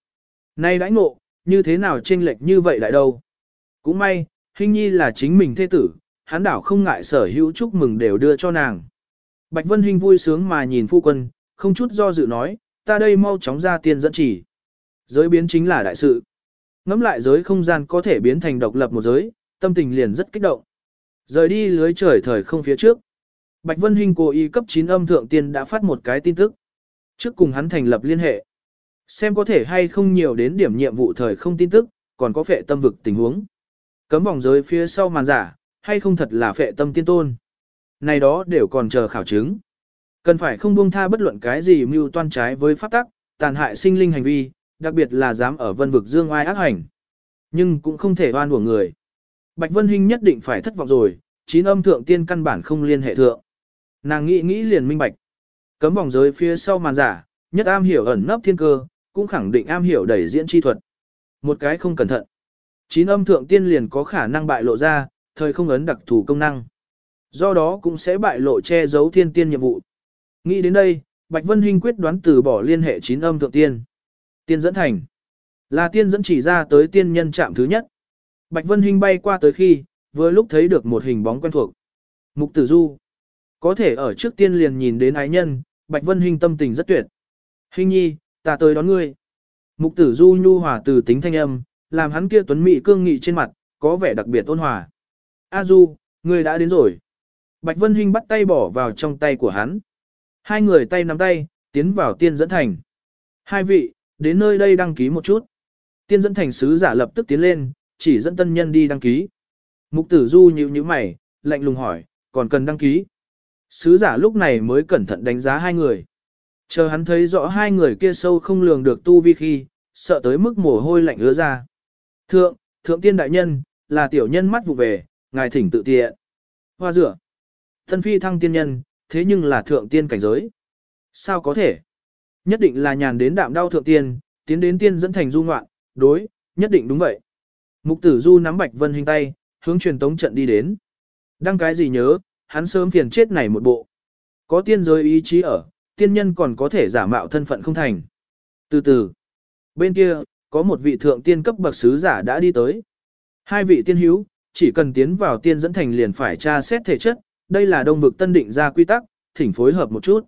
Nay đãi ngộ, như thế nào chênh lệch như vậy lại đâu. Cũng may, hình nhi là chính mình thế tử, hắn đảo không ngại sở hữu chúc mừng đều đưa cho nàng. Bạch Vân Hinh vui sướng mà nhìn phu quân, không chút do dự nói, ta đây mau chóng ra tiên dẫn chỉ. Giới biến chính là đại sự. Ngắm lại giới không gian có thể biến thành độc lập một giới, tâm tình liền rất kích động. Rời đi lưới trời thời không phía trước. Bạch Vân Hinh cố ý cấp 9 âm thượng tiên đã phát một cái tin tức. Trước cùng hắn thành lập liên hệ. Xem có thể hay không nhiều đến điểm nhiệm vụ thời không tin tức, còn có phệ tâm vực tình huống. Cấm vòng giới phía sau màn giả, hay không thật là phệ tâm tiên tôn. Này đó đều còn chờ khảo chứng. Cần phải không buông tha bất luận cái gì mưu toan trái với pháp tắc, tàn hại sinh linh hành vi, đặc biệt là dám ở vân vực dương oai ác hành. Nhưng cũng không thể oan của người. Bạch Vân Hinh nhất định phải thất vọng rồi, chín âm thượng tiên căn bản không liên hệ thượng. Nàng nghĩ nghĩ liền minh bạch. Cấm vòng giới phía sau màn giả, nhất am hiểu ẩn nấp thiên cơ, cũng khẳng định am hiểu đẩy diễn chi thuật. một cái không cẩn thận. Chín âm thượng tiên liền có khả năng bại lộ ra, thời không ấn đặc thù công năng. Do đó cũng sẽ bại lộ che giấu thiên tiên nhiệm vụ. Nghĩ đến đây, Bạch Vân Hinh quyết đoán từ bỏ liên hệ chín âm thượng tiên. Tiên dẫn thành. Là tiên dẫn chỉ ra tới tiên nhân chạm thứ nhất. Bạch Vân Hinh bay qua tới khi, vừa lúc thấy được một hình bóng quen thuộc. Mục tử du. Có thể ở trước tiên liền nhìn đến ái nhân, Bạch Vân Hinh tâm tình rất tuyệt. Hinh nhi, ta tới đón ngươi. Mục tử du nhu hòa từ tính thanh âm, làm hắn kia tuấn mỹ cương nghị trên mặt, có vẻ đặc biệt ôn hòa. A du, ngươi đã đến rồi. Bạch Vân Hinh bắt tay bỏ vào trong tay của hắn. Hai người tay nắm tay, tiến vào tiên dẫn thành. Hai vị, đến nơi đây đăng ký một chút. Tiên dẫn thành sứ giả lập tức tiến lên, chỉ dẫn tân nhân đi đăng ký. Mục tử du nhíu nhíu mày, lạnh lùng hỏi, còn cần đăng ký. Sứ giả lúc này mới cẩn thận đánh giá hai người. Chờ hắn thấy rõ hai người kia sâu không lường được tu vi khi, sợ tới mức mồ hôi lạnh ứa ra. Thượng, thượng tiên đại nhân, là tiểu nhân mắt vụ về, ngài thỉnh tự tiện. Hoa rửa. Thân phi thăng tiên nhân, thế nhưng là thượng tiên cảnh giới. Sao có thể? Nhất định là nhàn đến đạm đau thượng tiên, tiến đến tiên dẫn thành du ngoạn, đối, nhất định đúng vậy. Mục tử du nắm bạch vân hình tay, hướng truyền tống trận đi đến. Đăng cái gì nhớ, hắn sớm phiền chết này một bộ. Có tiên giới ý chí ở, tiên nhân còn có thể giả mạo thân phận không thành. Từ từ, bên kia, có một vị thượng tiên cấp bậc sứ giả đã đi tới. Hai vị tiên hữu, chỉ cần tiến vào tiên dẫn thành liền phải tra xét thể chất, đây là đông vực tân định ra quy tắc, thỉnh phối hợp một chút.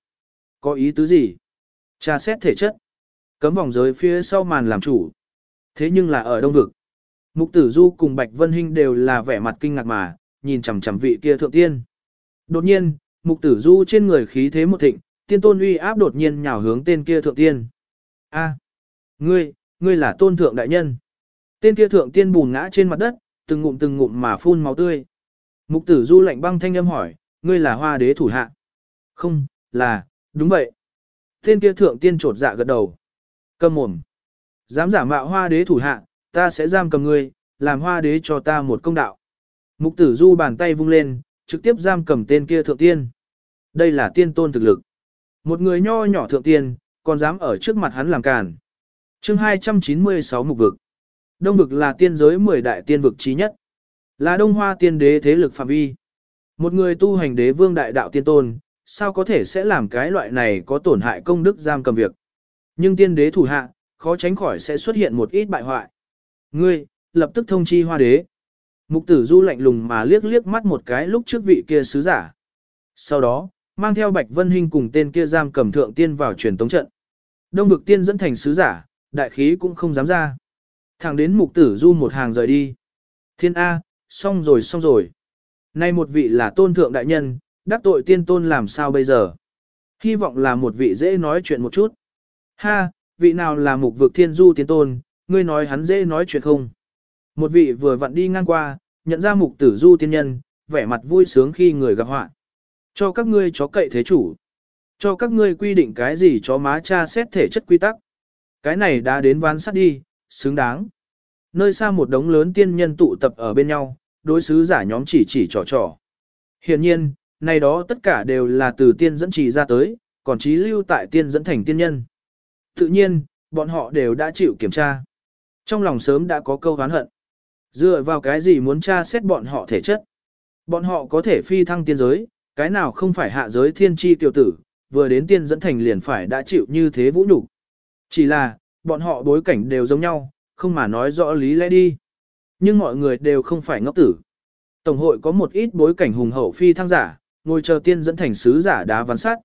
Có ý tứ gì? Tra xét thể chất. Cấm vòng giới phía sau màn làm chủ. Thế nhưng là ở đông vực. Mục tử du cùng Bạch Vân Hinh đều là vẻ mặt kinh ngạc mà, nhìn chằm chằm vị kia thượng tiên. Đột nhiên, mục tử du trên người khí thế một thịnh, tiên tôn uy áp đột nhiên nhào hướng tên kia thượng tiên. A, ngươi, ngươi là tôn thượng đại nhân. Tên kia thượng tiên bùn ngã trên mặt đất, từng ngụm từng ngụm mà phun máu tươi. Mục tử du lạnh băng thanh âm hỏi, ngươi là hoa đế thủ hạ. Không, là, đúng vậy. Tên kia thượng tiên trột dạ gật đầu. Cầm mồm. Dám giả mạo hoa đế thủ hạ, ta sẽ giam cầm ngươi, làm hoa đế cho ta một công đạo. Mục tử du bàn tay vung lên, trực tiếp giam cầm tên kia thượng tiên. Đây là tiên tôn thực lực. Một người nho nhỏ thượng tiên, còn dám ở trước mặt hắn làm càn. chương 296 mục vực. Đông vực là tiên giới 10 đại tiên vực trí nhất. Là đông hoa tiên đế thế lực phạm vi. Một người tu hành đế vương đại đạo tiên tôn, sao có thể sẽ làm cái loại này có tổn hại công đức giam cầm việc. Nhưng tiên đế thủ hạ, khó tránh khỏi sẽ xuất hiện một ít bại hoại. Ngươi, lập tức thông chi hoa đế. Mục tử du lạnh lùng mà liếc liếc mắt một cái lúc trước vị kia sứ giả. Sau đó, mang theo Bạch Vân Hinh cùng tên kia giam cầm thượng tiên vào truyền tống trận. Đông vực tiên dẫn thành sứ giả, đại khí cũng không dám ra. Thẳng đến mục tử du một hàng rời đi. Thiên A, xong rồi xong rồi. Nay một vị là tôn thượng đại nhân, đắc tội tiên tôn làm sao bây giờ? Hy vọng là một vị dễ nói chuyện một chút. Ha, vị nào là mục vực thiên du tiên tôn, ngươi nói hắn dễ nói chuyện không? Một vị vừa vặn đi ngang qua, nhận ra mục tử du tiên nhân, vẻ mặt vui sướng khi người gặp họa. Cho các ngươi chó cậy thế chủ. Cho các ngươi quy định cái gì chó má cha xét thể chất quy tắc. Cái này đã đến ván sắt đi, xứng đáng. Nơi xa một đống lớn tiên nhân tụ tập ở bên nhau, đối sứ giả nhóm chỉ chỉ trò trò. Hiện nhiên, này đó tất cả đều là từ tiên dẫn chỉ ra tới, còn trí lưu tại tiên dẫn thành tiên nhân. Tự nhiên, bọn họ đều đã chịu kiểm tra. Trong lòng sớm đã có câu hán hận. Dựa vào cái gì muốn tra xét bọn họ thể chất? Bọn họ có thể phi thăng tiên giới, cái nào không phải hạ giới thiên tri tiểu tử, vừa đến tiên dẫn thành liền phải đã chịu như thế vũ nhục. Chỉ là, bọn họ bối cảnh đều giống nhau, không mà nói rõ lý lẽ đi. Nhưng mọi người đều không phải ngốc tử. Tổng hội có một ít bối cảnh hùng hậu phi thăng giả, ngồi chờ tiên dẫn thành sứ giả đá văn sát.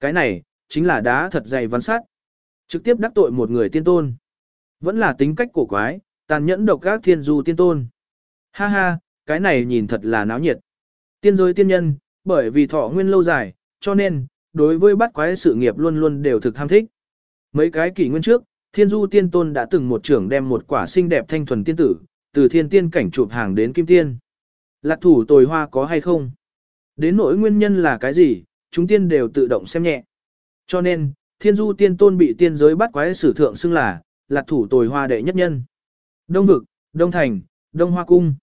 Cái này, chính là đá thật dày văn sát. Trực tiếp đắc tội một người tiên tôn. Vẫn là tính cách cổ quái, tàn nhẫn độc các thiên du tiên tôn. Ha ha, cái này nhìn thật là náo nhiệt. Tiên giới tiên nhân, bởi vì thọ nguyên lâu dài, cho nên, đối với bắt quái sự nghiệp luôn luôn đều thực ham thích. Mấy cái kỷ nguyên trước, thiên du tiên tôn đã từng một trưởng đem một quả xinh đẹp thanh thuần tiên tử, từ thiên tiên cảnh chụp hàng đến kim tiên. Lạc thủ tồi hoa có hay không? Đến nỗi nguyên nhân là cái gì, chúng tiên đều tự động xem nhẹ. Cho nên, thiên du tiên tôn bị tiên giới bắt quái sử thượng xưng là, lạc thủ tồi hoa đệ nhất nhân. Đông vực, Đông Thành, Đông Hoa Cung.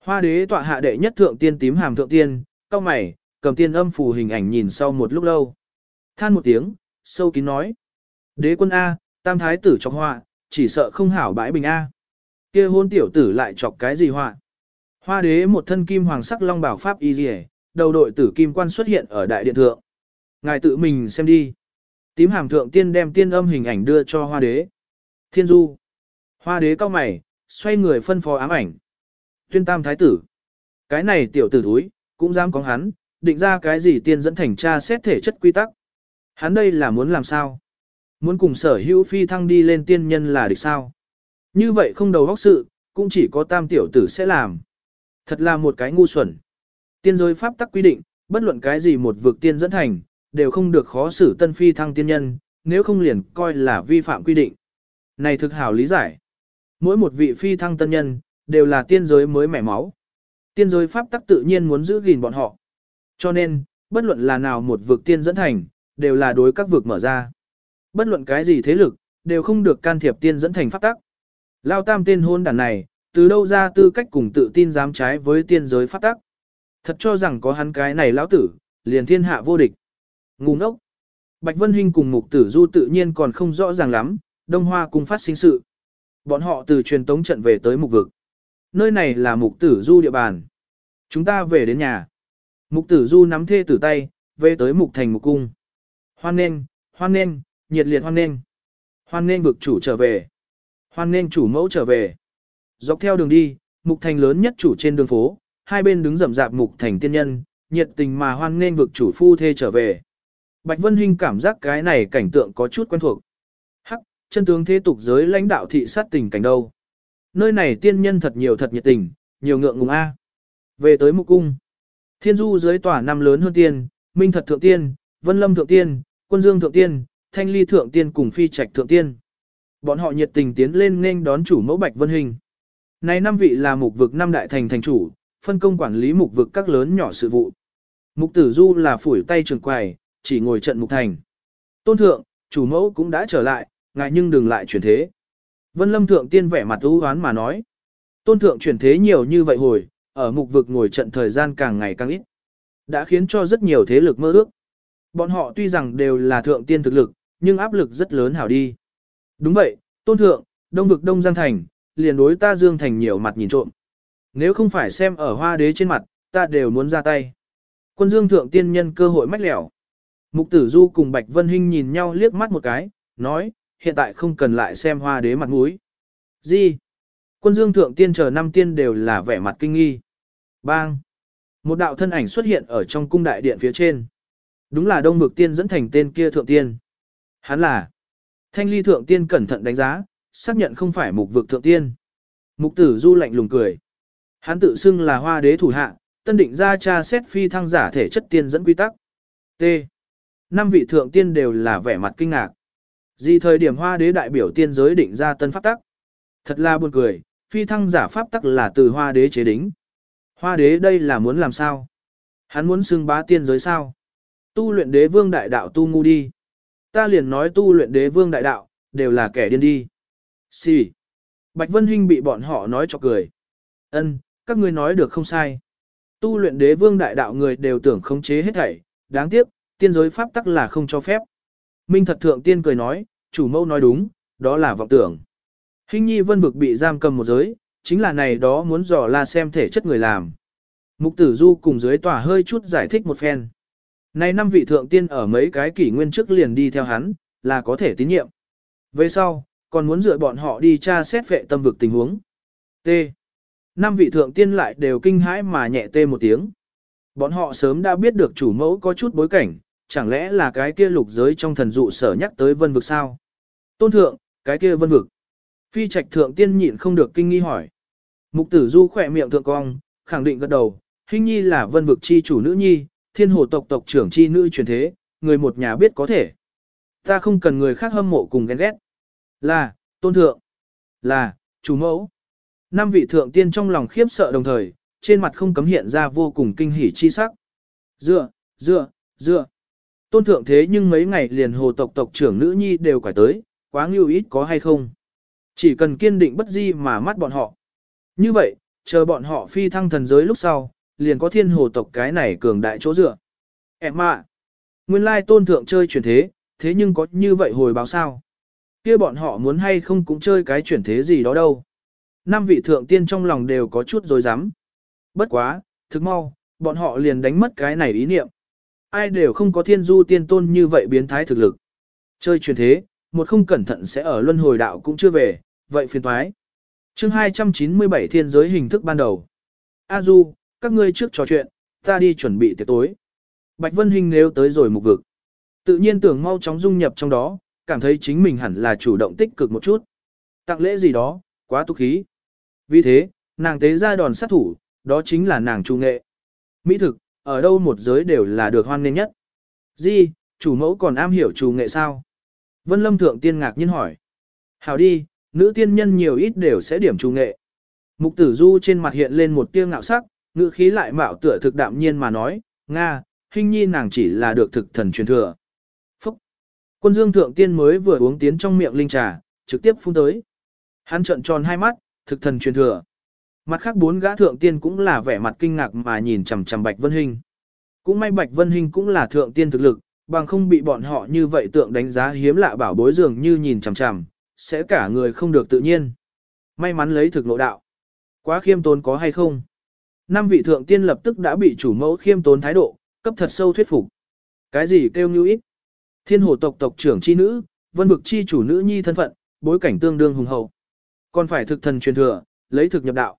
Hoa đế tọa hạ đệ nhất thượng tiên tím hàm thượng tiên, cao mày, cầm tiên âm phù hình ảnh nhìn sau một lúc lâu. Than một tiếng, sâu kín nói. Đế quân A, tam thái tử trong họa, chỉ sợ không hảo bãi bình A. kia hôn tiểu tử lại chọc cái gì họa. Hoa đế một thân kim hoàng sắc long bảo pháp y rìa, đầu đội tử kim quan xuất hiện ở đại điện thượng. Ngài tự mình xem đi. Tím hàm thượng tiên đem tiên âm hình ảnh đưa cho hoa đế. Thiên du. Hoa đế cao mày, xoay người phân phó ám ảnh. Tuyên tam thái tử. Cái này tiểu tử thúi, cũng dám có hắn, định ra cái gì tiên dẫn thành tra xét thể chất quy tắc. Hắn đây là muốn làm sao? Muốn cùng sở hữu phi thăng đi lên tiên nhân là địch sao? Như vậy không đầu óc sự, cũng chỉ có tam tiểu tử sẽ làm. Thật là một cái ngu xuẩn. Tiên giới pháp tắc quy định, bất luận cái gì một vực tiên dẫn thành, đều không được khó xử tân phi thăng tiên nhân, nếu không liền coi là vi phạm quy định. Này thực hảo lý giải. Mỗi một vị phi thăng tân nhân, đều là tiên giới mới mẻ máu. Tiên giới pháp tắc tự nhiên muốn giữ gìn bọn họ. Cho nên, bất luận là nào một vực tiên dẫn thành, đều là đối các vực mở ra. Bất luận cái gì thế lực, đều không được can thiệp tiên dẫn thành pháp tắc. Lao tam tên hôn đàn này, từ đâu ra tư cách cùng tự tin dám trái với tiên giới pháp tắc. Thật cho rằng có hắn cái này lão tử, liền thiên hạ vô địch. Ngu ngốc. Bạch Vân Hinh cùng Mục Tử Du tự nhiên còn không rõ ràng lắm, Đông Hoa cùng phát sinh sự. Bọn họ từ truyền tống trận về tới Mục Vực. Nơi này là Mục Tử Du địa bàn. Chúng ta về đến nhà. Mục Tử Du nắm thê tử tay, về tới Mục Thành Mục Cung. Hoan nên, hoan nên, nhiệt liệt hoan nên. Hoan nên vực chủ trở về. Hoan nên chủ mẫu trở về. Dọc theo đường đi, Mục Thành lớn nhất chủ trên đường phố, hai bên đứng rậm rạp Mục Thành tiên nhân, nhiệt tình mà hoan nên vực chủ phu thê trở về. Bạch Vân Hinh cảm giác cái này cảnh tượng có chút quen thuộc. Chân tướng thế tục giới lãnh đạo thị sát tình cảnh đâu. Nơi này tiên nhân thật nhiều thật nhiệt tình, nhiều ngượng ngùng A. Về tới mục cung. Thiên du dưới tòa năm lớn hơn tiên, Minh thật thượng tiên, Vân Lâm thượng tiên, Quân Dương thượng tiên, Thanh Ly thượng tiên cùng Phi Trạch thượng tiên. Bọn họ nhiệt tình tiến lên nên đón chủ mẫu Bạch Vân Hình. Này năm vị là mục vực năm đại thành thành chủ, phân công quản lý mục vực các lớn nhỏ sự vụ. Mục tử du là phủi tay trường quài, chỉ ngồi trận mục thành. Tôn thượng, chủ mẫu cũng đã trở lại, ngài nhưng đừng lại chuyển thế. Vân lâm thượng tiên vẻ mặt ưu hoán mà nói. Tôn thượng chuyển thế nhiều như vậy hồi, ở mục vực ngồi trận thời gian càng ngày càng ít. Đã khiến cho rất nhiều thế lực mơ ước. Bọn họ tuy rằng đều là thượng tiên thực lực, nhưng áp lực rất lớn hảo đi. Đúng vậy, tôn thượng, đông vực đông giang thành, liền đối ta dương thành nhiều mặt nhìn trộm. Nếu không phải xem ở hoa đế trên mặt, ta đều muốn ra tay. Quân dương thượng tiên nhân cơ hội mách lẻo. Mục tử du cùng Bạch Vân Hinh nhìn nhau liếc mắt một cái, nói, hiện tại không cần lại xem hoa đế mặt mũi. Gì? Quân dương thượng tiên chờ năm tiên đều là vẻ mặt kinh nghi. Bang! Một đạo thân ảnh xuất hiện ở trong cung đại điện phía trên. Đúng là đông vực tiên dẫn thành tên kia thượng tiên. Hắn là thanh ly thượng tiên cẩn thận đánh giá, xác nhận không phải mục vực thượng tiên. Mục tử du lạnh lùng cười. Hắn tự xưng là hoa đế thủ hạ, tân định ra cha xét phi thăng giả thể chất tiên dẫn quy tắc. T. Năm vị thượng tiên đều là vẻ mặt kinh ngạc. Gì thời điểm hoa đế đại biểu tiên giới định ra tân pháp tắc. Thật là buồn cười, phi thăng giả pháp tắc là từ hoa đế chế đính. Hoa đế đây là muốn làm sao? Hắn muốn xưng bá tiên giới sao? Tu luyện đế vương đại đạo tu ngu đi. Ta liền nói tu luyện đế vương đại đạo, đều là kẻ điên đi. Xì. Sì. Bạch Vân Hinh bị bọn họ nói cho cười. Ân, các ngươi nói được không sai. Tu luyện đế vương đại đạo người đều tưởng khống chế hết thảy, đáng tiếc, tiên giới pháp tắc là không cho phép. Minh thật thượng tiên cười nói, chủ mâu nói đúng, đó là vọng tưởng. Hình nhi vân vực bị giam cầm một giới, chính là này đó muốn dò la xem thể chất người làm. Mục tử du cùng dưới tòa hơi chút giải thích một phen. Này năm vị thượng tiên ở mấy cái kỷ nguyên trước liền đi theo hắn, là có thể tín nhiệm. Về sau, còn muốn dựa bọn họ đi tra xét vệ tâm vực tình huống. T. Năm vị thượng tiên lại đều kinh hãi mà nhẹ tê một tiếng. Bọn họ sớm đã biết được chủ mẫu có chút bối cảnh, chẳng lẽ là cái kia lục giới trong thần dụ sở nhắc tới vân vực sao? Tôn thượng, cái kia vân vực. Phi trạch thượng tiên nhịn không được kinh nghi hỏi. Mục tử du khỏe miệng thượng cong, khẳng định gật đầu, hình nhi là vân vực chi chủ nữ nhi, thiên hồ tộc tộc trưởng chi nữ truyền thế, người một nhà biết có thể. Ta không cần người khác hâm mộ cùng ghen ghét. Là, tôn thượng. Là, chủ mẫu. Năm vị thượng tiên trong lòng khiếp sợ đồng thời, trên mặt không cấm hiện ra vô cùng kinh hỉ chi sắc. Dựa, dựa, dựa. Tôn thượng thế nhưng mấy ngày liền hồ tộc tộc trưởng nữ nhi đều quải tới, quá ngưu ít có hay không. Chỉ cần kiên định bất di mà mắt bọn họ. Như vậy, chờ bọn họ phi thăng thần giới lúc sau, liền có thiên hồ tộc cái này cường đại chỗ dựa. Em ạ, nguyên lai tôn thượng chơi chuyển thế, thế nhưng có như vậy hồi báo sao? kia bọn họ muốn hay không cũng chơi cái chuyển thế gì đó đâu. năm vị thượng tiên trong lòng đều có chút dối rắm Bất quá, thực mau, bọn họ liền đánh mất cái này ý niệm. Ai đều không có thiên du tiên tôn như vậy biến thái thực lực. Chơi truyền thế, một không cẩn thận sẽ ở luân hồi đạo cũng chưa về, vậy phiền thoái. chương 297 thiên giới hình thức ban đầu. A Du, các ngươi trước trò chuyện, ta đi chuẩn bị tiệc tối. Bạch Vân Hinh nếu tới rồi mục vực. Tự nhiên tưởng mau chóng dung nhập trong đó, cảm thấy chính mình hẳn là chủ động tích cực một chút. Tặng lễ gì đó, quá tục khí. Vì thế, nàng tế ra đòn sát thủ, đó chính là nàng trung nghệ. Mỹ thực, ở đâu một giới đều là được hoan nghênh nhất. Di, chủ mẫu còn am hiểu chủ nghệ sao? Vân Lâm Thượng Tiên ngạc nhiên hỏi. Hảo đi, nữ tiên nhân nhiều ít đều sẽ điểm chủ nghệ. Mục tử du trên mặt hiện lên một tia ngạo sắc, ngữ khí lại mạo tựa thực đạm nhiên mà nói, Nga, hình nhi nàng chỉ là được thực thần truyền thừa. Phúc! Quân dương thượng tiên mới vừa uống tiến trong miệng linh trà, trực tiếp phun tới. Hắn trợn tròn hai mắt, thực thần truyền thừa. Mặt khác bốn gã thượng tiên cũng là vẻ mặt kinh ngạc mà nhìn chằm chằm Bạch Vân Hinh. Cũng may Bạch Vân Hinh cũng là thượng tiên thực lực, bằng không bị bọn họ như vậy tượng đánh giá hiếm lạ bảo bối dường như nhìn chằm chằm, sẽ cả người không được tự nhiên. May mắn lấy thực lộ đạo. Quá khiêm tốn có hay không? Năm vị thượng tiên lập tức đã bị chủ mẫu khiêm tốn thái độ, cấp thật sâu thuyết phục. Cái gì kêu như ít? Thiên hồ tộc tộc trưởng chi nữ, vân vực chi chủ nữ nhi thân phận, bối cảnh tương đương hùng hậu. Còn phải thực thần truyền thừa, lấy thực nhập đạo.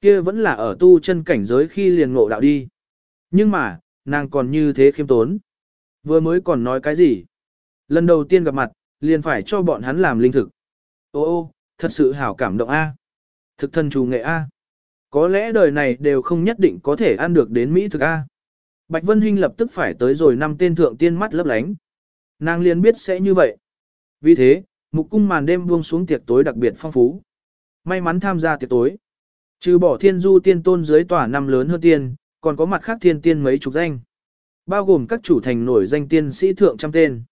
Kia vẫn là ở tu chân cảnh giới khi liền ngộ đạo đi. Nhưng mà, nàng còn như thế khiêm tốn. Vừa mới còn nói cái gì? Lần đầu tiên gặp mặt, liền phải cho bọn hắn làm linh thực. Ô ô, thật sự hảo cảm động A. Thực thân chủ nghệ A. Có lẽ đời này đều không nhất định có thể ăn được đến Mỹ thực A. Bạch Vân Hinh lập tức phải tới rồi năm tên thượng tiên mắt lấp lánh. Nàng liền biết sẽ như vậy. Vì thế, mục cung màn đêm buông xuống tiệc tối đặc biệt phong phú. May mắn tham gia tiệc tối. Trừ bỏ thiên du tiên tôn dưới tòa năm lớn hơn tiên, còn có mặt khác thiên tiên mấy chục danh. Bao gồm các chủ thành nổi danh tiên sĩ thượng trăm tên.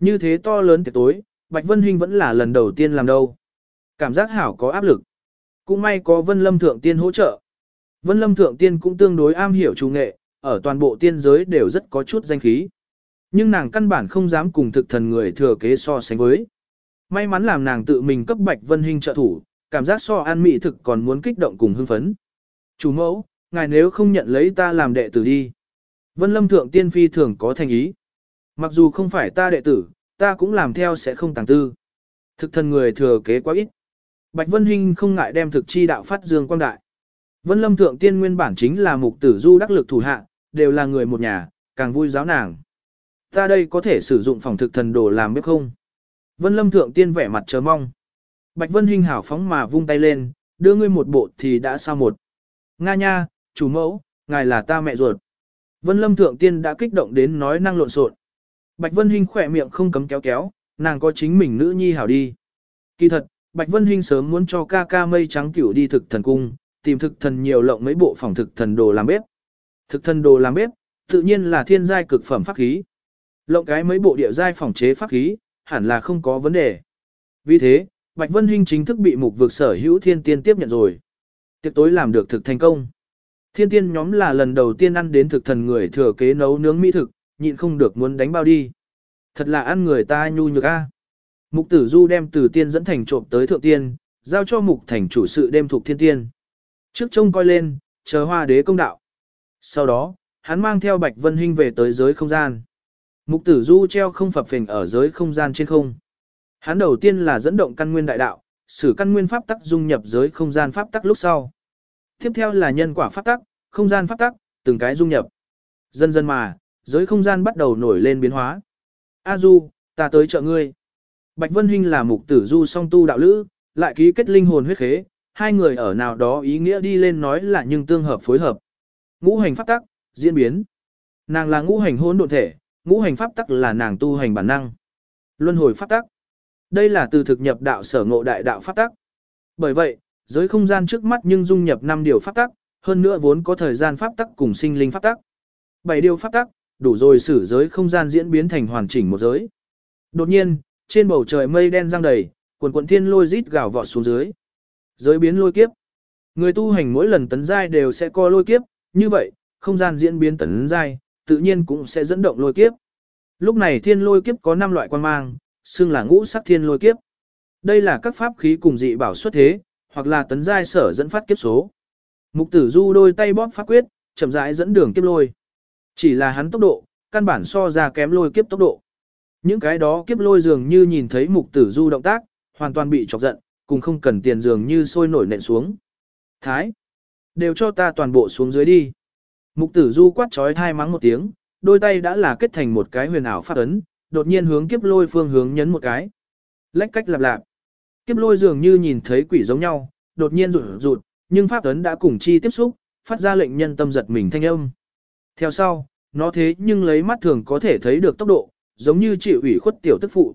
Như thế to lớn tiệc tối, Bạch Vân Hinh vẫn là lần đầu tiên làm đâu. Cảm giác hảo có áp lực. Cũng may có Vân Lâm Thượng Tiên hỗ trợ. Vân Lâm Thượng Tiên cũng tương đối am hiểu trung nghệ, ở toàn bộ tiên giới đều rất có chút danh khí. Nhưng nàng căn bản không dám cùng thực thần người thừa kế so sánh với. May mắn làm nàng tự mình cấp Bạch Vân Hinh trợ thủ, cảm giác so an mị thực còn muốn kích động cùng hưng phấn. Chủ mẫu, ngài nếu không nhận lấy ta làm đệ tử đi. Vân Lâm Thượng Tiên Phi thường có thành ý. Mặc dù không phải ta đệ tử, ta cũng làm theo sẽ không tàng tư. Thực thần người thừa kế quá ít. Bạch Vân Hinh không ngại đem thực chi đạo phát dương quang đại. Vân Lâm Thượng Tiên nguyên bản chính là mục tử du đắc lực thủ hạ, đều là người một nhà, càng vui giáo nàng. Ta đây có thể sử dụng phòng thực thần đồ làm bếp không? Vân Lâm Thượng Tiên vẻ mặt chờ mong. Bạch Vân Hinh hảo phóng mà vung tay lên, đưa ngươi một bộ thì đã sao một. Nga nha, chủ mẫu, ngài là ta mẹ ruột. Vân Lâm Thượng Tiên đã kích động đến nói năng lộn xộn. Bạch Vân Hinh khỏe miệng không cấm kéo kéo, nàng có chính mình nữ nhi hảo đi. Kỳ thật, Bạch Vân Hinh sớm muốn cho ca ca mây trắng cửu đi thực thần cung, tìm thực thần nhiều lộng mấy bộ phòng thực thần đồ làm bếp. Thực thần đồ làm bếp, tự nhiên là thiên giai cực phẩm pháp khí. Lộng cái mấy bộ địa giai phòng chế pháp khí, hẳn là không có vấn đề. Vì thế, Bạch Vân Hinh chính thức bị mục vực sở hữu thiên tiên tiếp nhận rồi. Tiệc tối làm được thực thành công. Thiên tiên nhóm là lần đầu tiên ăn đến thực thần người thừa kế nấu nướng mỹ thực, nhịn không được muốn đánh bao đi. Thật là ăn người ta nhu nhược a. Mục tử du đem từ tiên dẫn thành trộm tới thượng tiên, giao cho mục thành chủ sự đem thuộc thiên tiên. Trước trông coi lên, chờ hoa đế công đạo. Sau đó, hắn mang theo Bạch Vân Hinh về tới giới không gian. Mục tử du treo không phập phình ở giới không gian trên không. Hắn đầu tiên là dẫn động căn nguyên đại đạo, sử căn nguyên pháp tắc dung nhập giới không gian pháp tắc lúc sau. Tiếp theo là nhân quả pháp tắc, không gian pháp tắc, từng cái dung nhập. Dần dần mà, giới không gian bắt đầu nổi lên biến hóa. A Du, ta tới trợ ngươi. Bạch Vân Hinh là mục tử Du song tu đạo lữ, lại ký kết linh hồn huyết khế, hai người ở nào đó ý nghĩa đi lên nói là nhưng tương hợp phối hợp. Ngũ hành pháp tắc, diễn biến. Nàng là ngũ hành hỗn độn thể, ngũ hành pháp tắc là nàng tu hành bản năng. Luân hồi pháp tắc. Đây là từ thực nhập đạo sở ngộ đại đạo pháp tắc. Bởi vậy, giới không gian trước mắt nhưng dung nhập 5 điều pháp tắc, hơn nữa vốn có thời gian pháp tắc cùng sinh linh pháp tắc. 7 điều pháp tắc, đủ rồi sử giới không gian diễn biến thành hoàn chỉnh một giới. Đột nhiên, trên bầu trời mây đen răng đầy, quần quần thiên lôi rít gào vọt xuống dưới. Giới biến lôi kiếp. Người tu hành mỗi lần tấn giai đều sẽ co lôi kiếp, như vậy, không gian diễn biến tấn giai, tự nhiên cũng sẽ dẫn động lôi kiếp. Lúc này thiên lôi kiếp có 5 loại quan mang, xưng là ngũ sắc thiên lôi kiếp. Đây là các pháp khí cùng dị bảo xuất thế, hoặc là tấn giai sở dẫn phát kiếp số. Mục tử du đôi tay bóp pháp quyết, chậm rãi dẫn đường kiếp lôi. Chỉ là hắn tốc độ, căn bản so ra kém lôi kiếp tốc độ. Những cái đó kiếp lôi dường như nhìn thấy mục tử du động tác, hoàn toàn bị chọc giận, cùng không cần tiền dường như sôi nổi nện xuống. Thái! Đều cho ta toàn bộ xuống dưới đi. Mục tử du quát trói thai mắng một tiếng, đôi tay đã là kết thành một cái huyền ảo pháp ấn, đột nhiên hướng kiếp lôi phương hướng nhấn một cái. Lách cách lạp lạp. Kiếp lôi dường như nhìn thấy quỷ giống nhau, đột nhiên rụt rụt, nhưng pháp ấn đã cùng chi tiếp xúc, phát ra lệnh nhân tâm giật mình thanh âm. Theo sau, nó thế nhưng lấy mắt thường có thể thấy được tốc độ, giống như chịu ủy khuất tiểu tức phụ.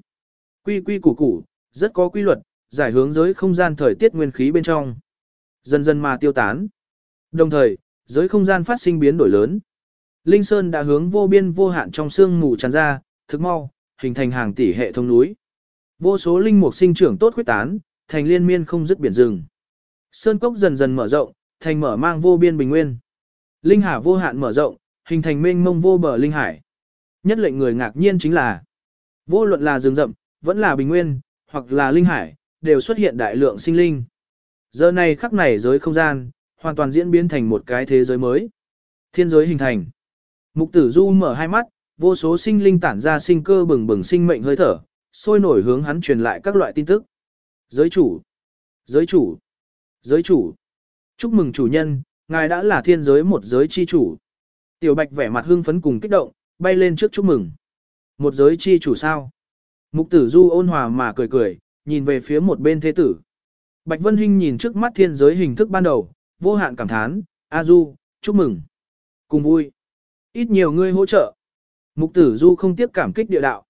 Quy quy củ củ, rất có quy luật, giải hướng giới không gian thời tiết nguyên khí bên trong. Dần dần mà tiêu tán. Đồng thời, giới không gian phát sinh biến đổi lớn. Linh Sơn đã hướng vô biên vô hạn trong sương mù tràn ra, thực mau, hình thành hàng tỷ hệ thống núi. Vô số linh mục sinh trưởng tốt khuyết tán, thành liên miên không dứt biển rừng. Sơn cốc dần dần mở rộng, thành mở mang vô biên bình nguyên. Linh hà vô hạn mở rộng, hình thành mênh mông vô bờ linh hải. Nhất lệnh người ngạc nhiên chính là, vô luận là rừng rậm, vẫn là bình nguyên, hoặc là linh hải, đều xuất hiện đại lượng sinh linh. Giờ này khắc này giới không gian, hoàn toàn diễn biến thành một cái thế giới mới. Thiên giới hình thành. Mục tử du mở hai mắt, vô số sinh linh tản ra sinh cơ bừng bừng sinh mệnh hơi thở, sôi nổi hướng hắn truyền lại các loại tin tức. Giới chủ, giới chủ, giới chủ. Chúc mừng chủ nhân, ngài đã là thiên giới một giới chi chủ. Tiểu Bạch vẻ mặt hưng phấn cùng kích động, bay lên trước chúc mừng. Một giới chi chủ sao? Mục tử du ôn hòa mà cười cười, nhìn về phía một bên thế tử. Bạch Vân Hinh nhìn trước mắt thiên giới hình thức ban đầu, vô hạn cảm thán, A Du, chúc mừng. Cùng vui. Ít nhiều ngươi hỗ trợ. Mục tử Du không tiếp cảm kích địa đạo.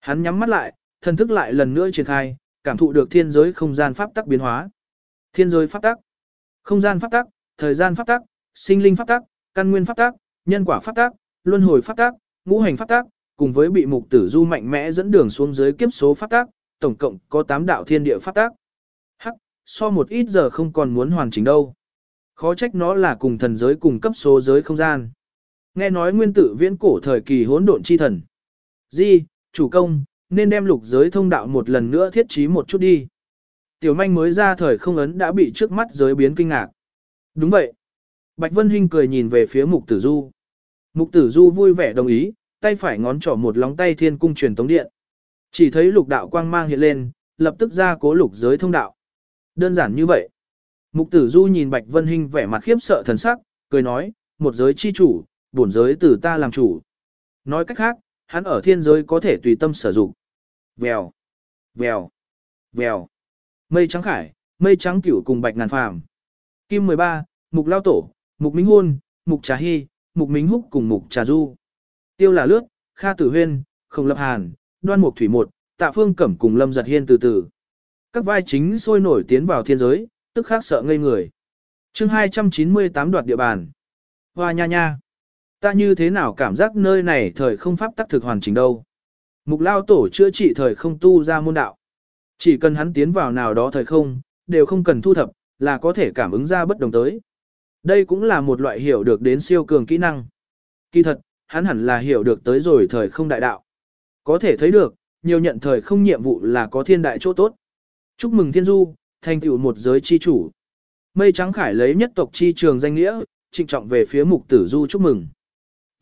Hắn nhắm mắt lại, thần thức lại lần nữa triển khai, cảm thụ được thiên giới không gian pháp tắc biến hóa. Thiên giới pháp tắc, không gian pháp tắc, thời gian pháp tắc, sinh linh pháp tắc, căn nguyên pháp tắc, nhân quả pháp tắc, luân hồi pháp tắc, ngũ hành pháp tắc, cùng với bị mục tử du mạnh mẽ dẫn đường xuống dưới kiếp số pháp tắc, tổng cộng có 8 đạo thiên địa pháp tắc. Hắc, so một ít giờ không còn muốn hoàn chỉnh đâu. Khó trách nó là cùng thần giới cùng cấp số giới không gian. Nghe nói nguyên tử viễn cổ thời kỳ hỗn độn chi thần. Di, chủ công, nên đem lục giới thông đạo một lần nữa thiết trí một chút đi. Tiểu manh mới ra thời không ấn đã bị trước mắt giới biến kinh ngạc. Đúng vậy. Bạch Vân Hinh cười nhìn về phía mục tử du. Mục tử du vui vẻ đồng ý, tay phải ngón trỏ một lóng tay thiên cung truyền tống điện. Chỉ thấy lục đạo quang mang hiện lên, lập tức ra cố lục giới thông đạo. Đơn giản như vậy. Mục tử du nhìn Bạch Vân Hinh vẻ mặt khiếp sợ thần sắc, cười nói, một giới chi chủ, bổn giới từ ta làm chủ. Nói cách khác, hắn ở thiên giới có thể tùy tâm sử dụng. Vèo, vèo, vèo. Mây trắng khải, mây trắng cửu cùng bạch ngàn phàm. Kim 13, mục lao tổ, mục minh hôn, mục trà hy, mục minh húc cùng mục trà du. Tiêu là lướt, kha tử huyên, không lập hàn, đoan mục thủy một, tạ phương cẩm cùng lâm giật hiên từ từ. Các vai chính sôi nổi tiến vào thiên giới, tức khác sợ ngây người. chương 298 đoạt địa bàn. Hoa nha nha. Ta như thế nào cảm giác nơi này thời không pháp tắc thực hoàn chỉnh đâu. Mục lao tổ chữa trị thời không tu ra môn đạo. Chỉ cần hắn tiến vào nào đó thời không, đều không cần thu thập, là có thể cảm ứng ra bất đồng tới. Đây cũng là một loại hiểu được đến siêu cường kỹ năng. Kỳ thật, hắn hẳn là hiểu được tới rồi thời không đại đạo. Có thể thấy được, nhiều nhận thời không nhiệm vụ là có thiên đại chỗ tốt. Chúc mừng thiên du, thành tựu một giới chi chủ. Mây trắng khải lấy nhất tộc chi trường danh nghĩa, trịnh trọng về phía mục tử du chúc mừng.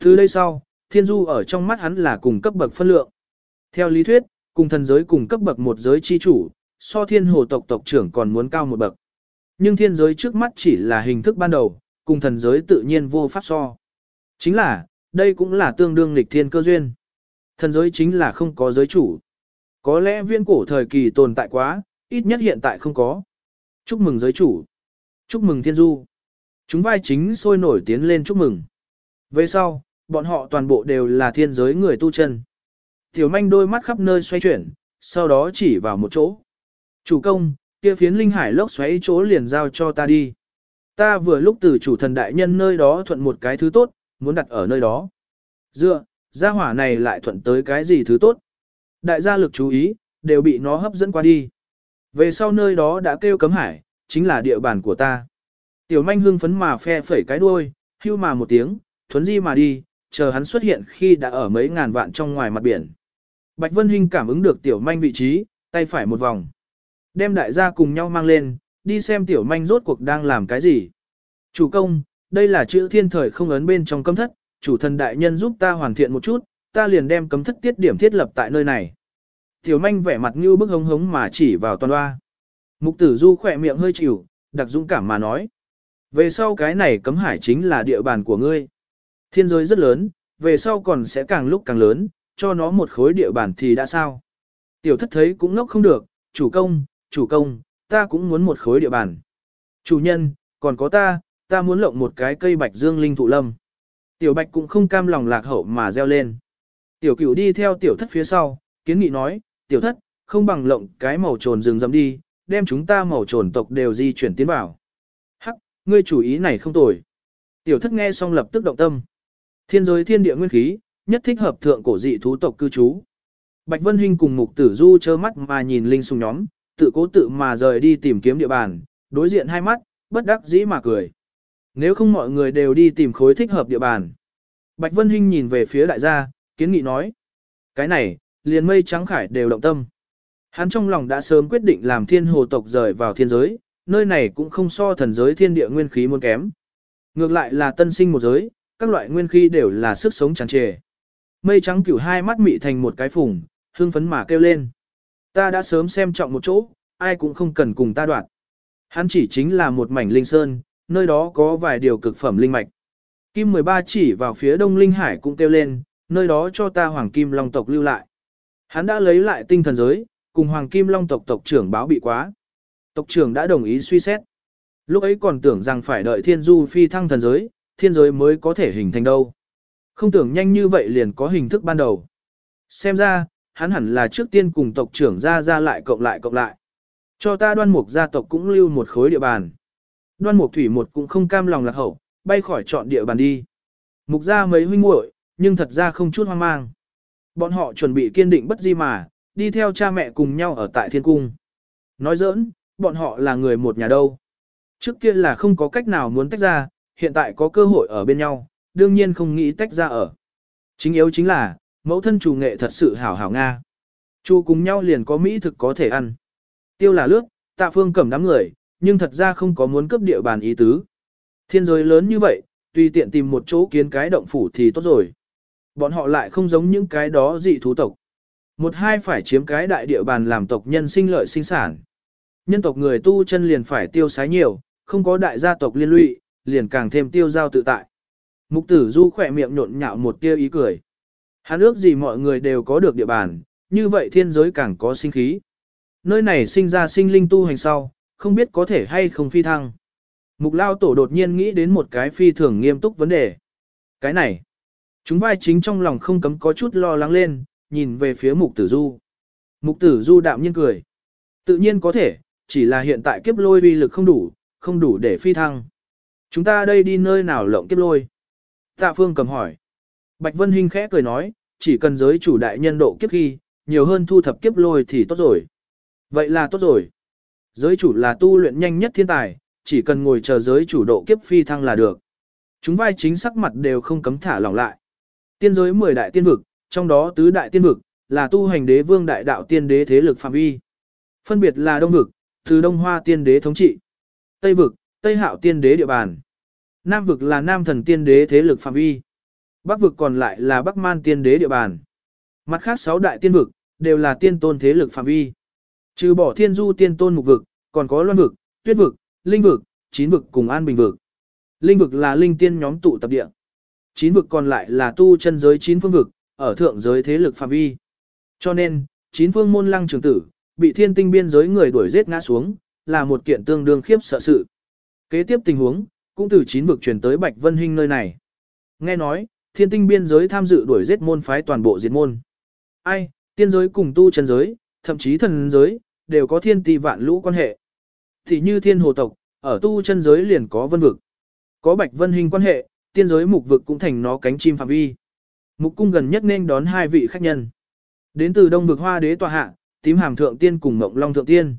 Từ đây sau, thiên du ở trong mắt hắn là cùng cấp bậc phân lượng. Theo lý thuyết, cùng thần giới cùng cấp bậc một giới chi chủ, so thiên hồ tộc tộc trưởng còn muốn cao một bậc. Nhưng thiên giới trước mắt chỉ là hình thức ban đầu, cùng thần giới tự nhiên vô pháp so. Chính là, đây cũng là tương đương lịch thiên cơ duyên. Thần giới chính là không có giới chủ. Có lẽ viên cổ thời kỳ tồn tại quá, ít nhất hiện tại không có. Chúc mừng giới chủ. Chúc mừng thiên du. Chúng vai chính sôi nổi tiến lên chúc mừng. Về sau, bọn họ toàn bộ đều là thiên giới người tu chân. Tiểu manh đôi mắt khắp nơi xoay chuyển, sau đó chỉ vào một chỗ. Chủ công, kia phiến linh hải lốc xoáy chỗ liền giao cho ta đi. Ta vừa lúc từ chủ thần đại nhân nơi đó thuận một cái thứ tốt, muốn đặt ở nơi đó. Dựa, gia hỏa này lại thuận tới cái gì thứ tốt. Đại gia lực chú ý, đều bị nó hấp dẫn qua đi. Về sau nơi đó đã kêu cấm hải, chính là địa bàn của ta. Tiểu manh hưng phấn mà phe phẩy cái đuôi, hưu mà một tiếng, thuấn di mà đi, chờ hắn xuất hiện khi đã ở mấy ngàn vạn trong ngoài mặt biển. Bạch Vân Hinh cảm ứng được tiểu manh vị trí, tay phải một vòng. Đem đại gia cùng nhau mang lên, đi xem tiểu manh rốt cuộc đang làm cái gì. Chủ công, đây là chữ thiên thời không ấn bên trong cấm thất, chủ thần đại nhân giúp ta hoàn thiện một chút, ta liền đem cấm thất tiết điểm thiết lập tại nơi này. Tiểu manh vẻ mặt như bức hống hống mà chỉ vào toàn loa. Mục tử du khỏe miệng hơi chịu, đặc dũng cảm mà nói. Về sau cái này cấm hải chính là địa bàn của ngươi. Thiên giới rất lớn, về sau còn sẽ càng lúc càng lớn, cho nó một khối địa bàn thì đã sao. Tiểu thất thấy cũng ngốc không được, chủ công, chủ công, ta cũng muốn một khối địa bàn. Chủ nhân, còn có ta, ta muốn lộng một cái cây bạch dương linh thụ lâm. Tiểu bạch cũng không cam lòng lạc hậu mà reo lên. Tiểu cửu đi theo tiểu thất phía sau, kiến nghị nói, tiểu thất, không bằng lộng cái màu trồn rừng rậm đi, đem chúng ta màu trồn tộc đều di chuyển tiến vào. Hắc, ngươi chủ ý này không tồi. Tiểu thất nghe xong lập tức động tâm. Thiên giới thiên địa nguyên khí, nhất thích hợp thượng cổ dị thú tộc cư trú. Bạch Vân Hinh cùng Mục Tử Du chơ mắt mà nhìn linh sùng nhóm, tự cố tự mà rời đi tìm kiếm địa bàn, đối diện hai mắt, bất đắc dĩ mà cười. Nếu không mọi người đều đi tìm khối thích hợp địa bàn. Bạch Vân Hinh nhìn về phía đại gia, kiến nghị nói. Cái này, liền mây trắng khải đều động tâm. Hắn trong lòng đã sớm quyết định làm thiên hồ tộc rời vào thiên giới, nơi này cũng không so thần giới thiên địa nguyên khí muốn kém. Ngược lại là tân sinh một giới, các loại nguyên khí đều là sức sống tràn trề. Mây trắng cửu hai mắt mị thành một cái phùng, hương phấn mà kêu lên. Ta đã sớm xem trọng một chỗ, ai cũng không cần cùng ta đoạn. Hắn chỉ chính là một mảnh linh sơn, nơi đó có vài điều cực phẩm linh mạch. Kim 13 chỉ vào phía đông linh hải cũng kêu lên, nơi đó cho ta hoàng kim long tộc lưu lại. Hắn đã lấy lại tinh thần giới, cùng hoàng kim long tộc tộc trưởng báo bị quá. Tộc trưởng đã đồng ý suy xét. Lúc ấy còn tưởng rằng phải đợi thiên du phi thăng thần giới, thiên giới mới có thể hình thành đâu. Không tưởng nhanh như vậy liền có hình thức ban đầu. Xem ra, hắn hẳn là trước tiên cùng tộc trưởng ra ra lại cộng lại cộng lại. Cho ta đoan mục gia tộc cũng lưu một khối địa bàn. Đoan mục thủy một cũng không cam lòng lạc hậu, bay khỏi chọn địa bàn đi. Mục gia mấy huynh muội, nhưng thật ra không chút hoang mang. Bọn họ chuẩn bị kiên định bất di mà, đi theo cha mẹ cùng nhau ở tại thiên cung. Nói giỡn, bọn họ là người một nhà đâu. Trước kia là không có cách nào muốn tách ra, hiện tại có cơ hội ở bên nhau, đương nhiên không nghĩ tách ra ở. Chính yếu chính là, mẫu thân chủ nghệ thật sự hảo hảo Nga. Chu cùng nhau liền có mỹ thực có thể ăn. Tiêu là lướt, tạ phương cầm đám người, nhưng thật ra không có muốn cướp địa bàn ý tứ. Thiên giới lớn như vậy, tùy tiện tìm một chỗ kiến cái động phủ thì tốt rồi. Bọn họ lại không giống những cái đó dị thú tộc. Một hai phải chiếm cái đại địa bàn làm tộc nhân sinh lợi sinh sản. Nhân tộc người tu chân liền phải tiêu sái nhiều, không có đại gia tộc liên lụy, liền càng thêm tiêu giao tự tại. Mục tử du khỏe miệng nhộn nhạo một tia ý cười. Hắn ước gì mọi người đều có được địa bàn, như vậy thiên giới càng có sinh khí. Nơi này sinh ra sinh linh tu hành sau, không biết có thể hay không phi thăng. Mục lao tổ đột nhiên nghĩ đến một cái phi thường nghiêm túc vấn đề. Cái này, chúng vai chính trong lòng không cấm có chút lo lắng lên, nhìn về phía mục tử du. Mục tử du đạm nhiên cười. Tự nhiên có thể, chỉ là hiện tại kiếp lôi uy lực không đủ, không đủ để phi thăng. Chúng ta đây đi nơi nào lộng kiếp lôi? Tạ phương cầm hỏi. Bạch Vân Hinh khẽ cười nói, chỉ cần giới chủ đại nhân độ kiếp khi, nhiều hơn thu thập kiếp lôi thì tốt rồi. Vậy là tốt rồi. Giới chủ là tu luyện nhanh nhất thiên tài, chỉ cần ngồi chờ giới chủ độ kiếp phi thăng là được. Chúng vai chính sắc mặt đều không cấm thả lỏng lại. Tiên giới 10 đại tiên vực, trong đó tứ đại tiên vực, là tu hành đế vương đại đạo tiên đế thế lực phạm vi. Phân biệt là đông vực, từ đông hoa tiên đế thống trị. Tây vực, tây hạo tiên đế địa bàn. Nam vực là nam thần tiên đế thế lực phạm vi. Bắc vực còn lại là Bắc Man tiên đế địa bàn. Mặt khác sáu đại tiên vực, đều là tiên tôn thế lực phạm vi. Trừ bỏ thiên du tiên tôn mục vực, còn có loan vực, tuyết vực, linh vực, chín vực cùng an bình vực. Linh vực là linh tiên nhóm tụ tập địa. Chín vực còn lại là tu chân giới chín phương vực, ở thượng giới thế lực phạm vi. Cho nên, chín phương môn lăng trường tử, bị thiên tinh biên giới người đuổi giết ngã xuống, là một kiện tương đương khiếp sợ sự. Kế tiếp tình huống, cũng từ chín vực truyền tới Bạch Vân Hinh nơi này. Nghe nói, thiên tinh biên giới tham dự đuổi giết môn phái toàn bộ diệt môn. Ai, tiên giới cùng tu chân giới, thậm chí thần giới, đều có thiên tỷ vạn lũ quan hệ. Thì như thiên hồ tộc, ở tu chân giới liền có vân vực. Có bạch vân Hinh quan hệ, tiên giới mục vực cũng thành nó cánh chim phạm vi. Mục cung gần nhất nên đón hai vị khách nhân. Đến từ đông vực hoa đế tòa hạ, tím hàm thượng tiên cùng mộng long thượng tiên.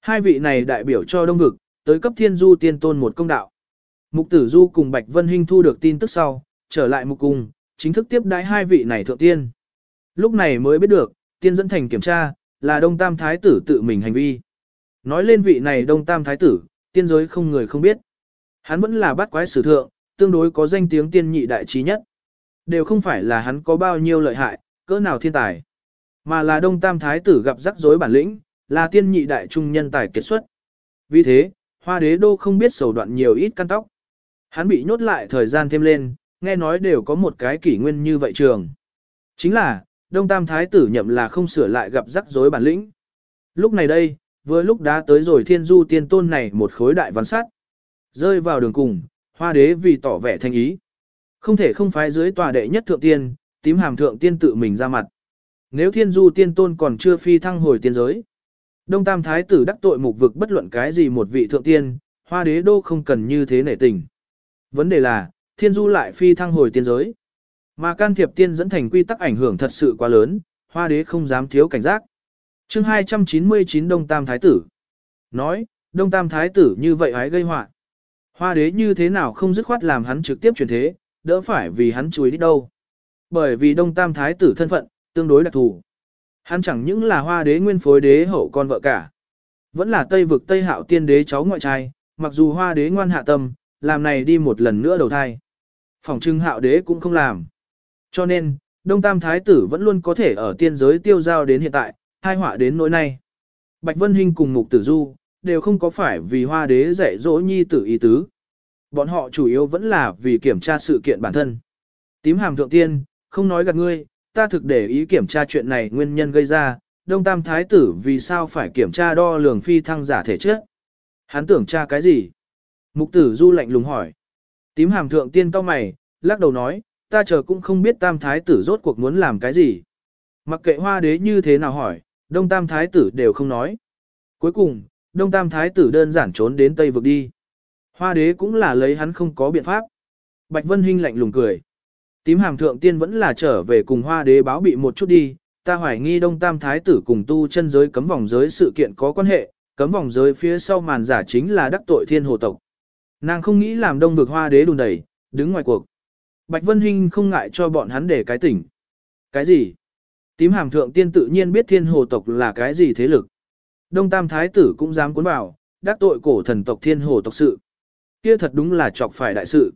Hai vị này đại biểu cho đông vực, tới cấp thiên du tiên tôn một công đạo. Mục tử du cùng bạch vân Hinh thu được tin tức sau, trở lại mục cung, chính thức tiếp đái hai vị này thượng tiên. Lúc này mới biết được, tiên dẫn thành kiểm tra, là đông tam thái tử tự mình hành vi. Nói lên vị này đông tam thái tử, tiên giới không người không biết. Hắn vẫn là bát quái sử thượng, tương đối có danh tiếng tiên nhị đại trí nhất. Đều không phải là hắn có bao nhiêu lợi hại, cỡ nào thiên tài. Mà là đông tam thái tử gặp rắc rối bản lĩnh, là tiên nhị đại trung nhân tài kết xuất. Vì thế, hoa đế đô không biết sầu đoạn nhiều ít căn tóc. Hắn bị nhốt lại thời gian thêm lên, nghe nói đều có một cái kỷ nguyên như vậy trường. Chính là, đông tam thái tử nhậm là không sửa lại gặp rắc rối bản lĩnh. Lúc này đây, vừa lúc đã tới rồi thiên du tiên tôn này một khối đại văn sát. Rơi vào đường cùng, hoa đế vì tỏ vẻ thanh ý. Không thể không phái dưới tòa đệ nhất thượng tiên, tím hàm thượng tiên tự mình ra mặt. Nếu thiên du tiên tôn còn chưa phi thăng hồi tiên giới. Đông tam thái tử đắc tội mục vực bất luận cái gì một vị thượng tiên, hoa đế đô không cần như thế nể tình. Vấn đề là, thiên du lại phi thăng hồi tiên giới. Mà can thiệp tiên dẫn thành quy tắc ảnh hưởng thật sự quá lớn, hoa đế không dám thiếu cảnh giác. chương 299 Đông Tam Thái Tử Nói, Đông Tam Thái Tử như vậy hái gây họa Hoa đế như thế nào không dứt khoát làm hắn trực tiếp chuyển thế, đỡ phải vì hắn chùi đi đâu. Bởi vì Đông Tam Thái Tử thân phận, tương đối đặc thù. Hắn chẳng những là hoa đế nguyên phối đế hậu con vợ cả. Vẫn là Tây vực Tây hạo tiên đế cháu ngoại trai, mặc dù hoa đế ngoan hạ tâm, làm này đi một lần nữa đầu thai. Phòng trưng hạo đế cũng không làm. Cho nên, Đông Tam Thái tử vẫn luôn có thể ở tiên giới tiêu giao đến hiện tại, hai họa đến nỗi nay. Bạch Vân Hinh cùng Mục Tử Du, đều không có phải vì hoa đế dạy dỗ nhi tử ý tứ. Bọn họ chủ yếu vẫn là vì kiểm tra sự kiện bản thân. Tím hàm thượng tiên, không nói gạt ngươi, ta thực để ý kiểm tra chuyện này nguyên nhân gây ra, Đông Tam Thái tử vì sao phải kiểm tra đo lường phi thăng giả thể chất. Hắn tưởng tra cái gì? Mục tử du lạnh lùng hỏi. Tím hàm thượng tiên cao mày, lắc đầu nói, ta chờ cũng không biết tam thái tử rốt cuộc muốn làm cái gì. Mặc kệ hoa đế như thế nào hỏi, đông tam thái tử đều không nói. Cuối cùng, đông tam thái tử đơn giản trốn đến Tây vực đi. Hoa đế cũng là lấy hắn không có biện pháp. Bạch Vân Hinh lạnh lùng cười. Tím hàm thượng tiên vẫn là trở về cùng hoa đế báo bị một chút đi, ta hoài nghi đông tam thái tử cùng tu chân giới cấm vòng giới sự kiện có quan hệ, cấm vòng giới phía sau màn giả chính là đắc tội thiên hồ tộc. Nàng không nghĩ làm đông vực hoa đế đùn đẩy, đứng ngoài cuộc. Bạch Vân Hinh không ngại cho bọn hắn để cái tỉnh. Cái gì? Tím hàm thượng tiên tự nhiên biết thiên hồ tộc là cái gì thế lực. Đông Tam Thái tử cũng dám cuốn vào, đắc tội cổ thần tộc thiên hồ tộc sự. Kia thật đúng là chọc phải đại sự.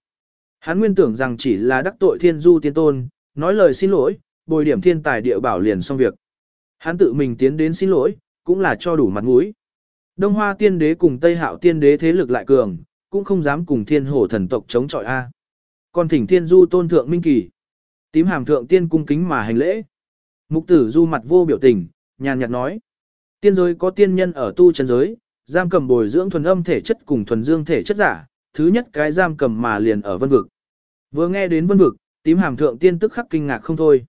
Hắn nguyên tưởng rằng chỉ là đắc tội thiên du tiên tôn, nói lời xin lỗi, bồi điểm thiên tài địa bảo liền xong việc. Hắn tự mình tiến đến xin lỗi, cũng là cho đủ mặt mũi. Đông Hoa tiên đế cùng Tây Hạo tiên đế thế lực lại cường, cũng không dám cùng thiên hồ thần tộc chống chọi A. Còn thỉnh thiên du tôn thượng minh kỳ. Tím hàm thượng tiên cung kính mà hành lễ. Mục tử du mặt vô biểu tình, nhàn nhạt nói. Tiên giới có tiên nhân ở tu chân giới, giam cầm bồi dưỡng thuần âm thể chất cùng thuần dương thể chất giả, thứ nhất cái giam cầm mà liền ở vân vực. Vừa nghe đến vân vực, tím hàm thượng tiên tức khắc kinh ngạc không thôi.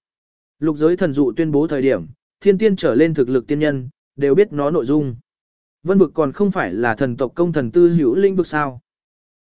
Lục giới thần dụ tuyên bố thời điểm, thiên tiên trở lên thực lực tiên nhân, đều biết nó nội dung. Vân vực còn không phải là thần tộc công thần tư hữu linh vực sao.